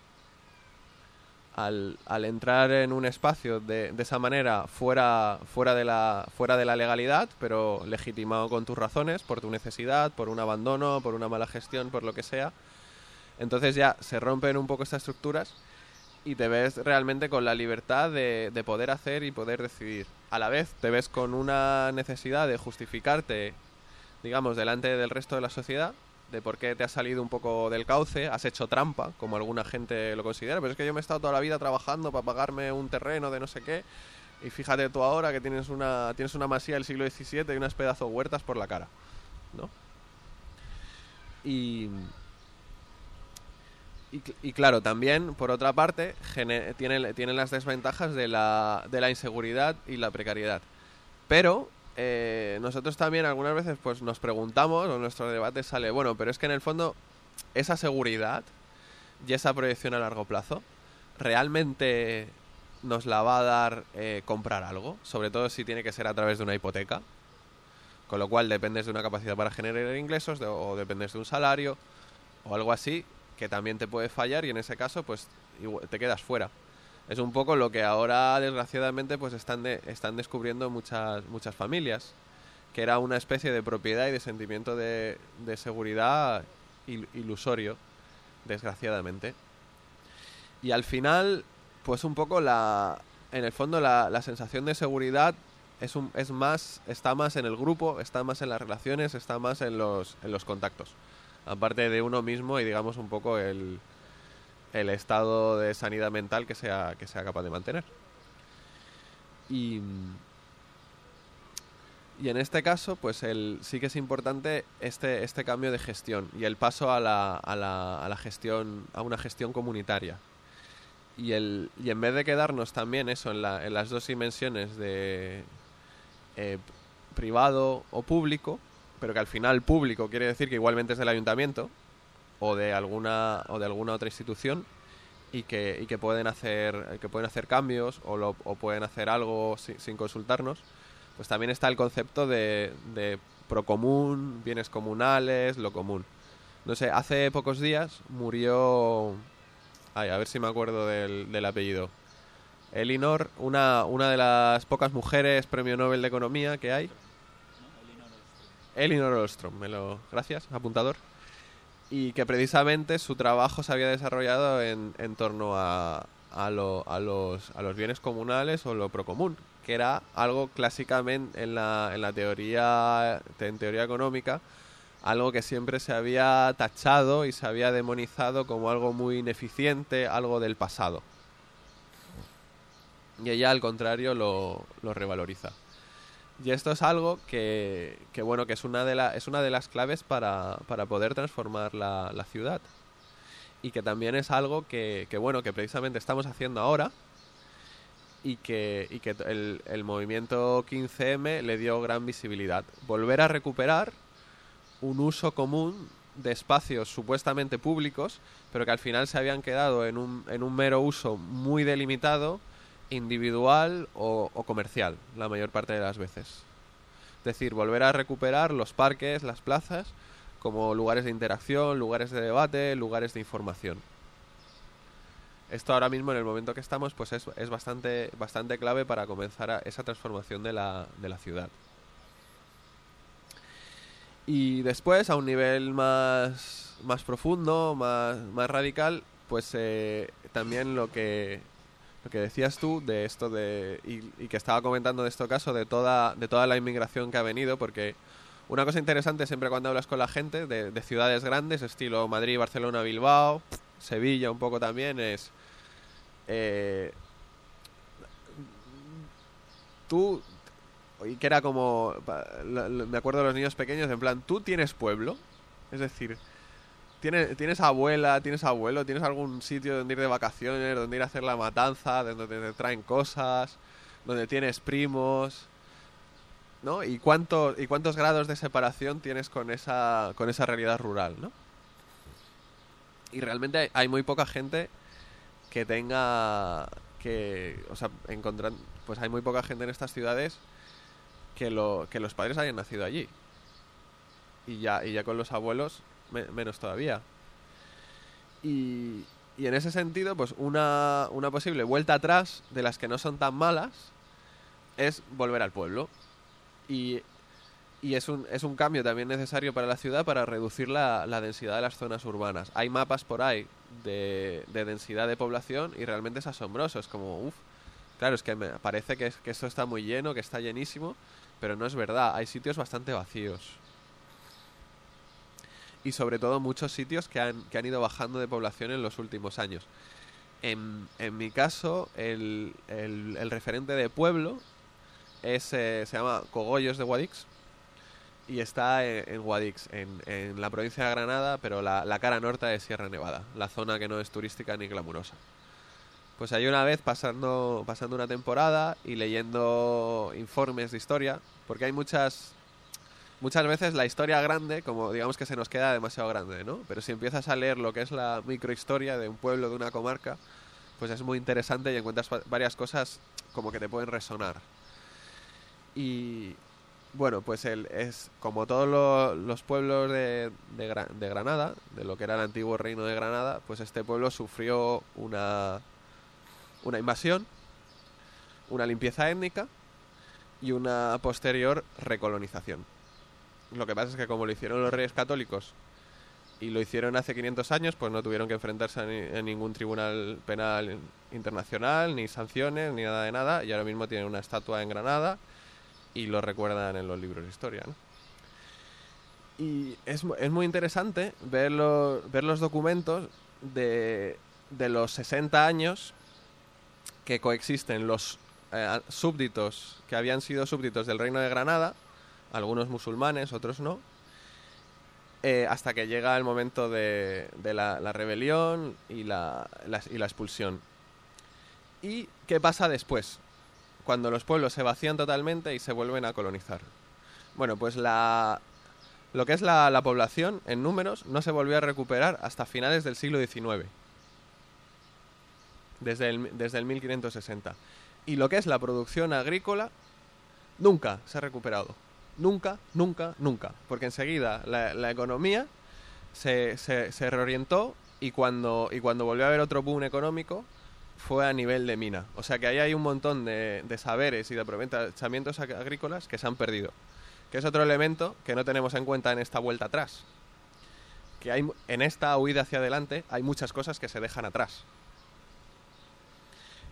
Al, al entrar en un espacio de, de esa manera fuera, fuera, de la, fuera de la legalidad, pero legitimado con tus razones, por tu necesidad, por un abandono, por una mala gestión, por lo que sea, entonces ya se rompen un poco estas estructuras y te ves realmente con la libertad de, de poder hacer y poder decidir. A la vez te ves con una necesidad de justificarte, digamos, delante del resto de la sociedad, de por qué te has salido un poco del cauce, has hecho trampa, como alguna gente lo considera, pero es que yo me he estado toda la vida trabajando para pagarme un terreno de no sé qué, y fíjate tú ahora que tienes una, tienes una masía del siglo XVII y unas pedazos huertas por la cara, ¿no? Y, y, y claro, también, por otra parte, tiene, tiene las desventajas de la, de la inseguridad y la precariedad. Pero eh, nosotros también algunas veces pues nos preguntamos, o nuestro debate sale, bueno, pero es que en el fondo esa seguridad y esa proyección a largo plazo realmente nos la va a dar eh, comprar algo, sobre todo si tiene que ser a través de una hipoteca, con lo cual dependes de una capacidad para generar ingresos o dependes de un salario o algo así que también te puede fallar y en ese caso pues te quedas fuera. Es un poco lo que ahora desgraciadamente pues están de- están descubriendo muchas muchas familias, que era una especie de propiedad y de sentimiento de, de seguridad il- ilusorio, desgraciadamente. Y al final pues un poco la en el fondo la, la sensación de seguridad es un, es más está más en el grupo, está más en las relaciones, está más en los en los contactos aparte de uno mismo y digamos un poco el, el estado de sanidad mental que sea, que sea capaz de mantener. Y, y en este caso, pues el, sí que es importante este, este cambio de gestión y el paso a la, a la, a la gestión, a una gestión comunitaria. Y, el, y en vez de quedarnos también eso en, la, las dos dimensiones de eh, privado o público, pero que al final público quiere decir que igualmente es del ayuntamiento o de alguna o de alguna otra institución y que, y que pueden hacer que pueden hacer cambios o, lo- o pueden hacer algo si- sin consultarnos pues también está el concepto de, de procomún bienes comunales lo común. No sé hace pocos días murió ay, a ver si me acuerdo del, del apellido Elinor una una de las pocas mujeres premio Nobel de economía que hay Elinor Ostrom, me lo... gracias, apuntador. y que precisamente su trabajo se había desarrollado en, en torno a, a, lo- a los, a los bienes comunales o lo procomún, que era algo clásicamente en la, en la teoría, en teoría económica, algo que siempre se había tachado y se había demonizado como algo muy ineficiente, algo del pasado. Y ella, al contrario, lo, lo revaloriza. Y esto es algo que, que, bueno, que es una de, la, es una de las claves para, para poder transformar la, la ciudad. Y que también es algo que, que, bueno, que precisamente estamos haciendo ahora y que, y que el, el movimiento 15M le dio gran visibilidad. Volver a recuperar un uso común de espacios supuestamente públicos, pero que al final se habían quedado en un, en un mero uso muy delimitado, individual o, comercial, la mayor parte de las veces. Es decir, volver a recuperar los parques, las plazas, como lugares de interacción, lugares de debate, lugares de información. Esto ahora mismo, en el momento que estamos, pues es, es bastante, bastante clave para comenzar a esa transformación de la, de la ciudad. Y después, a un nivel más, más profundo, más, más radical, pues eh, también lo que, lo que decías tú de esto de y, y, que estaba comentando de este caso de toda de toda la inmigración que ha venido porque una cosa interesante siempre cuando hablas con la gente de, de ciudades grandes estilo Madrid Barcelona Bilbao Sevilla un poco también es eh, tú y que era como me acuerdo de los niños pequeños en plan tú tienes pueblo es decir ¿Tienes, ¿Tienes abuela, tienes abuelo, tienes algún sitio donde ir de vacaciones, donde ir a hacer la matanza, donde te traen cosas, donde tienes primos? ¿No? ¿Y, cuánto, ¿Y cuántos grados de separación tienes con esa, con esa realidad rural, no? Y realmente hay, muy poca gente que tenga que, o sea, encontrar, pues hay muy poca gente en estas ciudades que, lo, que los padres hayan nacido allí. Y ya, y ya con los abuelos menos todavía. Y, y, en ese sentido, pues una, una posible vuelta atrás de las que no son tan malas es volver al pueblo. Y, y es, un, es un cambio también necesario para la ciudad para reducir la, la densidad de las zonas urbanas. Hay mapas por ahí de, de, densidad de población y realmente es asombroso. Es como, uff, claro, es que me parece que, que esto está muy lleno, que está llenísimo, pero no es verdad. Hay sitios bastante vacíos y sobre todo muchos sitios que han, que han ido bajando de población en los últimos años. En, en mi caso, el, el, el, referente de pueblo es, eh, se llama Cogollos de Guadix y está en, en Guadix, en, en, la provincia de Granada, pero la, la, cara norte de Sierra Nevada, la zona que no es turística ni glamurosa. Pues ahí una vez pasando, pasando una temporada y leyendo informes de historia, porque hay muchas muchas veces la historia grande, como digamos que se nos queda demasiado grande, ¿no? Pero si empiezas a leer lo que es la microhistoria de un pueblo, de una comarca, pues es muy interesante y encuentras varias cosas como que te pueden resonar. Y bueno, pues el, es como todos lo, los pueblos de, de, de, Granada, de lo que era el antiguo reino de Granada, pues este pueblo sufrió una, una invasión, una limpieza étnica y una posterior recolonización. Lo que pasa es que como lo hicieron los reyes católicos y lo hicieron hace 500 años, pues no tuvieron que enfrentarse a, ni, a, ningún tribunal penal internacional, ni sanciones, ni nada de nada, y ahora mismo tienen una estatua en Granada y lo recuerdan en los libros de historia. Y es, es, muy interesante ver, lo, ver los documentos de, de, los 60 años que coexisten los eh, súbditos que habían sido súbditos del reino de Granada, algunos musulmanes, otros no, eh, hasta que llega el momento de, la, rebelión y la, y la expulsión. ¿Y qué pasa después? Cuando los pueblos se vacían totalmente y se vuelven a colonizar. Bueno, pues la, lo que es la, la población en números no se volvió a recuperar hasta finales del siglo XIX. Desde el, desde el 1560. Y lo que es la producción agrícola nunca se ha recuperado. Nunca, nunca, nunca. Porque enseguida la, economía se, se, se, reorientó y cuando, y cuando volvió a haber otro boom económico fue a nivel de mina. O sea que ahí hay un montón de, de saberes y de aprovechamientos agrícolas que se han perdido. Que es otro elemento que no tenemos en cuenta en esta vuelta atrás. que hay, en esta huida hacia adelante hay muchas cosas que se dejan atrás.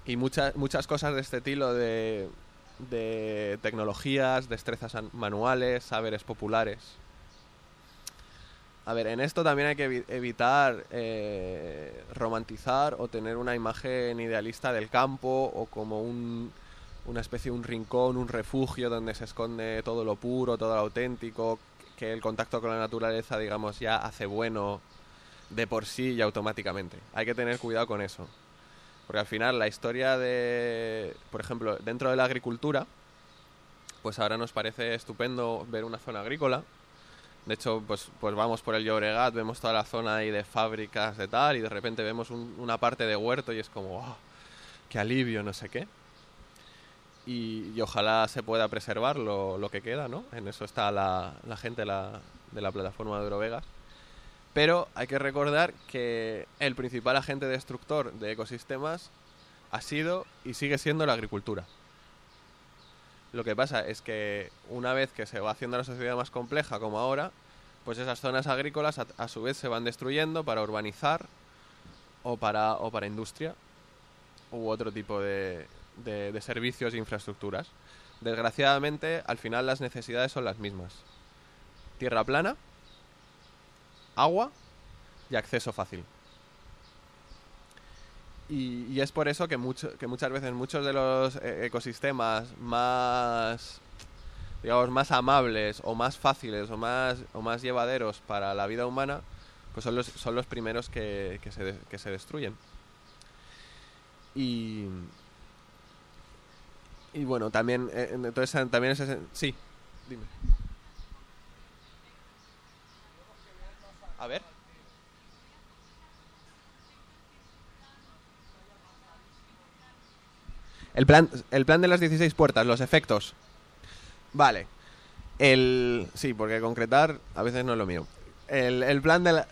Y muchas, muchas cosas de este estilo de, de tecnologías, destrezas an- manuales, saberes populares. A ver, en esto también hay que evi- evitar eh, romantizar o tener una imagen idealista del campo o como un, una especie de un rincón, un refugio donde se esconde todo lo puro, todo lo auténtico, que el contacto con la naturaleza, digamos, ya hace bueno de por sí y automáticamente. Hay que tener cuidado con eso. Porque al final la historia de, por ejemplo, dentro de la agricultura, pues ahora nos parece estupendo ver una zona agrícola. De hecho, pues, pues vamos por el Llobregat, vemos toda la zona ahí de fábricas de tal y de repente vemos un- una parte de huerto y es como, "Ah, qué alivio, no sé qué. Y, ojalá se pueda preservar lo, que queda, ¿no? En eso está la, la gente de la, de la plataforma de Eurovegas. Pero hay que recordar que el principal agente destructor de ecosistemas ha sido y sigue siendo la agricultura. Lo que pasa es que una vez que se va haciendo la sociedad más compleja como ahora, pues esas zonas agrícolas a, su vez se van destruyendo para urbanizar o para, o para industria u otro tipo de, de- de servicios e infraestructuras. Desgraciadamente, al final las necesidades son las mismas. Tierra plana, agua y acceso fácil. Y, es por eso que, mucho, que muchas veces muchos de los eh, ecosistemas más digamos más amables o más fáciles o más o más llevaderos para la vida humana pues son los son los primeros que, que se, que se destruyen y y bueno también eh, entonces también es ese- sí dime a ver El plan, el plan de las 16 puertas, los efectos. Vale. El. Sí, porque concretar a veces no es lo mío. El, el plan de la.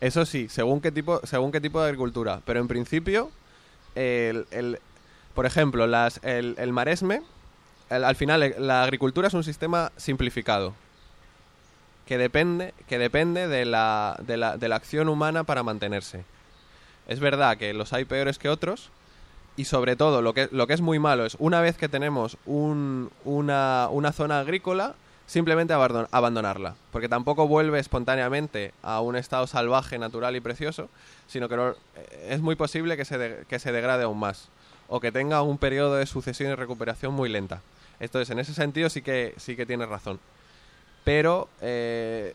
Eso sí, según qué tipo, según qué tipo de agricultura. Pero en principio, el, el- por ejemplo, las, el, el maresme, al final la agricultura es un sistema simplificado que depende, que depende de, la, de, la, de la acción humana para mantenerse. Es verdad que los hay peores que otros y sobre todo lo que, lo que es muy malo es una vez que tenemos un- una, una zona agrícola, simplemente abandon- abandonarla, porque tampoco vuelve espontáneamente a un estado salvaje, natural y precioso, sino que eh, es muy posible que se, de- que se degrade aún más o que tenga un periodo de sucesión y recuperación muy lenta. Entonces, en ese sentido sí que, sí que tienes razón. Pero, eh,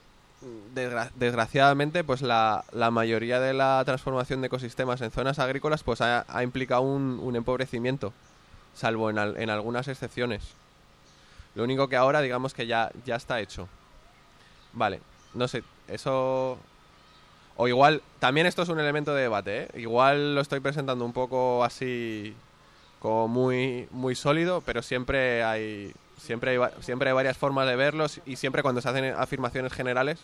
desgra- desgraciadamente, pues la, la mayoría de la transformación de ecosistemas en zonas agrícolas pues ha, implicado un, empobrecimiento, salvo en, en algunas excepciones. Lo único que ahora, digamos que ya, ya está hecho. Vale, no sé, eso... O igual, también esto es un elemento de debate, ¿eh? Igual lo estoy presentando un poco así como muy muy sólido, pero siempre hay siempre hay, siempre hay varias formas de verlos y siempre cuando se hacen afirmaciones generales,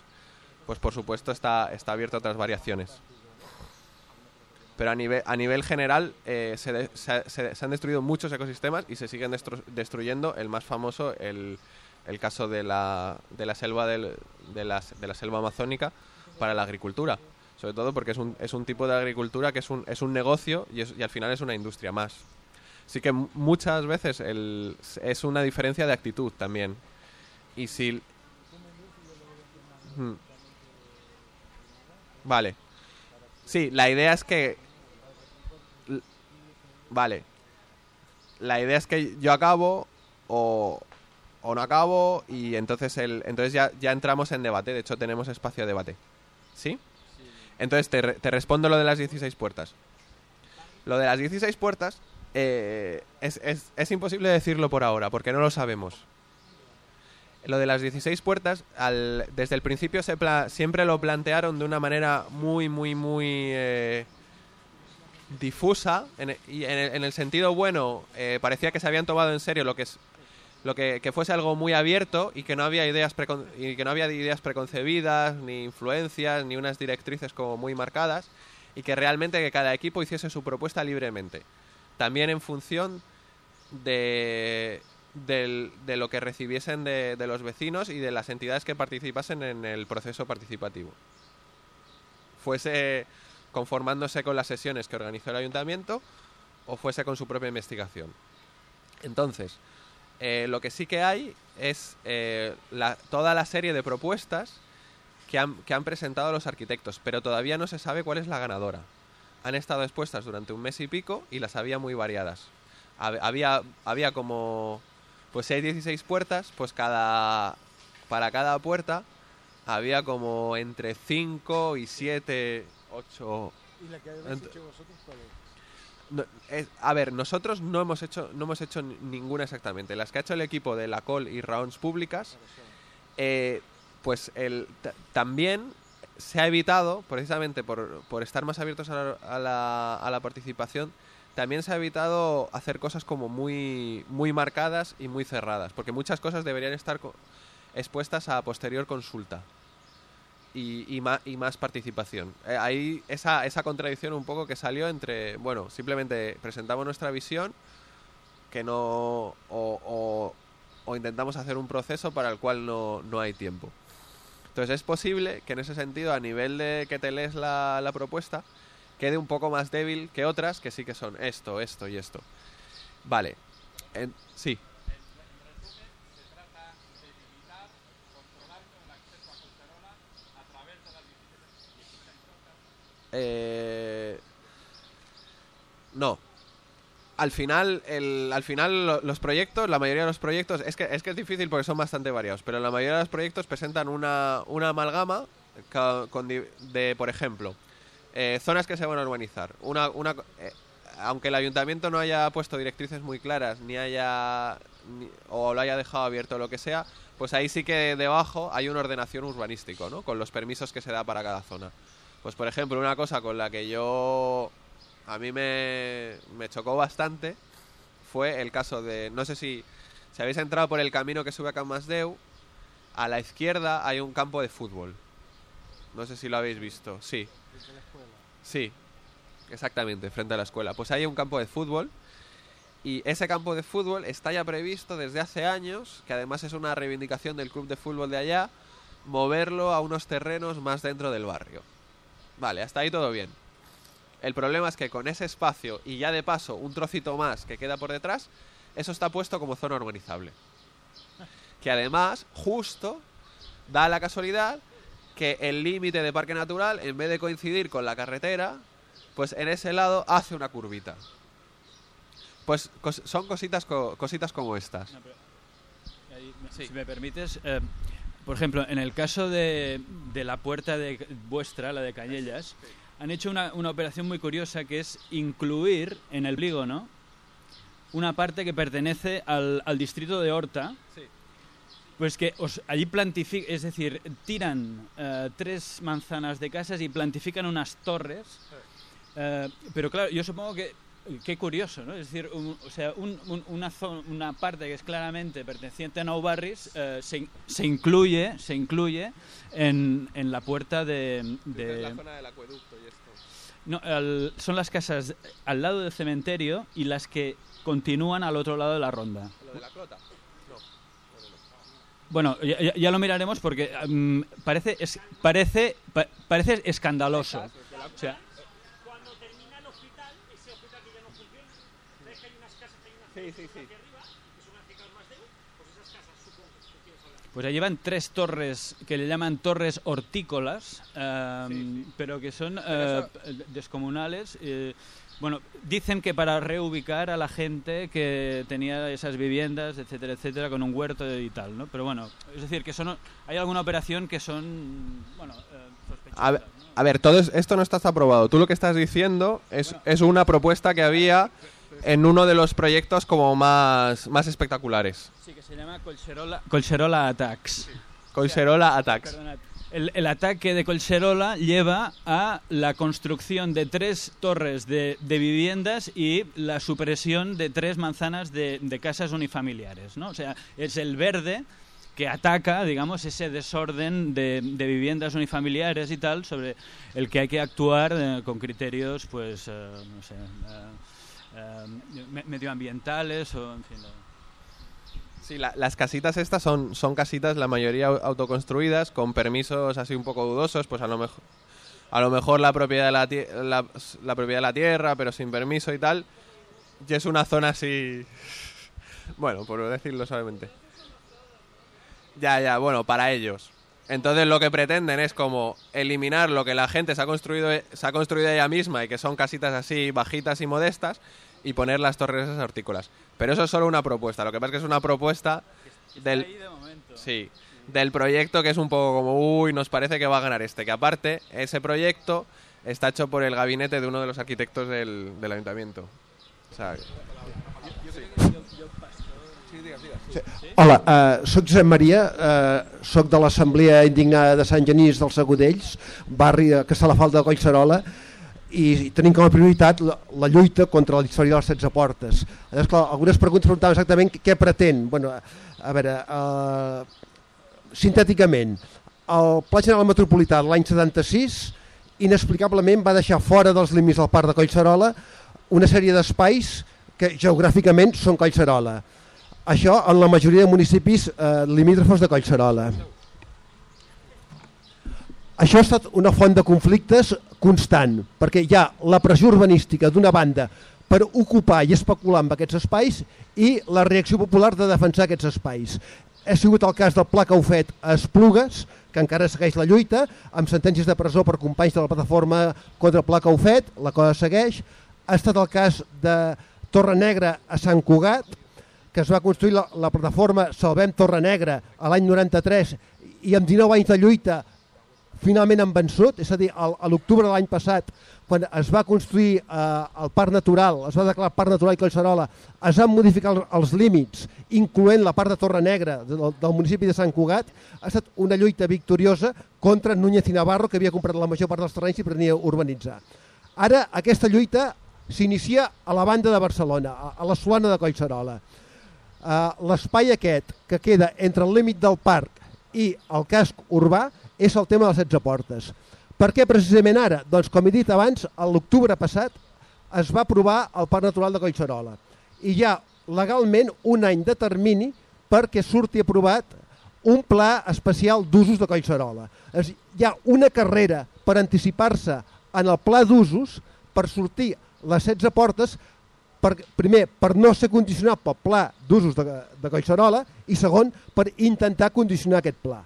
pues por supuesto está está abierto a otras variaciones. Pero a nivel a nivel general eh, se, de- se- han destruido muchos ecosistemas y se siguen destru- destruyendo. El más famoso, el, el caso de la, de la selva del- de, la, de la selva amazónica para la agricultura. Sobre todo porque es un, es un tipo de agricultura que es un, es un negocio y, al final es una industria más. Así que mu- muchas veces es una diferencia de actitud también. Y si... Hmm. Vale. Sí, la idea es que... Vale. La idea es que yo acabo o, o no acabo y entonces el entonces ya, ya entramos en debate. De hecho, tenemos espacio de debate. ¿Sí? Entonces te, te respondo lo de las 16 puertas. Lo de las 16 puertas eh, es, es- es imposible decirlo por ahora, porque no lo sabemos. Lo de las 16 puertas, al- desde el principio se pla- siempre lo plantearon de una manera muy, muy, muy eh, difusa. En, e- y en el, en el sentido bueno, eh, parecía que se habían tomado en serio lo que es lo que, que fuese algo muy abierto y que no había ideas y que no había ideas preconcebidas ni influencias ni unas directrices como muy marcadas y que realmente que cada equipo hiciese su propuesta libremente. También en función de, del- de lo que recibiesen de los vecinos y de las entidades que participasen en el proceso participativo. Fuese conformándose con las sesiones que organizó el ayuntamiento o fuese con su propia investigación. Entonces, eh, lo que sí que hay es eh, toda la serie de propuestas que han, que han presentado los arquitectos, pero todavía no se sabe cuál es la ganadora. Han estado expuestas durante un mes y pico y las había muy variadas. Hab- Había, había como, pues hay 16 puertas, pues cada, para cada puerta había como entre 5 y 7, 8... ¿Y la que habéis hecho vosotros cuál es? No, es- a ver, nosotros no hemos hecho no hemos hecho ni- ninguna exactamente. Las que ha hecho el equipo de la Col y Rounds Públicas, eh, pues el, ta- también se ha evitado, precisamente por, por estar más abiertos a la, a, la, a la participación, también se ha evitado hacer cosas como muy, muy marcadas y muy cerradas, porque muchas cosas deberían estar co- expuestas a posterior consulta y, y, ma- y más participación. Eh, ahí esa, esa contradicción un poco que salió entre, bueno, simplemente presentamos nuestra visión, que no, o, o- o intentamos hacer un proceso para el cual no, no hay tiempo. Entonces es posible que en ese sentido, a nivel de que te lees la, la propuesta, quede un poco más débil que otras que sí que son esto, esto y esto. Vale. En- sí. Eh, no. Al final, el, al final lo- los proyectos, la mayoría de los proyectos, es que, es que es difícil porque son bastante variados, pero la mayoría de los proyectos presentan una, una amalgama con de, por ejemplo, eh, zonas que se van a urbanizar. Una, una, eh, aunque el ayuntamiento no haya puesto directrices muy claras, ni haya o lo haya dejado abierto o lo que sea, pues ahí sí que debajo hay una ordenación urbanístico, ¿no? Con los permisos que se da para cada zona. Pues por ejemplo, una cosa con la que yo a mí me, me chocó bastante fue el caso de, no sé si, si habéis entrado por el camino que sube a Can Masdeu, a la izquierda hay un campo de fútbol. No sé si lo habéis visto, sí. Sí, exactamente, frente a la escuela. Pues hay un campo de fútbol y ese campo de fútbol está ya previsto desde hace años, que además es una reivindicación del club de fútbol de allá, moverlo a unos terrenos más dentro del barrio. Vale, hasta ahí todo bien. El problema es que con ese espacio y ya de paso un trocito más que queda por detrás, eso está puesto como zona urbanizable. Que además, justo, da la casualidad que el límite de parque natural, en vez de coincidir con la carretera, pues en ese lado hace una curvita. Pues cos- son cositas, co- cositas como estas. No, pero ahí, Sí. Si me permites, eh, por ejemplo, en el caso de, de la puerta de vuestra, la de Cañellas, han hecho una, una operación muy curiosa que es incluir en el polígono una parte que pertenece al, al distrito de Horta. Sí. Pues que os, allí plantifican, es decir, tiran eh, tres manzanas de casas y plantifican unas torres. Eh, pero claro, yo supongo que qué curioso, ¿no? Es decir, un- o sea, un- un- una, zo- una parte que es claramente perteneciente a Nou Barris eh, se, se incluye, se incluye en, en la puerta de, de- zona del acueducto y esto. no, al- son las casas al lado del cementerio y las que continúan al otro lado de la ronda. ¿Lo de la clota? No. Bueno, ya, ya- lo miraremos porque mm, parece es, parece pa- parece escandaloso. O sea, Cuando termina el hospital, ese hospital que ya no funciona, ves que hay unas casas, hay unas Sí, sí, sí. pues allí van tres torres que le llaman torres hortícolas, eh, Sí, pero que son Pero eh, descomunales. bueno, dicen que para reubicar a la gente que tenía esas viviendas, etcétera, etcétera, con un huerto y tal, ¿no? Pero bueno, es decir, que son hay alguna operación que son, bueno, eh, sospechosas, A ver, ¿no? a ver, todo es- esto no está aprobado. Tú lo que estás diciendo es, es una propuesta que había en uno de los proyectos como más, más espectaculares. Sí, que se llama Colcherola, Colcherola Attacks. Colserola Attacks. Perdonad. El, el ataque de Colcherola lleva a la construcción de tres torres de, de viviendas y la supresión de tres manzanas de, de casas unifamiliares. ¿no? O sea, es el verde que ataca, digamos, ese desorden de, de viviendas unifamiliares y tal, sobre el que hay que actuar eh, con criterios, pues, eh, no sé, eh, me- medioambientales o, en fin. Sí, la- las casitas estas son, son casitas, la mayoría au- autoconstruidas, con permisos así un poco dudosos, pues a lo mejor, a lo mejor la propiedad de la, la propiedad de la tierra, pero sin permiso y tal. Y es una zona así, bueno, por decirlo suavemente. Ya, ya, bueno, para ellos. Entonces lo que pretenden es como eliminar lo que la gente se ha construido, se ha construido ella misma y que son casitas así bajitas y modestas y poner las torres esas hortícolas. Pero eso es solo una propuesta. Lo que pasa es que es una propuesta del, sí, del proyecto que es un poco como, uy, nos parece que va a ganar este. Que aparte, ese proyecto está hecho por el gabinete de uno de los arquitectos del, del ayuntamiento. O sea, Hola, uh, sóc Josep Maria, uh, sóc de l'Assemblea Indignada de Sant Genís dels Agudells, barri eh, que està de Collserola, i tenim com a prioritat la, la lluita contra la història de les 16 portes. Llavors, clar, algunes preguntes preguntaven exactament què, pretén. Bueno, a veure, uh, sintèticament, el Pla General Metropolità de l'any 76 inexplicablement va deixar fora dels límits del Parc de Collserola una sèrie d'espais que geogràficament són Collserola. Això en la majoria de municipis eh, limítrofes de Collserola. Això ha estat una font de conflictes constant, perquè hi ha la pressió urbanística d'una banda per ocupar i especular amb aquests espais i la reacció popular de defensar aquests espais. Ha sigut el cas del Pla que heu fet a Esplugues, que encara segueix la lluita, amb sentències de presó per companys de la plataforma contra el Pla que heu fet, la cosa segueix. Ha estat el cas de Torre Negra a Sant Cugat, que es va construir la, la plataforma Salvem Torre Negra a l'any 93 i amb 19 anys de lluita finalment han vençut, és a dir, a l'octubre de l'any passat, quan es va construir eh, el Parc Natural, es va declarar Parc Natural i Collserola, es van modificar el- els límits, incloent la part de Torre Negra del, del municipi de Sant Cugat, ha estat una lluita victoriosa contra Núñez i Navarro, que havia comprat la major part dels terrenys i pretenia urbanitzar. Ara aquesta lluita s'inicia a la banda de Barcelona, a, a la Solana de Collserola. Uh, L'espai aquest que queda entre el límit del parc i el casc urbà és el tema de les 16 portes. Per què precisament ara? Doncs com he dit abans, a l'octubre passat es va aprovar el Parc Natural de Collserola i hi ha legalment un any de termini perquè surti aprovat un pla especial d'usos de Collserola. És, hi ha una carrera per anticipar-se en el pla d'usos per sortir les 16 portes per, primer, per no ser condicionat pel pla d'usos de, de Collserola i segon, per intentar condicionar aquest pla.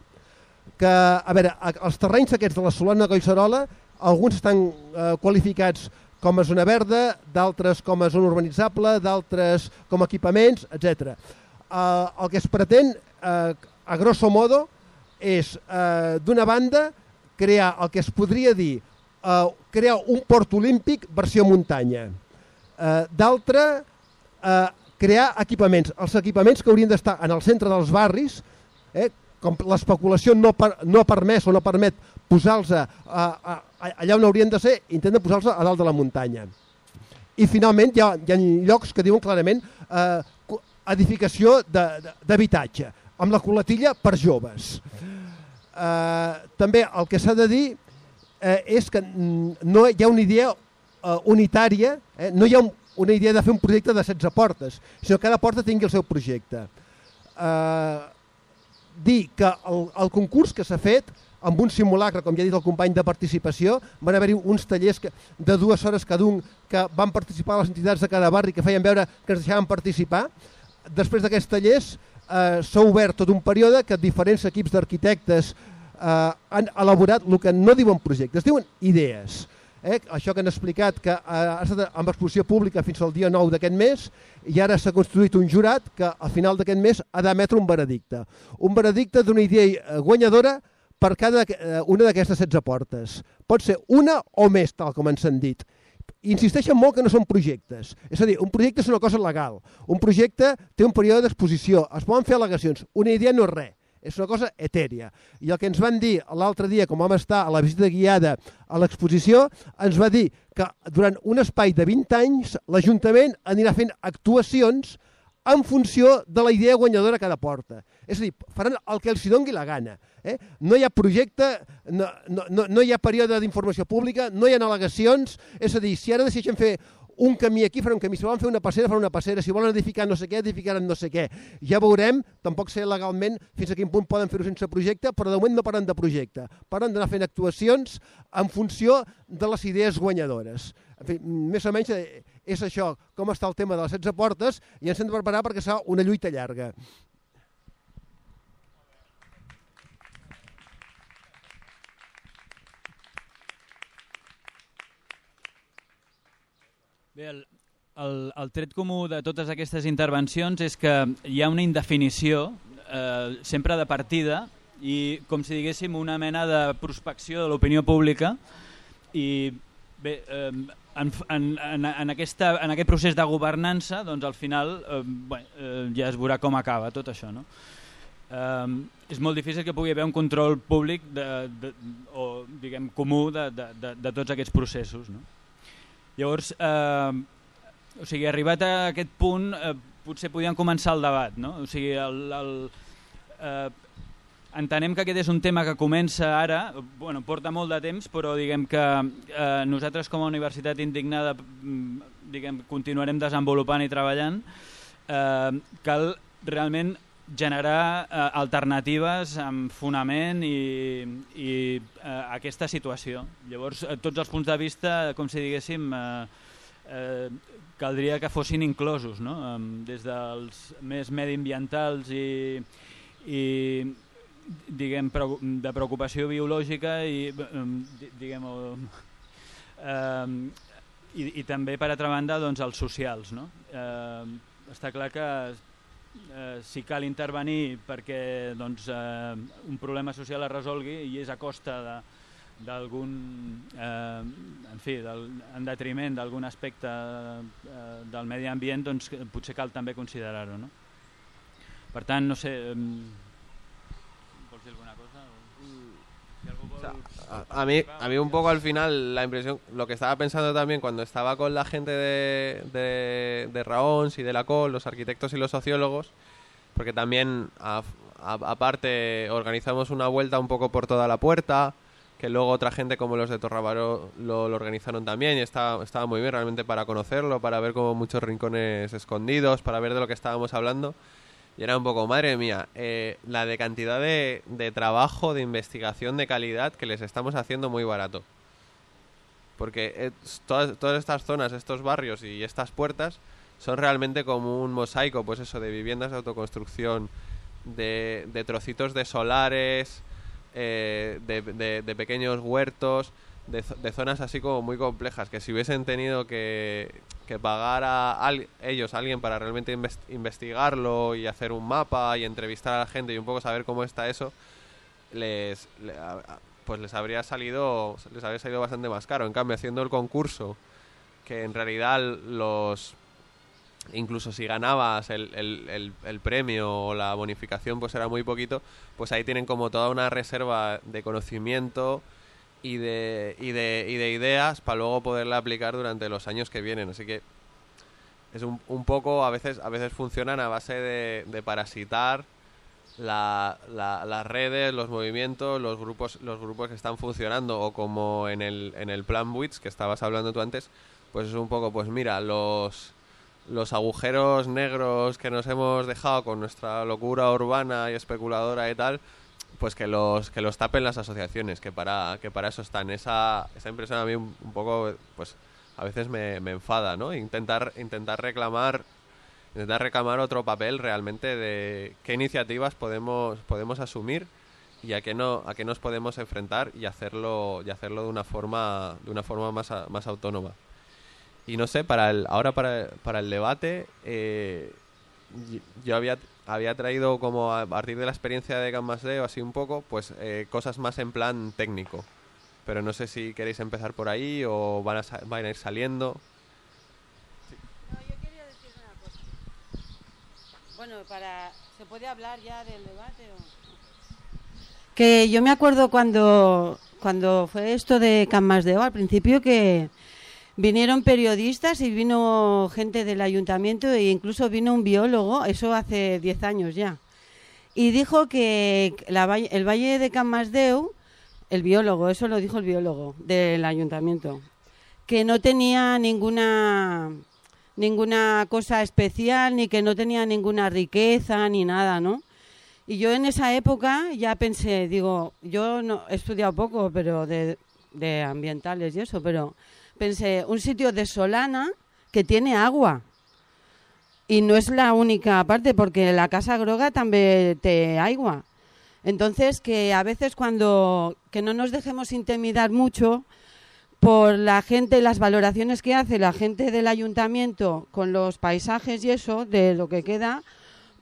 Que, a veure, els terrenys aquests de la Solana de Collserola, alguns estan eh, qualificats com a zona verda, d'altres com a zona urbanitzable, d'altres com a equipaments, etc. Eh, el que es pretén, eh, a grosso modo, és, eh, d'una banda, crear el que es podria dir, eh, crear un port olímpic versió muntanya. Eh, D'altra, eh, crear equipaments. Els equipaments que haurien d'estar en el centre dels barris, eh, com l'especulació no, per, no ha permès o no permet posar-los allà on haurien de ser, intenten posar-los a dalt de la muntanya. I finalment hi ha, hi ha llocs que diuen clarament eh, edificació d'habitatge, amb la coletilla per joves. Eh, també el que s'ha de dir eh, és que no hi ha una idea eh, unitària, eh, no hi ha un, una idea de fer un projecte de 16 portes, sinó que cada porta tingui el seu projecte. Eh, dir que el, el concurs que s'ha fet amb un simulacre, com ja ha dit el company de participació, van haver-hi uns tallers que, de dues hores cada un que van participar les entitats de cada barri que feien veure que ens deixaven participar. Després d'aquests tallers eh, s'ha obert tot un període que diferents equips d'arquitectes eh, han elaborat el que no diuen projectes, diuen idees. Eh? Això que han explicat que eh, ha estat amb exposició pública fins al dia 9 d'aquest mes i ara s'ha construït un jurat que al final d'aquest mes ha d'emetre un veredicte. Un veredicte d'una idea eh, guanyadora per cada eh, una d'aquestes 16 portes. Pot ser una o més, tal com ens han dit. Insisteixen molt que no són projectes. És a dir, un projecte és una cosa legal. Un projecte té un període d'exposició, es poden fer al·legacions. Una idea no és res, és una cosa etèria. I el que ens van dir l'altre dia, com vam estar a la visita guiada a l'exposició, ens va dir que durant un espai de 20 anys l'Ajuntament anirà fent actuacions en funció de la idea guanyadora cada porta. És a dir, faran el que els hi dongui la gana. Eh? No hi ha projecte, no, no, no hi ha període d'informació pública, no hi ha al·legacions, és a dir, si ara decideixen fer un camí aquí, faran un camí, si volen fer una passera, faran una passera, si volen edificar no sé què, edificaran no sé què. Ja veurem, tampoc sé legalment fins a quin punt poden fer-ho sense projecte, però de moment no parlen de projecte. Parlen d'anar fent actuacions en funció de les idees guanyadores. En fi, més o menys eh, és això, com està el tema de les 16 portes, i ens hem de preparar perquè serà una lluita llarga. Bé, el, el, el tret comú de totes aquestes intervencions és que hi ha una indefinició eh, sempre de partida i com si diguéssim una mena de prospecció de l'opinió pública i bé, eh, en, en, en, en, aquesta, en aquest procés de governança doncs al final eh, bé, eh, ja es veurà com acaba tot això. No? Eh, és molt difícil que pugui haver un control públic de, de, o diguem comú de, de, de, de tots aquests processos. No? Llavors, eh, o sigui, arribat a aquest punt, eh, potser podíem començar el debat, no? O sigui, el, el, eh, entenem que aquest és un tema que comença ara, bueno, porta molt de temps, però diguem que eh, nosaltres com a Universitat Indignada mm, diguem, continuarem desenvolupant i treballant. Eh, cal realment generar eh, alternatives amb fonament i, i eh, aquesta situació. Llavors, eh, tots els punts de vista, com si diguéssim, eh, eh, caldria que fossin inclosos, no? des dels més mediambientals i, i diguem, de preocupació biològica i diguem, eh, i, i també per altra banda doncs, els socials. No? Eh, està clar que eh, si cal intervenir perquè doncs, eh, un problema social es resolgui i és a costa d'algun, eh, en fi, del, en detriment d'algun aspecte eh, del medi ambient, doncs potser cal també considerar-ho. No? Per tant, no sé, eh, a, mí, a mí un poco al final la impresión, lo que estaba pensando también cuando estaba con la gente de, de, Raons y de la COL, los arquitectos y los sociólogos, porque también aparte organizamos una vuelta un poco por toda la puerta, que luego otra gente como los de Torrabaró lo, lo organizaron también y estaba, estaba muy bien realmente para conocerlo, para ver como muchos rincones escondidos, para ver de lo que estábamos hablando. Y era un poco, madre mía, eh, la de cantidad de, de trabajo, de investigación de calidad que les estamos haciendo muy barato. Porque es- todas, todas estas zonas, estos barrios y estas puertas son realmente como un mosaico, pues eso, de viviendas de autoconstrucción, de, de trocitos de solares, eh, de, de- de pequeños huertos, de zonas así como muy complejas, que si hubiesen tenido que, que pagar a ellos, a alguien, para realmente inves- investigarlo y hacer un mapa y entrevistar a la gente y un poco saber cómo está eso, les, pues les habría salido les habría salido bastante más caro. En cambio, haciendo el concurso, que en realidad los incluso si ganabas el, el- el- el premio o la bonificación pues era muy poquito, pues ahí tienen como toda una reserva de conocimiento y de, y de, y de ideas para luego poderla aplicar durante los años que vienen. Así que es un, un poco, a veces, a veces funcionan a base de, de parasitar la- la- las redes, los movimientos, los grupos, los grupos que están funcionando, o como en el, en el plan WITS que estabas hablando tú antes, pues es un poco, pues mira, los, los agujeros negros que nos hemos dejado con nuestra locura urbana y especuladora y tal, pues que los que los tapen las asociaciones, que para que para eso están. Esa, esa impresión a mí un, poco, pues a veces me, me enfada, ¿no? Intentar intentar reclamar intentar reclamar otro papel realmente de qué iniciativas podemos podemos asumir y a qué no a qué nos podemos enfrentar y hacerlo y hacerlo de una forma de una forma más a- más autónoma. Y no sé, para el, ahora para, para el debate, eh, yo había, había traído como a partir de la experiencia de Gammasdeo, así un poco, pues eh, cosas más en plan técnico. Pero no sé si queréis empezar por ahí o van a, sa- van a ir saliendo. No, yo quería decir una cosa. Bueno, para ¿se puede hablar ya del debate o? Que yo me acuerdo cuando cuando fue esto de Masdeo al principio que vinieron periodistas y vino gente del ayuntamiento e incluso vino un biólogo, eso hace 10 años ya. y dijo que el valle de Can Masdeu, el biólogo, eso lo dijo el biólogo del ayuntamiento, que no tenía ninguna ninguna cosa especial ni que no tenía ninguna riqueza ni nada, ¿no? Y yo en esa época ya pensé, digo, yo no he estudiado poco, pero de, de ambientales y eso, pero pensé, un sitio de Solana que tiene agua. Y no es la única parte, porque la Casa Groga también te agua. Entonces, que a veces cuando, que no nos dejemos intimidar mucho por la gente, las valoraciones que hace la gente del ayuntamiento con los paisajes y eso, de lo que queda,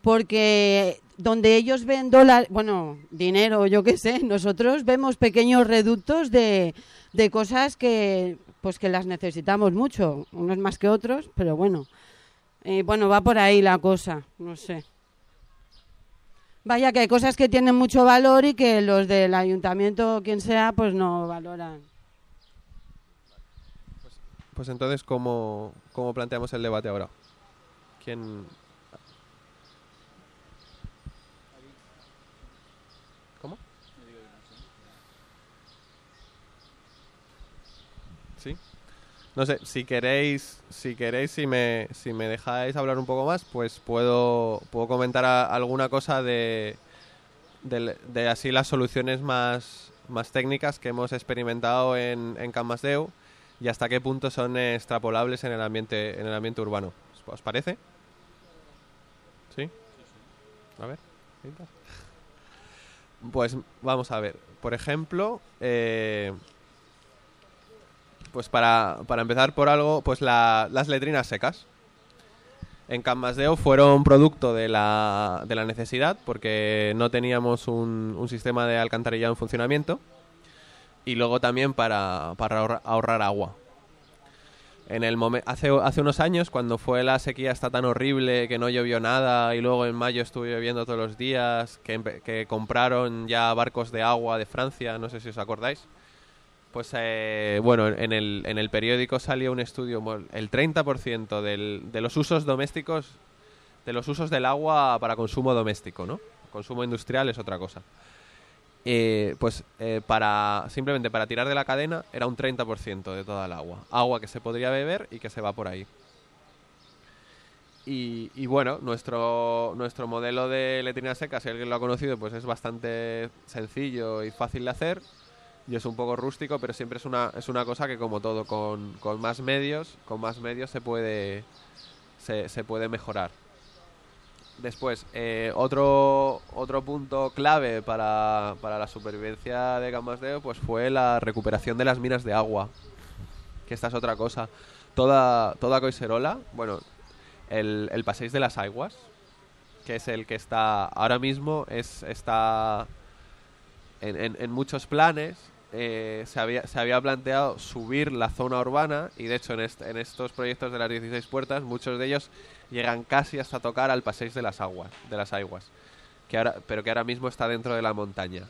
porque donde ellos ven dólar, bueno, dinero, yo qué sé, nosotros vemos pequeños reductos de, de cosas que pues que las necesitamos mucho, unos más que otros, pero bueno. Eh, bueno, va por ahí la cosa, no sé. Vaya que hay cosas que tienen mucho valor y que los del ayuntamiento, quien sea, pues no valoran. Pues entonces, ¿cómo, cómo planteamos el debate ahora? ¿Quién...? ¿Cómo? ¿Sí? No sé, si queréis, si queréis, si me, si me dejáis hablar un poco más, pues puedo, puedo comentar a- alguna cosa de, de así las soluciones más, más técnicas que hemos experimentado en, en Can Masdeu y hasta qué punto son extrapolables en el ambiente, en el ambiente urbano. ¿Os- ¿Os parece? ¿Sí? A ver. Pues vamos a ver. Por ejemplo, eh, pues para, para empezar por algo, pues la- las letrinas secas. En Can Masdeu fueron producto de la, de la necesidad porque no teníamos un, un sistema de alcantarillado en funcionamiento y luego también para, para ahorra- ahorrar agua. En el hace, hace unos años, cuando fue la sequía esta tan horrible que no llovió nada y luego en mayo estuvo lloviendo todos los días, que, que compraron ya barcos de agua de Francia, no sé si os acordáis. Pues eh, bueno, en el, en el periódico salió un estudio, el 30% del, de los usos domésticos, de los usos del agua para consumo doméstico, ¿no? Consumo industrial es otra cosa. Eh, pues eh, para simplemente para tirar de la cadena era un 30% de toda el agua. Agua que se podría beber y que se va por ahí. Y, y bueno, nuestro, nuestro modelo de letrina seca, si alguien lo ha conocido, pues es bastante sencillo y fácil de hacer. Y es un poco rústico, pero siempre es una, es una cosa que como todo, con, con más medios, con más medios se puede, se, se puede mejorar. Después, eh, otro, otro punto clave para, para la supervivencia de Gamasdeo pues fue la recuperación de las minas de agua. Que esta es otra cosa. Toda, toda Coiserola, bueno, el, el Passeig de las Aguas, que es el que está ahora mismo, es, está en- en muchos planes. Eh, se, había, se había planteado subir la zona urbana y de hecho en, est- en estos proyectos de las 16 puertas muchos de ellos llegan casi hasta tocar al Passeig de las Aguas, de las Aguas que ahora, pero que ahora mismo está dentro de la montaña.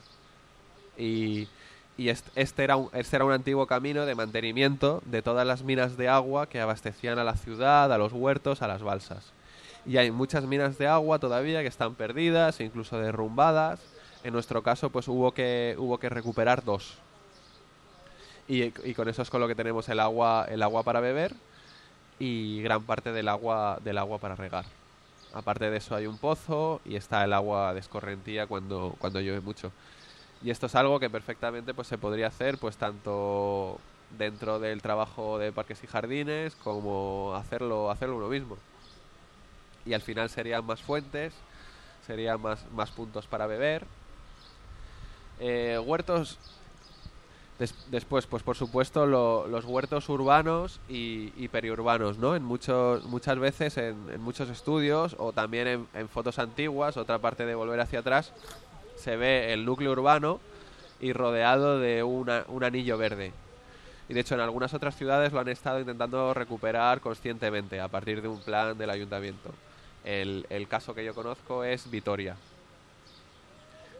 Y, y est- este, era un, este era un antiguo camino de mantenimiento de todas las minas de agua que abastecían a la ciudad, a los huertos, a las balsas. Y hay muchas minas de agua todavía que están perdidas, incluso derrumbadas. En nuestro caso, pues hubo que, hubo que recuperar dos. Y, con eso es con lo que tenemos el agua, el agua para beber y gran parte del agua, del agua para regar. Aparte de eso hay un pozo y está el agua de escorrentía cuando, cuando llueve mucho. Y esto es algo que perfectamente pues, se podría hacer pues tanto dentro del trabajo de parques y jardines como hacerlo, hacerlo uno mismo. Y al final serían más fuentes, serían más, más puntos para beber. Eh, huertos Des- después, pues por supuesto, lo- los huertos urbanos y, y periurbanos, ¿no? En muchos, muchas veces en, muchos estudios o también en, en fotos antiguas, otra parte de volver hacia atrás, se ve el núcleo urbano y rodeado de un anillo verde. Y de hecho en algunas otras ciudades lo han estado intentando recuperar conscientemente a partir de un plan del ayuntamiento. El, el caso que yo conozco es Vitoria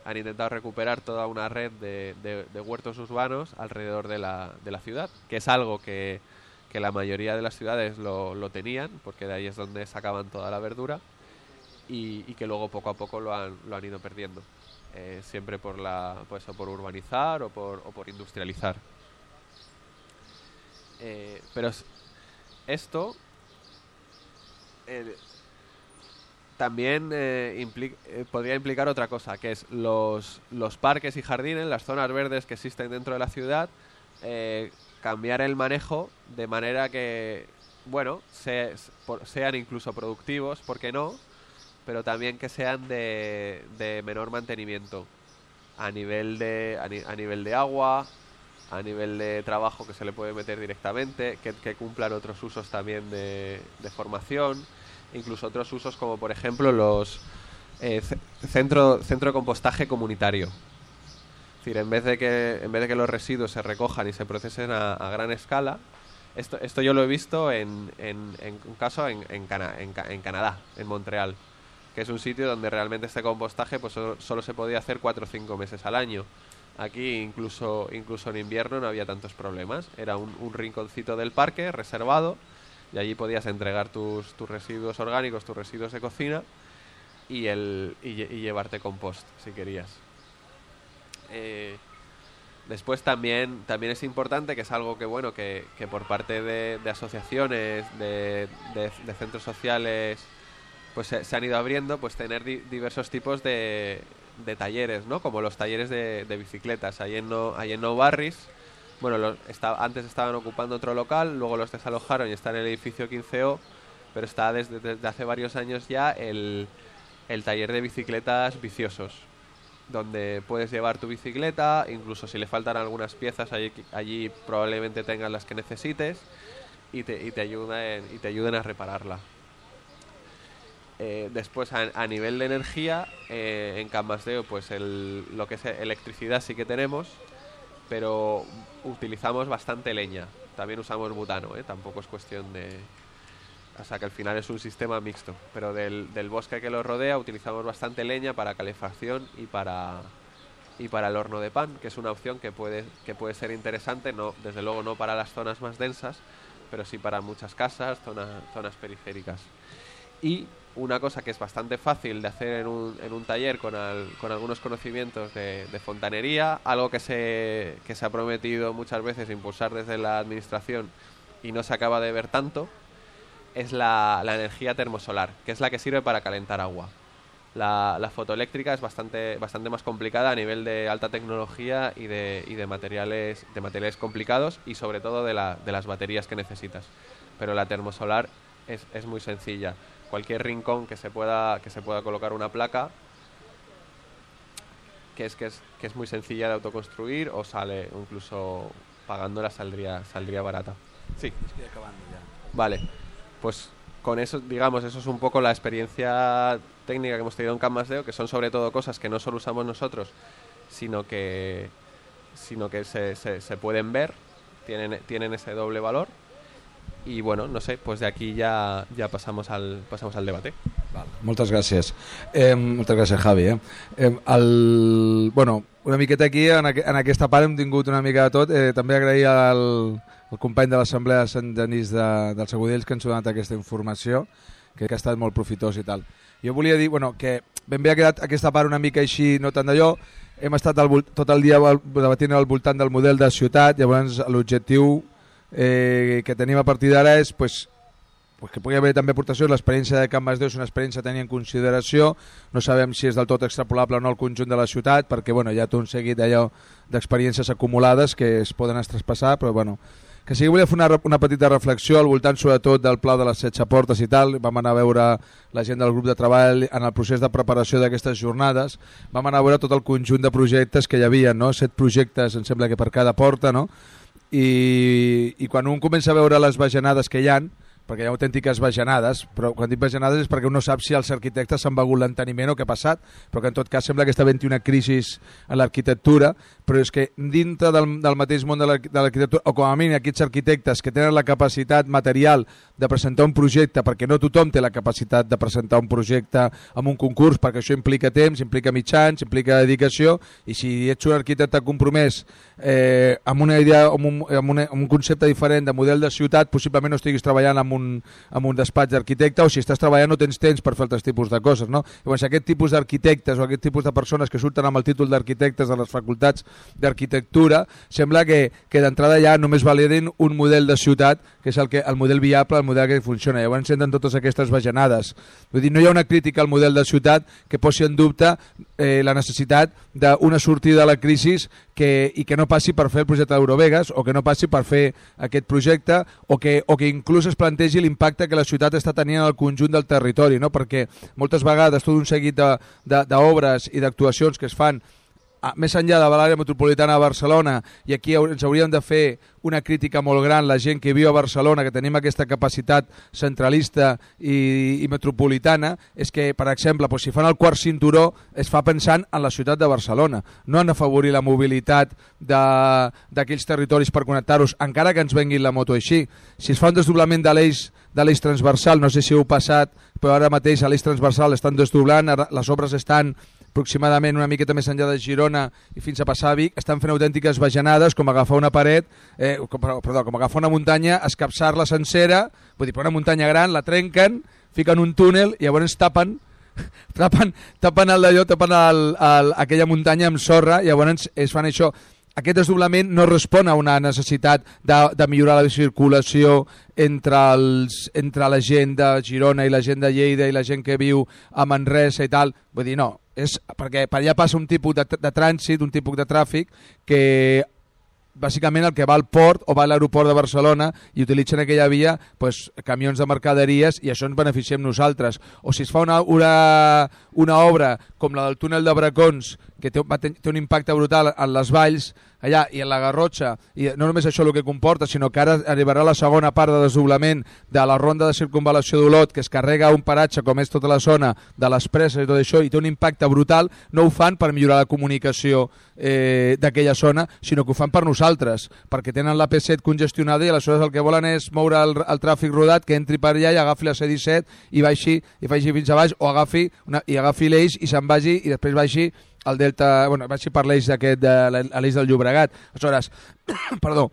han intentado recuperar toda una red de, de- huertos urbanos alrededor de la, de la ciudad, que es algo que, que la mayoría de las ciudades lo, lo tenían, porque de ahí es donde sacaban toda la verdura. y, que luego poco a poco lo han, lo han ido perdiendo. Eh, siempre por, la, pues, o por urbanizar o por, o por industrializar. Eh, pero esto también eh, eh, podría implicar otra cosa, que es los, los parques y jardines, las zonas verdes que existen dentro de la ciudad, eh, cambiar el manejo de manera que, bueno, sean incluso productivos, ¿por qué no? Pero también que sean de, de menor mantenimiento a nivel de, a nivel de agua, a nivel de trabajo que se le puede meter directamente, que, que cumplan otros usos también de, de formación, incluso otros usos como por ejemplo los eh, ce- centro, centro de compostaje comunitario. Es decir, en vez de que, en vez de que los residuos se recojan y se procesen a, gran escala, esto, esto yo lo he visto en, en, un caso en, en, Cana- en Ca- en Canadá, en Montreal, que es un sitio donde realmente este compostaje pues solo, solo se podía hacer 4 o 5 meses al año. Aquí incluso, incluso en invierno no había tantos problemas. Era un, un rinconcito del parque reservado y allí podías entregar tus, tus residuos orgánicos, tus residuos de cocina y, el, y, lle- y llevarte compost si querías. Eh, después también, también es importante, que es algo que bueno que, que por parte de, asociaciones, de, de- centros sociales, pues se, han ido abriendo, pues tener di- diversos tipos de, talleres, ¿no? Como los talleres de, bicicletas. Ahí en No, bueno, los, antes estaban ocupando otro local, luego los desalojaron y está en el edificio 15O, pero está desde, hace varios años ya el, taller de bicicletas viciosos, donde puedes llevar tu bicicleta, incluso si le faltan algunas piezas, allí, probablemente tengas las que necesites y te, ayuden, a repararla. Eh, después, a, nivel de energía, eh, en Canmasdeo, pues el, lo que es electricidad sí que tenemos, pero utilizamos bastante leña. También usamos butano, ¿eh? tampoco es cuestión de... O sea que al final es un sistema mixto, pero del, bosque que lo rodea utilizamos bastante leña para calefacción y para, y para el horno de pan, que es una opción que puede, que puede ser interesante, no, desde luego no para las zonas más densas, pero sí para muchas casas, zonas, zonas periféricas. Y una cosa que es bastante fácil de hacer en un, en un taller con, al- con algunos conocimientos de, de fontanería, algo que se, que se ha prometido muchas veces impulsar desde la administración y no se acaba de ver tanto, es la, la energía termosolar, que es la que sirve para calentar agua. La, la fotoeléctrica es bastante, bastante más complicada a nivel de alta tecnología y de, y de, materiales, de materiales complicados y sobre todo de, la- de las baterías que necesitas. Pero la termosolar es, es muy sencilla. Cualquier rincón que se pueda, que se pueda colocar una placa, que es, que, es, que es muy sencilla de autoconstruir o sale, incluso pagándola saldría, saldría barata. Sí. Vale, pues con eso, digamos, eso es un poco la experiencia técnica que hemos tenido en Canmasdeo, que son sobre todo cosas que no solo usamos nosotros, sino que, sino que se, se, se pueden ver, tienen, tienen ese doble valor. Y bueno, no sé, pues de aquí ya, ya pasamos, al, pasamos al debate. Val, moltes gràcies. Eh, moltes gràcies, Javi. Eh? Eh, el, bueno, una miqueta aquí, en, aqu en aquesta part hem tingut una mica de tot. Eh, també agrair al, al company de l'Assemblea de Sant Genís de, dels Agudells que ens ha donat aquesta informació, que, que ha estat molt profitós i tal. Jo volia dir bueno, que ben bé ha quedat aquesta part una mica així, no tant d'allò, hem estat tot el dia debatint al voltant del model de ciutat, llavors l'objectiu eh, que tenim a partir d'ara és pues, pues que pugui haver també aportació l'experiència de Can Masdeu és una experiència a tenir en consideració no sabem si és del tot extrapolable o no al conjunt de la ciutat perquè bueno, hi ha tot un seguit d'allò d'experiències acumulades que es poden traspassar però bueno, que que volia fer una, una petita reflexió al voltant sobretot del pla de les setze portes i tal, vam anar a veure la gent del grup de treball en el procés de preparació d'aquestes jornades, vam anar a veure tot el conjunt de projectes que hi havia, no? set projectes em sembla que per cada porta, no? I, i quan un comença a veure les bajanades que hi han, perquè hi ha autèntiques bajanades, però quan dic bajanades és perquè un no sap si els arquitectes s'han begut l'enteniment o què ha passat, però que en tot cas sembla que està havent una crisi en l'arquitectura, però és que dintre del, del mateix món de l'arqui- de l'arquitectura, o com a mínim aquests arquitectes que tenen la capacitat material de presentar un projecte, perquè no tothom té la capacitat de presentar un projecte amb un concurs, perquè això implica temps, implica mitjans, implica dedicació, i si ets un arquitecte compromès eh, amb una idea, amb un, amb, una, amb un concepte diferent de model de ciutat, possiblement no estiguis treballant amb un, amb un despatx d'arquitecte, o si estàs treballant no tens temps per fer altres tipus de coses. No? Llavors, aquest tipus d'arquitectes o aquest tipus de persones que surten amb el títol d'arquitectes de les facultats d'arquitectura, sembla que, que d'entrada ja només validen un model de ciutat, que és el, que, el model viable, el model que funciona. Llavors senten totes aquestes bajanades. Vull dir, no hi ha una crítica al model de ciutat que posi en dubte eh, la necessitat d'una sortida de la crisi que, i que no passi per fer el projecte d'Eurovegas o que no passi per fer aquest projecte o que, o que inclús es plantegi l'impacte que la ciutat està tenint en el conjunt del territori, no? perquè moltes vegades tot un seguit d'obres i d'actuacions que es fan més enllà de l'àrea metropolitana de Barcelona, i aquí ens hauríem de fer una crítica molt gran, la gent que viu a Barcelona, que tenim aquesta capacitat centralista i, i metropolitana, és que, per exemple, doncs, si fan el quart cinturó, es fa pensant en la ciutat de Barcelona, no en afavorir la mobilitat d'aquells territoris per connectar-los, encara que ens venguin la moto així. Si es fa un desdoblament de l'eix de l'eix transversal, no sé si heu passat, però ara mateix a l'eix transversal estan desdoblant, ara les obres estan aproximadament una miqueta més enllà de Girona i fins a passar a Vic, estan fent autèntiques bajanades com agafar una paret, eh, com, perdó, com agafar una muntanya, escapçar-la sencera, vull dir, per una muntanya gran, la trenquen, fiquen un túnel i llavors tapen tapen, tapen el d'allò, tapen el, el, aquella muntanya amb sorra i llavors es fan això. Aquest desdoblament no respon a una necessitat de, de millorar la circulació entre, els, entre la gent de Girona i la gent de Lleida i la gent que viu a Manresa i tal. Vull dir, no, és perquè per allà passa un tipus de, de trànsit, un tipus de tràfic que bàsicament el que va al port o va a l'aeroport de Barcelona i utilitzen aquella via pues, camions de mercaderies i això ens beneficiem nosaltres. O si es fa una, una, una obra com la del túnel de Bracons, que té, va té un impacte brutal en les valls allà i en la Garrotxa, i no només això el que comporta, sinó que ara arribarà la segona part de desdoblament de la ronda de circunvalació d'Olot, que es carrega un paratge com és tota la zona de les preses i tot això, i té un impacte brutal, no ho fan per millorar la comunicació eh, d'aquella zona, sinó que ho fan per nosaltres, perquè tenen la P7 congestionada i aleshores el que volen és moure el, el tràfic rodat, que entri per allà i agafi la C-17 i baixi, i faci fins a baix, o agafi, una, i agafi l'eix i se'n vagi i després baixi el delta, bueno, per l'eix d'aquest, de, l'eix del Llobregat. Aleshores, perdó,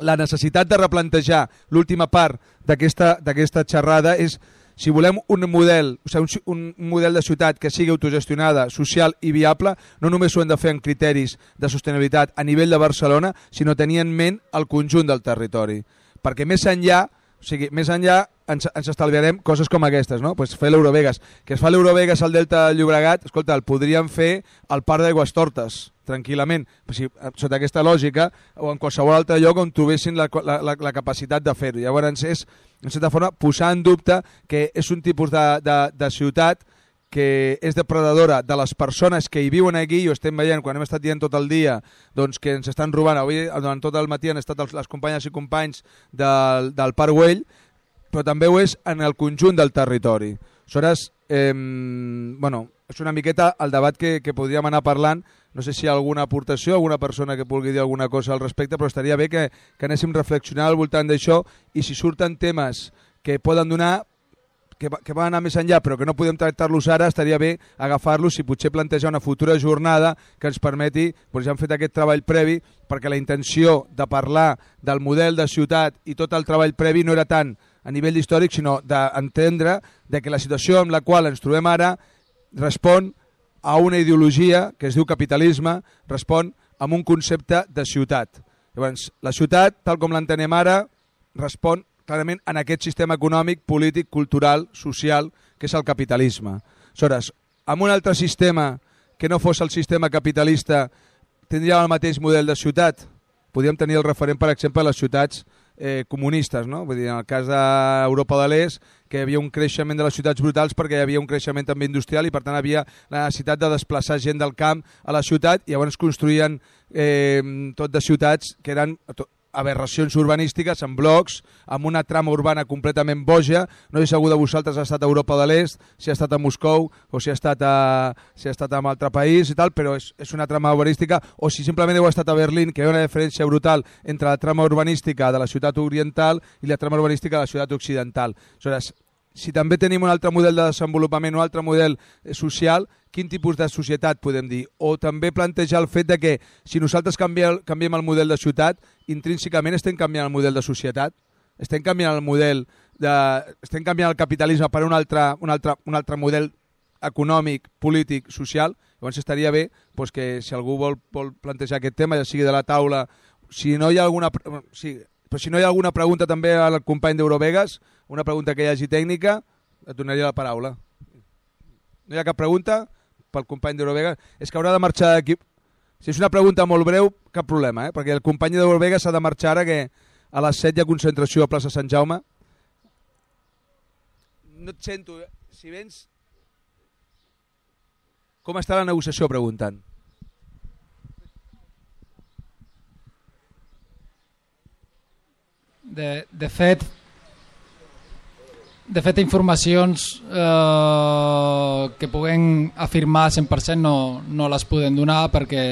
la necessitat de replantejar l'última part d'aquesta xerrada és si volem un model, o sigui, un, un model de ciutat que sigui autogestionada, social i viable, no només ho hem de fer en criteris de sostenibilitat a nivell de Barcelona, sinó tenir en ment el conjunt del territori. Perquè més enllà, o sigui, més enllà ens, ens estalviarem coses com aquestes, no? Pues fer l'Eurovegas. Que es fa l'Eurovegas al Delta del Llobregat, escolta, el podríem fer al Parc d'Aigües Tortes, tranquil·lament, Però si, eh, sota aquesta lògica, o en qualsevol altre lloc on trobessin la, la, la, la capacitat de fer-ho. Llavors és, en certa forma, posar en dubte que és un tipus de, de, de ciutat que és depredadora de les persones que hi viuen aquí, i ho estem veient quan hem estat dient tot el dia doncs, que ens estan robant, avui durant tot el matí han estat els, les companyes i companys del, del Parc Güell, però també ho és en el conjunt del territori. Aleshores, eh, bueno, és una miqueta el debat que, que podríem anar parlant, no sé si hi ha alguna aportació, alguna persona que vulgui dir alguna cosa al respecte, però estaria bé que, que anéssim reflexionant al voltant d'això i si surten temes que poden donar que, va- que van anar més enllà però que no podem tractar-los ara, estaria bé agafar-los i potser plantejar una futura jornada que ens permeti, doncs ja hem fet aquest treball previ perquè la intenció de parlar del model de ciutat i tot el treball previ no era tant a nivell històric, sinó d'entendre de que la situació en la qual ens trobem ara respon a una ideologia que es diu capitalisme, respon amb un concepte de ciutat. Llavors, la ciutat, tal com l'entenem ara, respon clarament en aquest sistema econòmic, polític, cultural, social, que és el capitalisme. Aleshores, amb un altre sistema que no fos el sistema capitalista, tindríem el mateix model de ciutat? Podríem tenir el referent, per exemple, a les ciutats eh, comunistes, no? Vull dir, en el cas d'Europa de l'Est, que hi havia un creixement de les ciutats brutals perquè hi havia un creixement també industrial i per tant havia la necessitat de desplaçar gent del camp a la ciutat i llavors construïen eh, tot de ciutats que eren to- aberracions urbanístiques, en blocs, amb una trama urbana completament boja. No sé si algú de vosaltres ha estat a Europa de l'Est, si ha estat a Moscou o si ha estat a, si ha estat a un altre país i tal, però és, és una trama urbanística, o si simplement heu estat a Berlín, que hi ha una diferència brutal entre la trama urbanística de la ciutat oriental i la trama urbanística de la ciutat occidental. Aleshores, si també tenim un altre model de desenvolupament, un altre model eh, social, quin tipus de societat podem dir? O també plantejar el fet de que si nosaltres canviem, canviem el model de ciutat, intrínsecament estem canviant el model de societat? Estem canviant el model de, estem canviant el capitalisme per un altre, un altre, un altre model econòmic, polític, social? Llavors estaria bé doncs, que si algú vol, vol plantejar aquest tema, ja sigui de la taula, si no hi ha alguna, sí, però si no hi ha alguna pregunta també al company d'Eurovegas, una pregunta que hi hagi tècnica, et donaria la paraula. No hi ha cap pregunta pel company d'Eurovegas? És que haurà de marxar d'aquí. Si és una pregunta molt breu, cap problema, eh? perquè el company d'Eurovegas s'ha de marxar ara que a les 7 hi ha concentració a plaça Sant Jaume. No et sento. eh? Si vens... Com està la negociació, preguntant? De, de fet, de fet, informacions eh, que puguem afirmar 100% no, no les podem donar perquè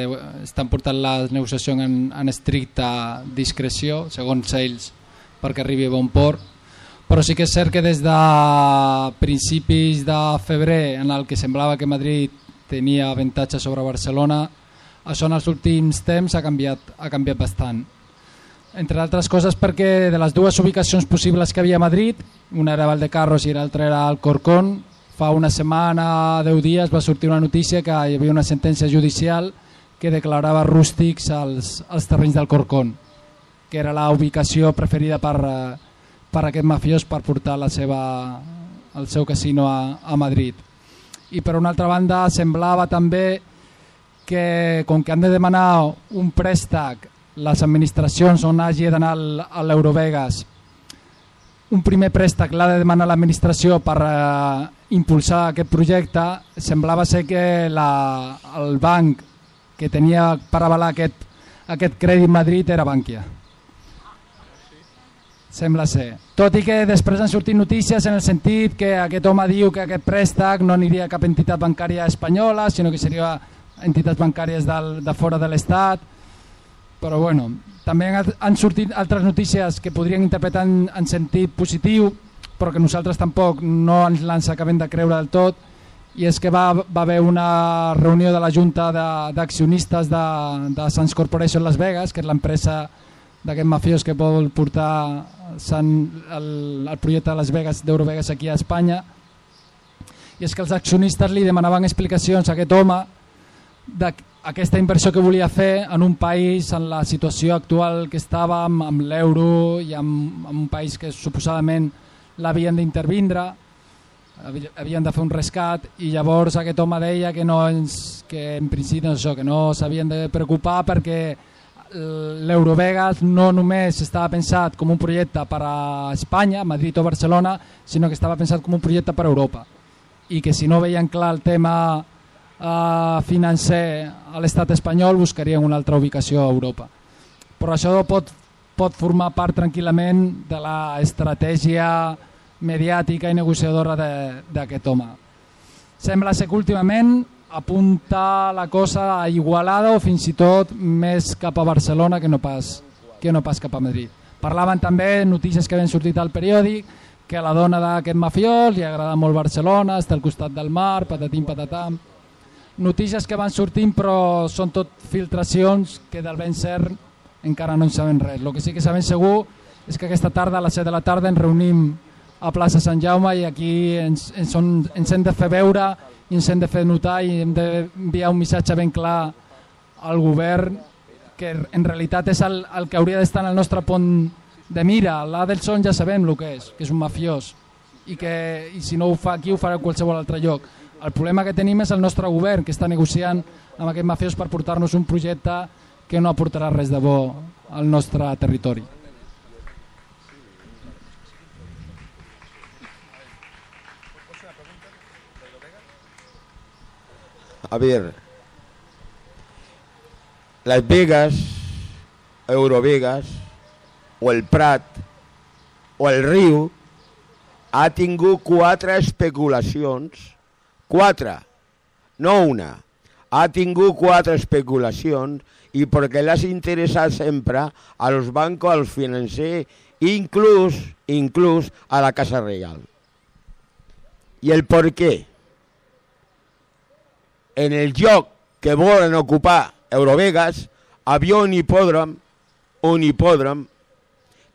estan portant la negociació en, en estricta discreció, segons ells, perquè arribi a bon port. Però sí que és cert que des de principis de febrer, en el que semblava que Madrid tenia avantatge sobre Barcelona, això en els últims temps ha canviat, ha canviat bastant entre altres coses perquè de les dues ubicacions possibles que havia a Madrid, una era Valdecarros i l'altra era Alcorcón, fa una setmana, deu dies, va sortir una notícia que hi havia una sentència judicial que declarava rústics als, als terrenys del Corcón, que era la ubicació preferida per, eh, per aquest mafiós per portar la seva, el seu casino a, a Madrid. I per una altra banda semblava també que com que han de demanar un préstec les administracions on hagi d'anar a l'Eurovegas un primer préstec l'ha de demanar l'administració per eh, impulsar aquest projecte. Semblava ser que la, el banc que tenia per avalar aquest, aquest crèdit Madrid era Bankia. Sembla ser. Tot i que després han sortit notícies en el sentit que aquest home diu que aquest préstec no aniria a cap entitat bancària espanyola, sinó que seria entitats bancàries del, de fora de l'Estat, però bueno, també han, sortit altres notícies que podrien interpretar en, en sentit positiu, però que nosaltres tampoc no ens les acabem de creure del tot, i és que va, va haver una reunió de la Junta d'accionistes de, de, de Sans Corporation Las Vegas, que és l'empresa d'aquest mafiós que vol portar San, el, el projecte de Las Vegas d'Eurovegas aquí a Espanya, i és que els accionistes li demanaven explicacions a aquest home d'aquesta inversió que volia fer en un país en la situació actual que estàvem amb l'euro i amb, amb un país que suposadament l'havien d'intervindre havien de fer un rescat i llavors aquest home deia que, no ens, que en principi no, això, que no s'havien de preocupar perquè l'Eurovegas no només estava pensat com un projecte per a Espanya, Madrid o Barcelona, sinó que estava pensat com un projecte per a Europa. I que si no veien clar el tema eh, financer a l'estat espanyol buscarien una altra ubicació a Europa. Però això pot, pot formar part tranquil·lament de l'estratègia mediàtica i negociadora d'aquest home. Sembla ser que últimament apunta la cosa a Igualada o fins i tot més cap a Barcelona que no pas, que no pas cap a Madrid. Parlaven també notícies que havien sortit al periòdic que a la dona d'aquest mafiós li agrada molt Barcelona, està al costat del mar, patatim patatam notícies que van sortint però són tot filtracions que del ben cert encara no en sabem res. El que sí que sabem segur és que aquesta tarda a les 7 de la tarda ens reunim a plaça Sant Jaume i aquí ens, ens, on, ens hem de fer veure i ens hem de fer notar i hem d'enviar un missatge ben clar al govern que en realitat és el, el que hauria d'estar en el nostre pont de mira. L'Adelson ja sabem el que és, que és un mafiós i que i si no ho fa aquí ho farà a qualsevol altre lloc el problema que tenim és el nostre govern que està negociant amb aquest mafiós per portar-nos un projecte que no aportarà res de bo al nostre territori. A ver, Las Vegas, Eurovegas, o el Prat o el riu ha tingut quatre especulacions, quatre, no una, ha tingut quatre especulacions i perquè l'has interessat sempre a los bancos, als financers, inclús, inclús a la Casa Reial. I el per què? En el lloc que volen ocupar Eurovegas havia un hipòdrom, un hipòdrom,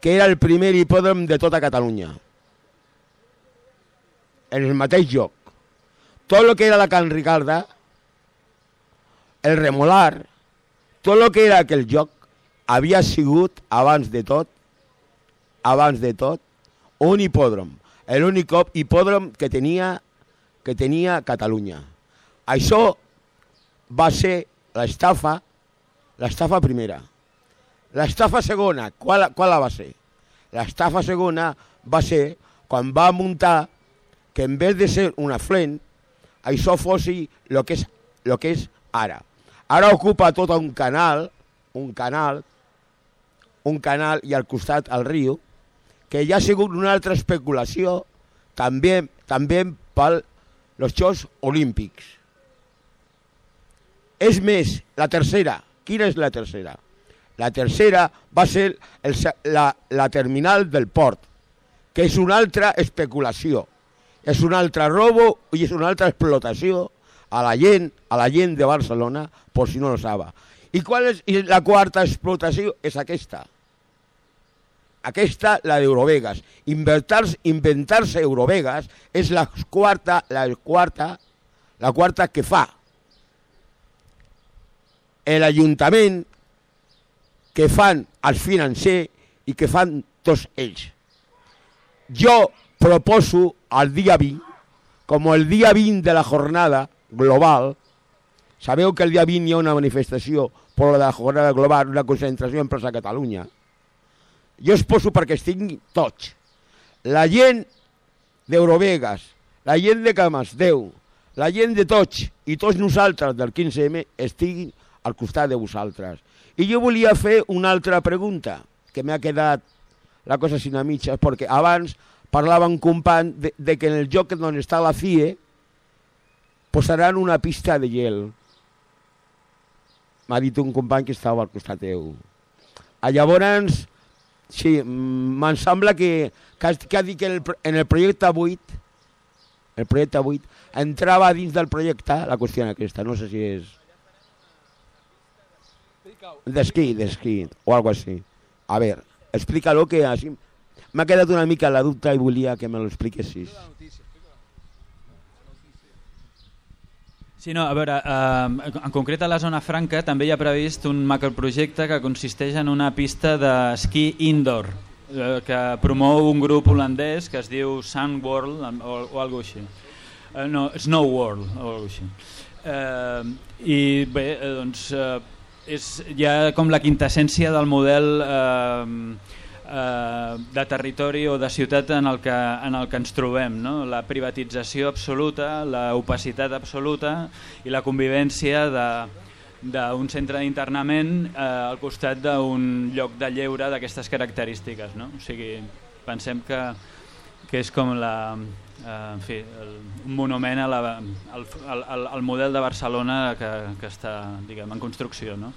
que era el primer hipòdrom de tota Catalunya. En el mateix lloc. Tot el que era la Can Ricarda, el Remolar, tot el que era aquell lloc, havia sigut, abans de tot, abans de tot, un hipòdrom. L'únic hipòdrom que tenia, que tenia Catalunya. Això va ser l'estafa, l'estafa primera. L'estafa segona, qual, qual la va ser? L'estafa segona va ser quan va muntar que en vez de ser una flent, això fossi el que és, lo que és ara. Ara ocupa tot un canal, un canal, un canal i al costat el riu, que ja ha sigut una altra especulació també, també per els Jocs Olímpics. És més, la tercera, quina és la tercera? La tercera va ser el, la, la terminal del port, que és una altra especulació, és un altre robo i és una altra explotació a la gent, a la gent de Barcelona, per si no lo saba. I, qual és, I la quarta explotació és aquesta. Aquesta, la d'Eurovegas. Inventar-se inventar Eurovegas és la quarta, la quarta, la quarta que fa l'Ajuntament que fan els financers i que fan tots ells. Jo proposo al dia 20, com el dia 20 de la jornada global, sabeu que el dia 20 hi ha una manifestació per la jornada global, una concentració en plaça Catalunya. Jo es poso perquè estigui tots. La gent d'Eurovegas, la gent de Camasdeu, la gent de tots i tots nosaltres del 15M estiguin al costat de vosaltres. I jo volia fer una altra pregunta, que m'ha quedat la cosa sin a mitges, perquè abans parlava un company de, de que en el lloc on està la CIE posaran una pista de gel. M'ha dit un company que estava al costat teu. A llavors, sí, me'n sembla que, que, que ha dit que en el, en el projecte 8, el projecte 8, entrava dins del projecte la qüestió aquesta, no sé si és... D'esquí, d'esquí, o algo així. A veure, explica-lo que així... M'ha quedat una mica la dubte i volia que me lo expliquessis. Sí, no, a veure, eh, en concret a la zona franca també hi ha previst un macroprojecte que consisteix en una pista d'esquí indoor eh, que promou un grup holandès que es diu Sun World o, o alguna així. Eh, no, Snow World o alguna així. Eh, I bé, eh, doncs eh, és ja com la quintessència del model eh, eh, de territori o de ciutat en el que, en el que ens trobem. No? La privatització absoluta, la opacitat absoluta i la convivència de d'un centre d'internament eh, al costat d'un lloc de lleure d'aquestes característiques. No? O sigui, pensem que, que és com la, eh, en fi, el, un monument a la, al, al, al model de Barcelona que, que està diguem, en construcció. No?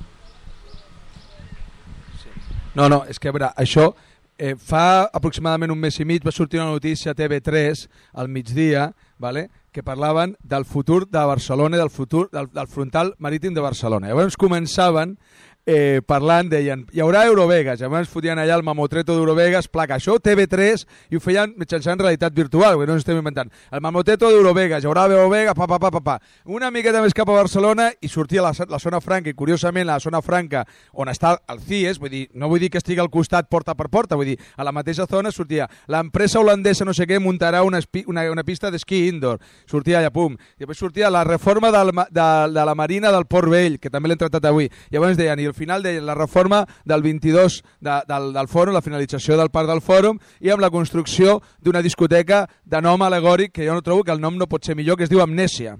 No, no, és que a veure, això eh, fa aproximadament un mes i mig va sortir una notícia a TV3 al migdia, vale? que parlaven del futur de Barcelona i del futur del, del frontal marítim de Barcelona. Llavors començaven eh, parlant, deien, hi haurà Eurovegas, llavors fotien allà el mamotreto d'Eurovegas, placa, això TV3, i ho feien mitjançant realitat virtual, que no ens estem inventant. El mamotreto d'Eurovegas, hi haurà Eurovegas, pa, pa, pa, pa, pa. Una miqueta més cap a Barcelona i sortia la, la zona franca, i curiosament la zona franca on està el CIES, vull dir, no vull dir que estigui al costat porta per porta, vull dir, a la mateixa zona sortia l'empresa holandesa no sé què muntarà una, una, una pista d'esquí indoor, sortia allà, pum. I després sortia la reforma del, de, de la Marina del Port Vell, que també l'hem tractat avui. Llavors deien, i al final de la reforma del 22 de, del, del fòrum, la finalització del parc del fòrum i amb la construcció d'una discoteca de nom alegòric que jo no trobo que el nom no pot ser millor, que es diu Amnèsia.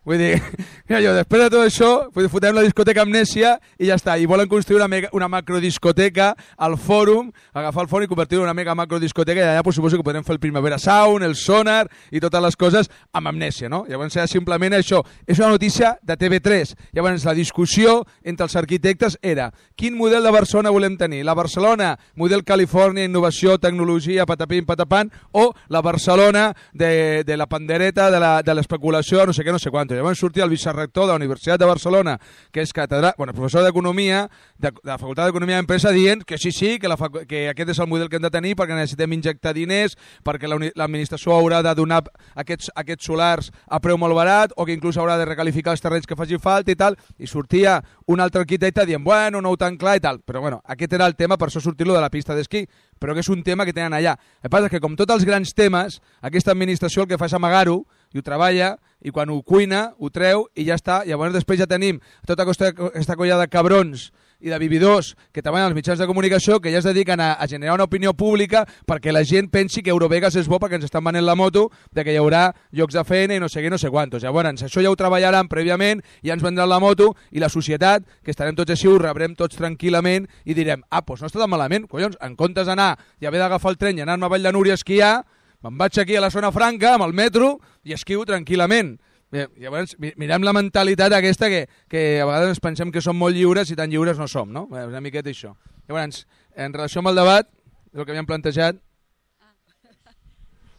Vull dir, mira jo, després de tot això, fotem la discoteca Amnèsia i ja està. I volen construir una, mega, una macrodiscoteca al fòrum, agafar el fòrum i convertir-ho en una mega macrodiscoteca i allà pues, suposo que podrem fer el Primavera Sound, el Sonar i totes les coses amb Amnèsia, no? Llavors era simplement això. És una notícia de TV3. Llavors la discussió entre els arquitectes era quin model de Barcelona volem tenir? La Barcelona, model Califòrnia, innovació, tecnologia, patapim, patapan, o la Barcelona de, de la pandereta, de l'especulació, no sé què, no sé quant Santo. Llavors sortia el vicerrector de la Universitat de Barcelona, que és catedrà, bueno, professor d'Economia, de, de la Facultat d'Economia i Empresa, dient que sí, sí, que, la, que aquest és el model que hem de tenir perquè necessitem injectar diners, perquè l'administració haurà de donar aquests, aquests solars a preu molt barat, o que inclús haurà de recalificar els terrenys que faci falta i tal, i sortia un altre arquitecte dient, bueno, no ho tan clar i tal, però bueno, aquest era el tema, per això sortir-lo de la pista d'esquí, però que és un tema que tenen allà. El que passa és que, com tots els grans temes, aquesta administració el que fa és amagar-ho i ho treballa i quan ho cuina, ho treu i ja està. Llavors després ja tenim tota aquesta, colla de cabrons i de vividors que treballen als mitjans de comunicació que ja es dediquen a, a generar una opinió pública perquè la gent pensi que Eurovegas és bo perquè ens estan venent la moto, de que hi haurà llocs de feina i no sé què, no sé quantos. Llavors, això ja ho treballaran prèviament, ja ens vendran la moto i la societat, que estarem tots així, ho rebrem tots tranquil·lament i direm, ah, doncs no està tan malament, collons, en comptes d'anar i haver d'agafar el tren i anar-me a Vall de Núria a esquiar, me'n vaig aquí a la zona franca amb el metro i esquiu tranquil·lament. Llavors, mirem la mentalitat aquesta que, que a vegades ens pensem que som molt lliures i tan lliures no som, no? Una miqueta això. Llavors, en relació amb el debat, el que havíem plantejat...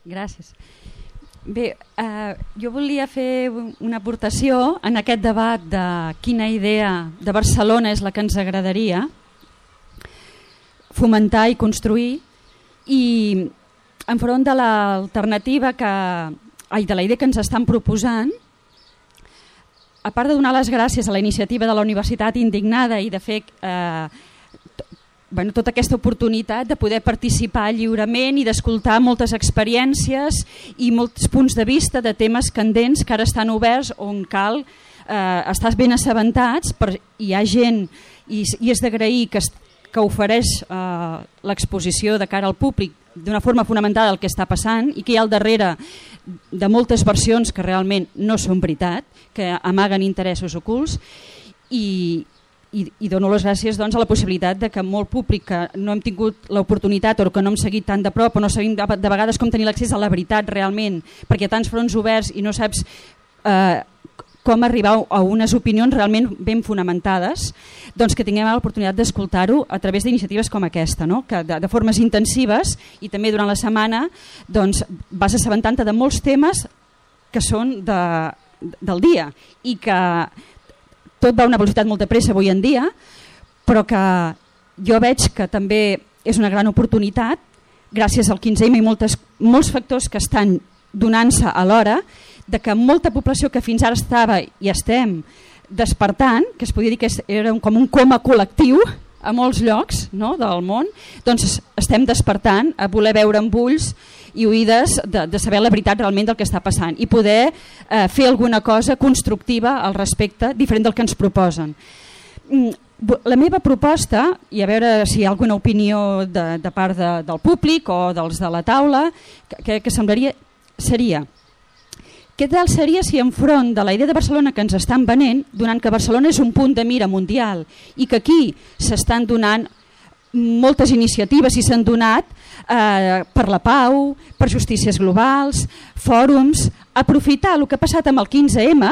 Gràcies. Bé, eh, jo volia fer una aportació en aquest debat de quina idea de Barcelona és la que ens agradaria fomentar i construir i enfront de l'alternativa que ai, de la idea que ens estan proposant, a part de donar les gràcies a la iniciativa de la Universitat Indignada i de fer eh, bueno, tota aquesta oportunitat de poder participar lliurement i d'escoltar moltes experiències i molts punts de vista de temes candents que ara estan oberts on cal eh, estar ben assabentats, per, hi ha gent i, i és d'agrair que, que ofereix eh, l'exposició de cara al públic d'una forma fonamentada el que està passant i que hi ha al darrere de moltes versions que realment no són veritat, que amaguen interessos ocults i, i, i dono les gràcies doncs, a la possibilitat de que molt públic que no hem tingut l'oportunitat o que no hem seguit tan de prop o no seguim de, de vegades com tenir l'accés a la veritat realment, perquè hi ha tants fronts oberts i no saps eh, com arribar a unes opinions realment ben fonamentades, doncs que tinguem l'oportunitat d'escoltar-ho a través d'iniciatives com aquesta, no? que de, de formes intensives i també durant la setmana doncs, vas assabentant-te de molts temes que són de, del dia i que tot va a una velocitat molt de pressa avui en dia, però que jo veig que també és una gran oportunitat gràcies al 15M i moltes, molts factors que estan donant-se a l'hora de que molta població que fins ara estava i estem despertant, que es podia dir que era com un coma col·lectiu a molts llocs no, del món, doncs estem despertant a voler veure amb ulls i oïdes de, de saber la veritat realment del que està passant i poder eh, fer alguna cosa constructiva al respecte, diferent del que ens proposen. Mm, la meva proposta, i a veure si hi ha alguna opinió de, de part de, del públic o dels de la taula, que, que semblaria, seria què tal seria si enfront de la idea de Barcelona que ens estan venent, donant que Barcelona és un punt de mira mundial i que aquí s'estan donant moltes iniciatives i s'han donat eh, per la pau, per justícies globals, fòrums, aprofitar el que ha passat amb el 15M,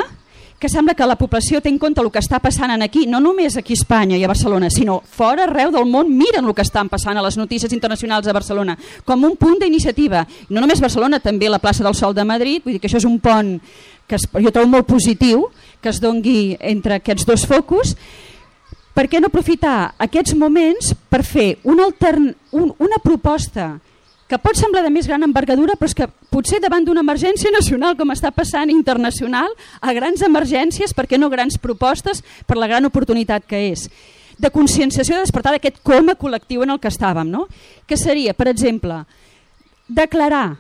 que sembla que la població té en compte el que està passant aquí, no només aquí a Espanya i a Barcelona, sinó fora arreu del món miren el que estan passant a les notícies internacionals de Barcelona, com un punt d'iniciativa. No només Barcelona, també la plaça del Sol de Madrid, vull dir que això és un pont que es, jo trobo molt positiu que es dongui entre aquests dos focus, per què no aprofitar aquests moments per fer una, altern, un, una proposta que pot semblar de més gran envergadura, però és que potser davant d'una emergència nacional com està passant internacional, a grans emergències, per què no grans propostes per la gran oportunitat que és de conscienciació de despertar d'aquest coma col·lectiu en el que estàvem, no? que seria, per exemple, declarar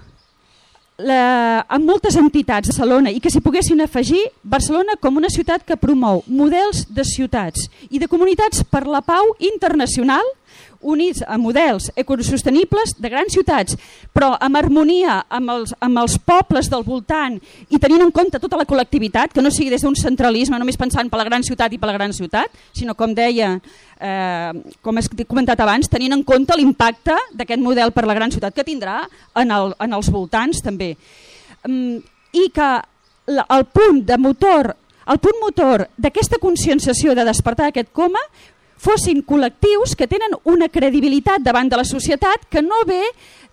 la, amb moltes entitats de Barcelona i que s'hi poguessin afegir Barcelona com una ciutat que promou models de ciutats i de comunitats per la pau internacional units a models ecosostenibles de grans ciutats, però amb harmonia amb els, amb els pobles del voltant i tenint en compte tota la col·lectivitat, que no sigui des d'un centralisme només pensant per la gran ciutat i per la gran ciutat, sinó com deia, eh, com he comentat abans, tenint en compte l'impacte d'aquest model per la gran ciutat que tindrà en, el, en els voltants també. Mm, I que el punt de motor el punt motor d'aquesta conscienciació de despertar aquest coma fossin col·lectius que tenen una credibilitat davant de la societat que no ve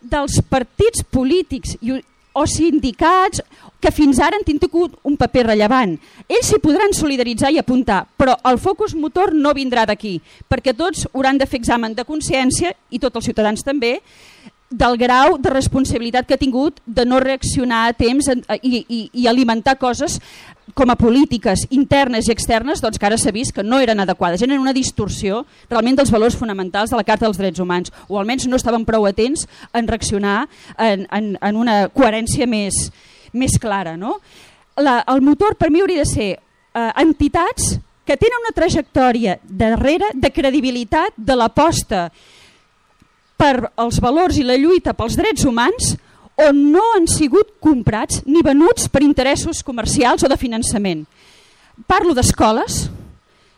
dels partits polítics i, o sindicats que fins ara han tingut un paper rellevant. Ells s'hi podran solidaritzar i apuntar, però el focus motor no vindrà d'aquí, perquè tots hauran de fer examen de consciència, i tots els ciutadans també, del grau de responsabilitat que ha tingut de no reaccionar a temps i, i, i alimentar coses com a polítiques internes i externes doncs que ara s'ha vist que no eren adequades, eren una distorsió realment dels valors fonamentals de la Carta dels Drets Humans, o almenys no estaven prou atents en reaccionar en, en, en una coherència més, més clara. No? La, el motor per mi hauria de ser eh, entitats que tenen una trajectòria darrere de credibilitat de l'aposta per als valors i la lluita pels drets humans on no han sigut comprats ni venuts per interessos comercials o de finançament. Parlo d'escoles,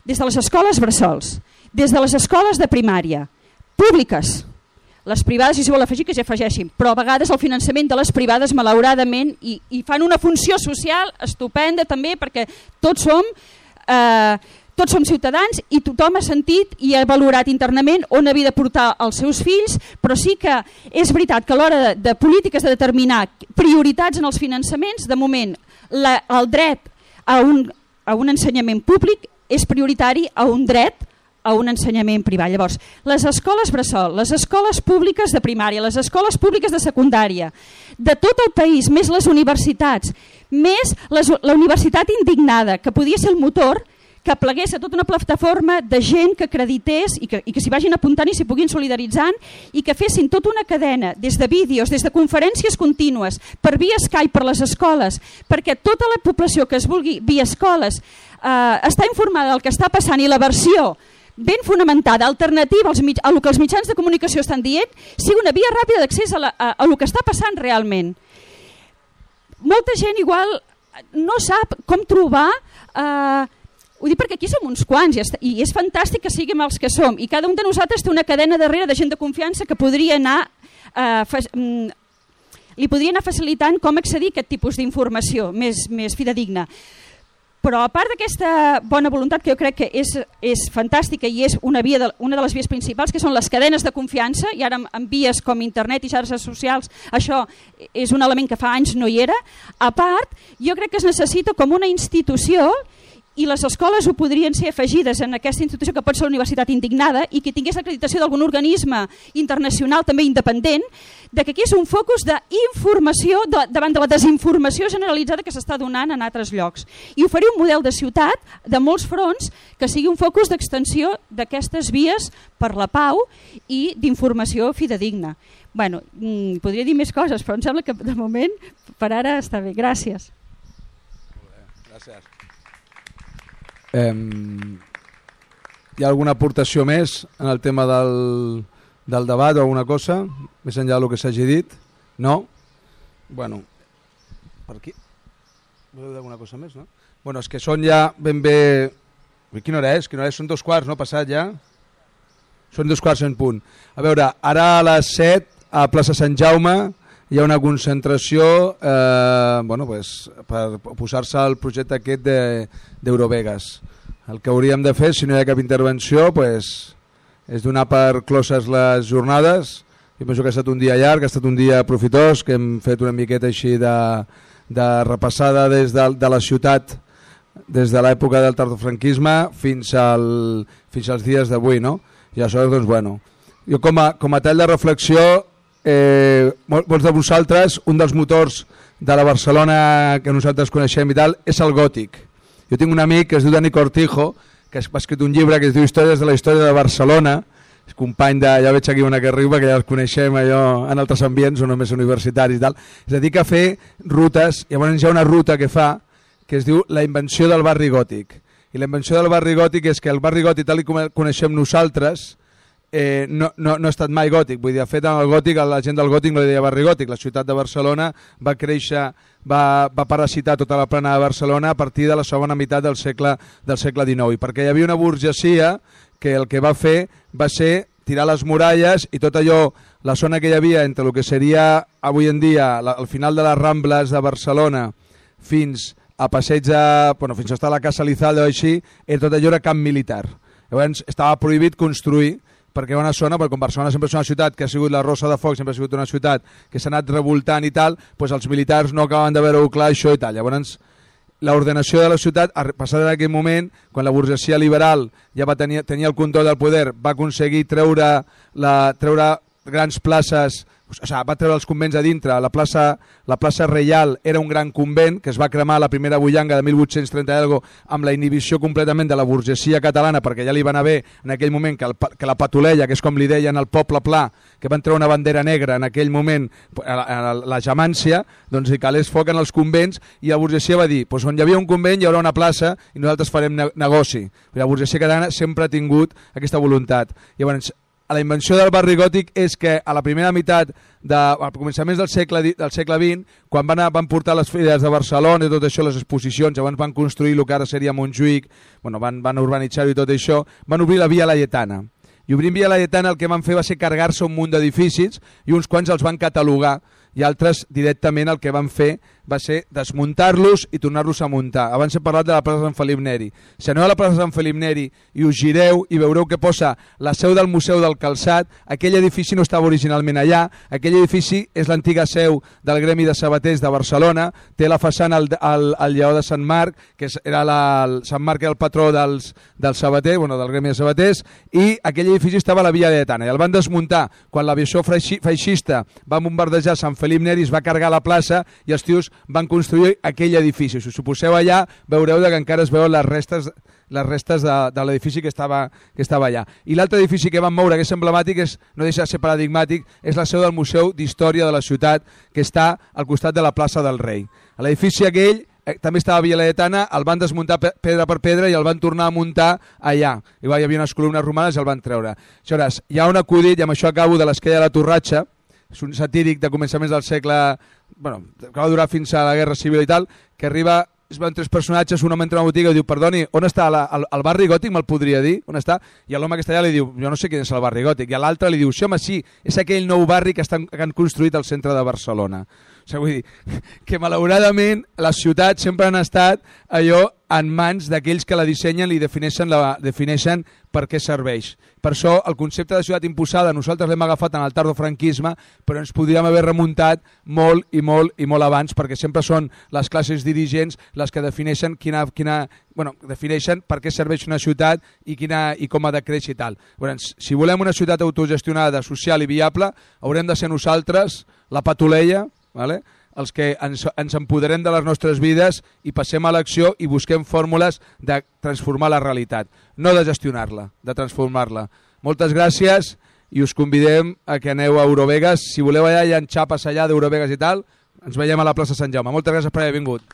des de les escoles bressols, des de les escoles de primària, públiques, les privades, si vol afegir, que s'hi afegeixin, però a vegades el finançament de les privades, malauradament, i, i fan una funció social estupenda també, perquè tots som eh, tots som ciutadans i tothom ha sentit i ha valorat internament on havia de portar els seus fills, però sí que és veritat que a l'hora de, de polítiques de determinar prioritats en els finançaments, de moment la, el dret a un, a un ensenyament públic és prioritari a un dret a un ensenyament privat. Llavors, les escoles bressol, les escoles públiques de primària, les escoles públiques de secundària, de tot el país, més les universitats, més les, la universitat indignada, que podia ser el motor que plegués a tota una plataforma de gent que acredités i que, i que s'hi vagin apuntant i s'hi puguin solidaritzant i que fessin tota una cadena des de vídeos, des de conferències contínues, per via Skype per les escoles, perquè tota la població que es vulgui via escoles eh, està informada del que està passant i la versió ben fonamentada, alternativa als mig, a lo que els mitjans de comunicació estan dient, sigui una via ràpida d'accés a, la, a, a lo que està passant realment. Molta gent igual no sap com trobar eh, ho dic perquè aquí som uns quants i, i és fantàstic que siguem els que som i cada un de nosaltres té una cadena darrere de gent de confiança que podria anar eh, fa, mm, li podria anar facilitant com accedir a aquest tipus d'informació més, més fidedigna. Però a part d'aquesta bona voluntat que jo crec que és, és fantàstica i és una, via de, una de les vies principals, que són les cadenes de confiança, i ara en vies com internet i xarxes socials això és un element que fa anys no hi era, a part jo crec que es necessita com una institució i les escoles ho podrien ser afegides en aquesta institució que pot ser la Universitat Indignada i que tingués l'acreditació d'algun organisme internacional també independent, de que aquí és un focus d'informació davant de la desinformació generalitzada que s'està donant en altres llocs. I oferir un model de ciutat de molts fronts que sigui un focus d'extensió d'aquestes vies per la pau i d'informació fidedigna. Bueno, mm, podria dir més coses, però em sembla que de moment per ara està bé. Gràcies. Gràcies. Eh, hi ha alguna aportació més en el tema del, del debat o alguna cosa, més enllà del que s'hagi dit? No? Bueno, per aquí? Voleu dir alguna cosa més, no? Bueno, és que són ja ben bé... Quina hora és? Quina hora és? Són dos quarts, no? Passat ja? Són dos quarts en punt. A veure, ara a les 7 a plaça Sant Jaume hi ha una concentració eh, bueno, pues, per posar-se al projecte aquest d'Eurovegas. De, el que hauríem de fer, si no hi ha cap intervenció, pues, és donar per closes les jornades. Jo penso que ha estat un dia llarg, ha estat un dia profitós, que hem fet una miqueta així de, de repassada des de, de la ciutat des de l'època del tardofranquisme fins, al, fins als dies d'avui, no? I això, doncs, bueno, jo com a, com a tall de reflexió eh, molts de vosaltres, un dels motors de la Barcelona que nosaltres coneixem i tal, és el gòtic. Jo tinc un amic que es diu Dani Cortijo, que ha escrit un llibre que es diu Històries de la història de Barcelona, és company de, ja veig aquí una que arriba, que ja els coneixem allò en altres ambients o només universitaris i tal, es dedica a fer rutes, llavors hi ha una ruta que fa que es diu la invenció del barri gòtic. I la invenció del barri gòtic és que el barri gòtic, tal com el coneixem nosaltres, eh, no, no, no ha estat mai gòtic. Vull dir, de fet, el gòtic, la gent del gòtic no li deia barri gòtic. La ciutat de Barcelona va créixer, va, va parasitar tota la plana de Barcelona a partir de la segona meitat del segle, del segle XIX. I perquè hi havia una burgesia que el que va fer va ser tirar les muralles i tot allò, la zona que hi havia entre el que seria avui en dia la, al final de les Rambles de Barcelona fins a passeig de, bueno, fins a estar a la Casa Lizalde o així, era tot allò era camp militar. Llavors estava prohibit construir perquè una zona, perquè com Barcelona sempre és una ciutat que ha sigut la Rosa de Foc, sempre ha sigut una ciutat que s'ha anat revoltant i tal, doncs els militars no acaben de veure-ho clar això i tal. Llavors l'ordenació de la ciutat, a passar d'aquest moment, quan la burgesia liberal ja va tenir, tenia el control del poder, va aconseguir treure, la, treure grans places o sigui, va treure els convents a dintre. La plaça, la plaça Reial era un gran convent que es va cremar la primera bullanga de 1830 algo amb la inhibició completament de la burgesia catalana perquè ja li van haver en aquell moment que, el, que la patulella, que és com li deien al poble pla, que van treure una bandera negra en aquell moment, a la, a la jamància, doncs hi calés foc en els convents i la burgesia va dir, doncs on hi havia un convent hi haurà una plaça i nosaltres farem ne negoci. La burgesia catalana sempre ha tingut aquesta voluntat. Llavors, a la invenció del barri gòtic és que a la primera meitat, de, al començaments del segle, del segle XX, quan van, a, van portar les fires de Barcelona i tot això, les exposicions, llavors van construir el que ara seria Montjuïc, bueno, van, van urbanitzar-ho i tot això, van obrir la Via Laietana. I obrint Via Laietana el que van fer va ser carregar-se un munt d'edificis i uns quants els van catalogar i altres directament el que van fer va ser desmuntar-los i tornar-los a muntar. Abans he parlat de la plaça Sant Felip Neri. Si aneu a la plaça Sant Felip Neri i us gireu i veureu que posa la seu del Museu del Calçat, aquell edifici no estava originalment allà, aquell edifici és l'antiga seu del Gremi de Sabaters de Barcelona, té la façana al, al, al Lleó de Sant Marc, que era la, el, Sant Marc era el patró dels, del Sabater, bueno, del Gremi de Sabaters, i aquell edifici estava a la Via de Tana, i el van desmuntar quan l'aviació feixista va bombardejar Sant Felip Neri, es va carregar la plaça i els tios van construir aquell edifici. Si us ho poseu allà, veureu que encara es veuen les restes les restes de, de l'edifici que, estava, que estava allà. I l'altre edifici que van moure, que és emblemàtic, és, no deixa de ser paradigmàtic, és la seu del Museu d'Història de la Ciutat, que està al costat de la plaça del Rei. L'edifici aquell eh, també estava a Via Laietana, el van desmuntar pedra per pedra i el van tornar a muntar allà. Igual hi havia unes columnes romanes i el van treure. Aleshores, hi ha un acudit, i amb això acabo, de l'esquella de la Torratxa, és un satíric de començaments del segle... Bueno, que va durar fins a la Guerra Civil i tal, que arriba es van tres personatges, un home entra a una botiga i diu, perdoni, on està la, el, el barri gòtic, me'l podria dir? On està? I l'home que està allà li diu, jo no sé quin és el barri gòtic. I l'altre li diu, sí, home, sí, és aquell nou barri que, estan, que han construït al centre de Barcelona. O sigui, vull dir, que malauradament les ciutats sempre han estat allò en mans d'aquells que la dissenyen i defineixen, la, defineixen per què serveix. Per això el concepte de ciutat imposada nosaltres l'hem agafat en el tardofranquisme, però ens podríem haver remuntat molt i molt i molt abans, perquè sempre són les classes dirigents les que defineixen quina, quina, bueno, defineixen per què serveix una ciutat i, quina, i com ha de créixer i tal. Llavors, si volem una ciutat autogestionada, social i viable, haurem de ser nosaltres la patuleia, vale? Els que ens, ens empoderem de les nostres vides i passem a l'acció i busquem fórmules de transformar la realitat, no de gestionar-la, de transformar-la. Moltes gràcies i us convidem a que aneu a Eurovegas. Si voleu allà, hi ha xapes allà d'Eurovegas i tal. Ens veiem a la plaça Sant Jaume. Moltes gràcies per haver vingut.